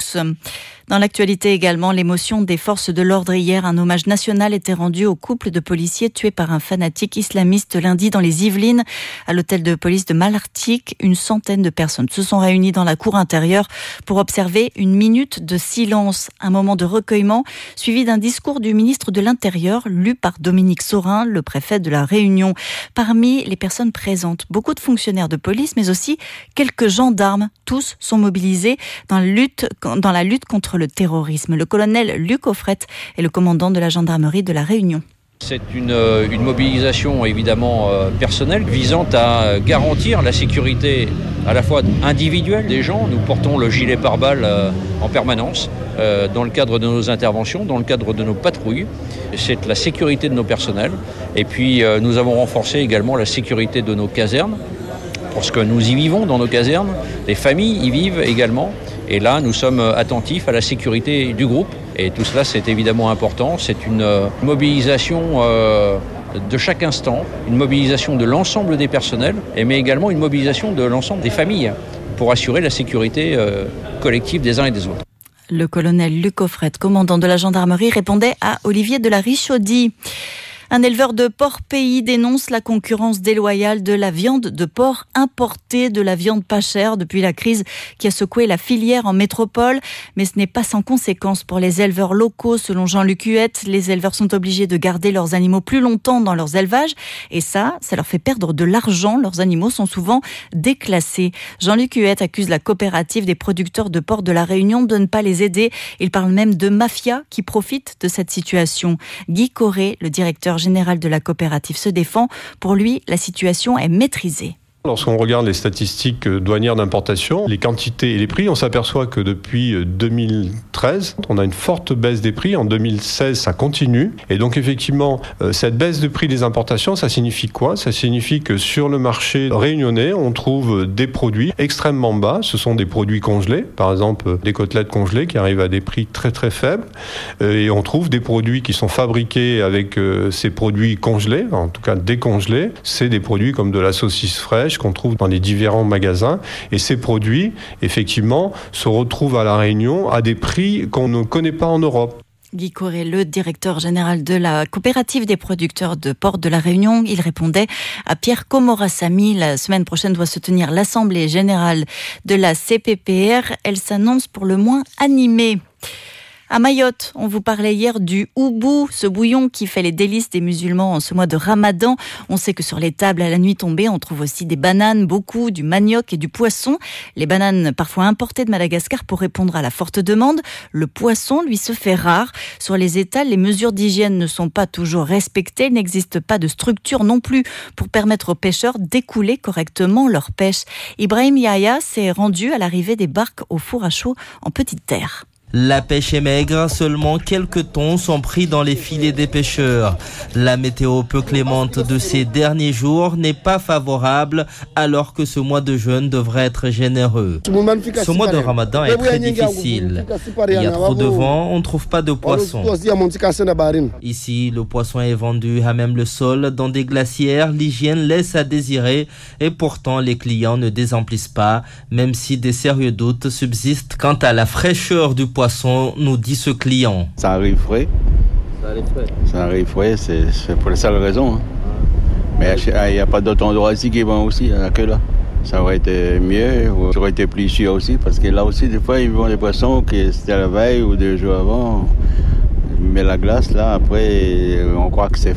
Speaker 41: Dans l'actualité également, l'émotion des forces de l'ordre hier, un hommage national était rendu au couple de policiers tués par un fanatique islamiste lundi dans les Yvelines. À l'hôtel de police de Malartic, une centaine de personnes se sont réunies dans la cour intérieure pour observer une minute de silence, un moment de recueillement suivi d'un discours du ministre de l'Intérieur lu par Dominique Saurin, le préfet de la Réunion. Parmi les personnes présentes, beaucoup de fonctionnaires de police, mais aussi quelques gendarmes. Tous sont mobilisés dans la lutte, contre le terrorisme. Le colonel Luc Offret est le commandant de la gendarmerie de la Réunion.
Speaker 114: C'est une, euh, une mobilisation évidemment euh, personnelle visant à euh, garantir la sécurité à la fois individuelle des gens. Nous portons le gilet pare-balles en permanence dans le cadre de nos interventions, dans le cadre de nos patrouilles. C'est la sécurité de nos personnels. Et puis nous avons renforcé également la sécurité de nos casernes parce que nous y vivons dans nos casernes, les familles y vivent également. Et là, nous sommes attentifs à la sécurité du groupe. Et tout cela, c'est évidemment important. C'est une euh, mobilisation euh, de chaque instant, une mobilisation de l'ensemble des personnels, mais également une mobilisation de l'ensemble des familles pour assurer la sécurité euh, collective des uns et des autres.
Speaker 41: Le colonel Luc Offret, commandant de la gendarmerie, répondait à Olivier de la. Un éleveur de porc pays dénonce la concurrence déloyale de la viande de porc importée, de la viande pas chère depuis la crise qui a secoué la filière en métropole. Mais ce n'est pas sans conséquence pour les éleveurs locaux. Selon Jean-Luc Huette, les éleveurs sont obligés de garder leurs animaux plus longtemps dans leurs élevages. Et ça, ça leur fait perdre de l'argent. Leurs animaux sont souvent déclassés. Jean-Luc Huette accuse la coopérative des producteurs de porc de la Réunion de ne pas les aider. Il parle même de mafia qui profitent de cette situation. Guy Corré, le directeur général de la coopérative, se défend. Pour lui, la situation est maîtrisée.
Speaker 18: Lorsqu'on regarde les statistiques euh, douanières d'importation, les quantités et les prix, on s'aperçoit que depuis euh, 2013, on a une forte baisse des prix. En 2016, ça continue. Et donc effectivement, euh, cette baisse de prix des importations, ça signifie quoi? Ça signifie que sur le marché réunionnais, on trouve des produits extrêmement bas. Ce sont des produits congelés, par exemple euh, des côtelettes congelées qui arrivent à des prix très très faibles. Euh, Et on trouve des produits qui sont fabriqués avec euh, ces produits congelés, en tout cas décongelés. C'est des produits comme de la saucisse fraîche qu'on trouve dans les différents magasins. Et ces produits, effectivement, se retrouvent à La Réunion à des prix qu'on ne connaît pas en Europe.
Speaker 41: Guy Corré, le directeur général de la coopérative des producteurs de Port de la Réunion, il répondait à Pierre Comorassami. La semaine prochaine doit se tenir l'Assemblée générale de la CPPR. Elle s'annonce pour le moins animée. À Mayotte, on vous parlait hier du houbou, ce bouillon qui fait les délices des musulmans en ce mois de ramadan. On sait que sur les tables à la nuit tombée, on trouve aussi des bananes, beaucoup, du manioc et du poisson. Les bananes parfois importées de Madagascar pour répondre à la forte demande. Le poisson, lui, se fait rare. Sur les étals, les mesures d'hygiène ne sont pas toujours respectées. Il n'existe pas de structure non plus pour permettre aux pêcheurs d'écouler correctement leur pêche. Ibrahim Yahya s'est rendu à l'arrivée des barques au four à chaud en petite terre.
Speaker 119: La pêche est maigre, seulement quelques thons sont pris dans les filets des pêcheurs. La météo peu clémente de ces derniers jours n'est pas favorable alors que ce mois de jeûne devrait être généreux. Ce mois de ramadan est très difficile. Il y a trop de vent, on ne trouve pas de poisson. Ici, le poisson est vendu à même le sol. Dans des glacières, l'hygiène laisse à désirer et pourtant les clients ne désemplissent pas, même si des sérieux doutes subsistent quant à la fraîcheur du poisson, nous dit ce client.
Speaker 88: Ça arrive frais. Ça arrive frais, c'est c'est pour la seule raison. hein. Mais il n'y a pas d'autres endroits ici qui vont aussi, il n'y en a que là. Ça aurait été mieux, ou ça aurait été plus sûr aussi, parce que là aussi, des fois, ils vendent des poissons qui c'était la veille ou deux jours avant. Mais la glace, là, après, on croit que c'est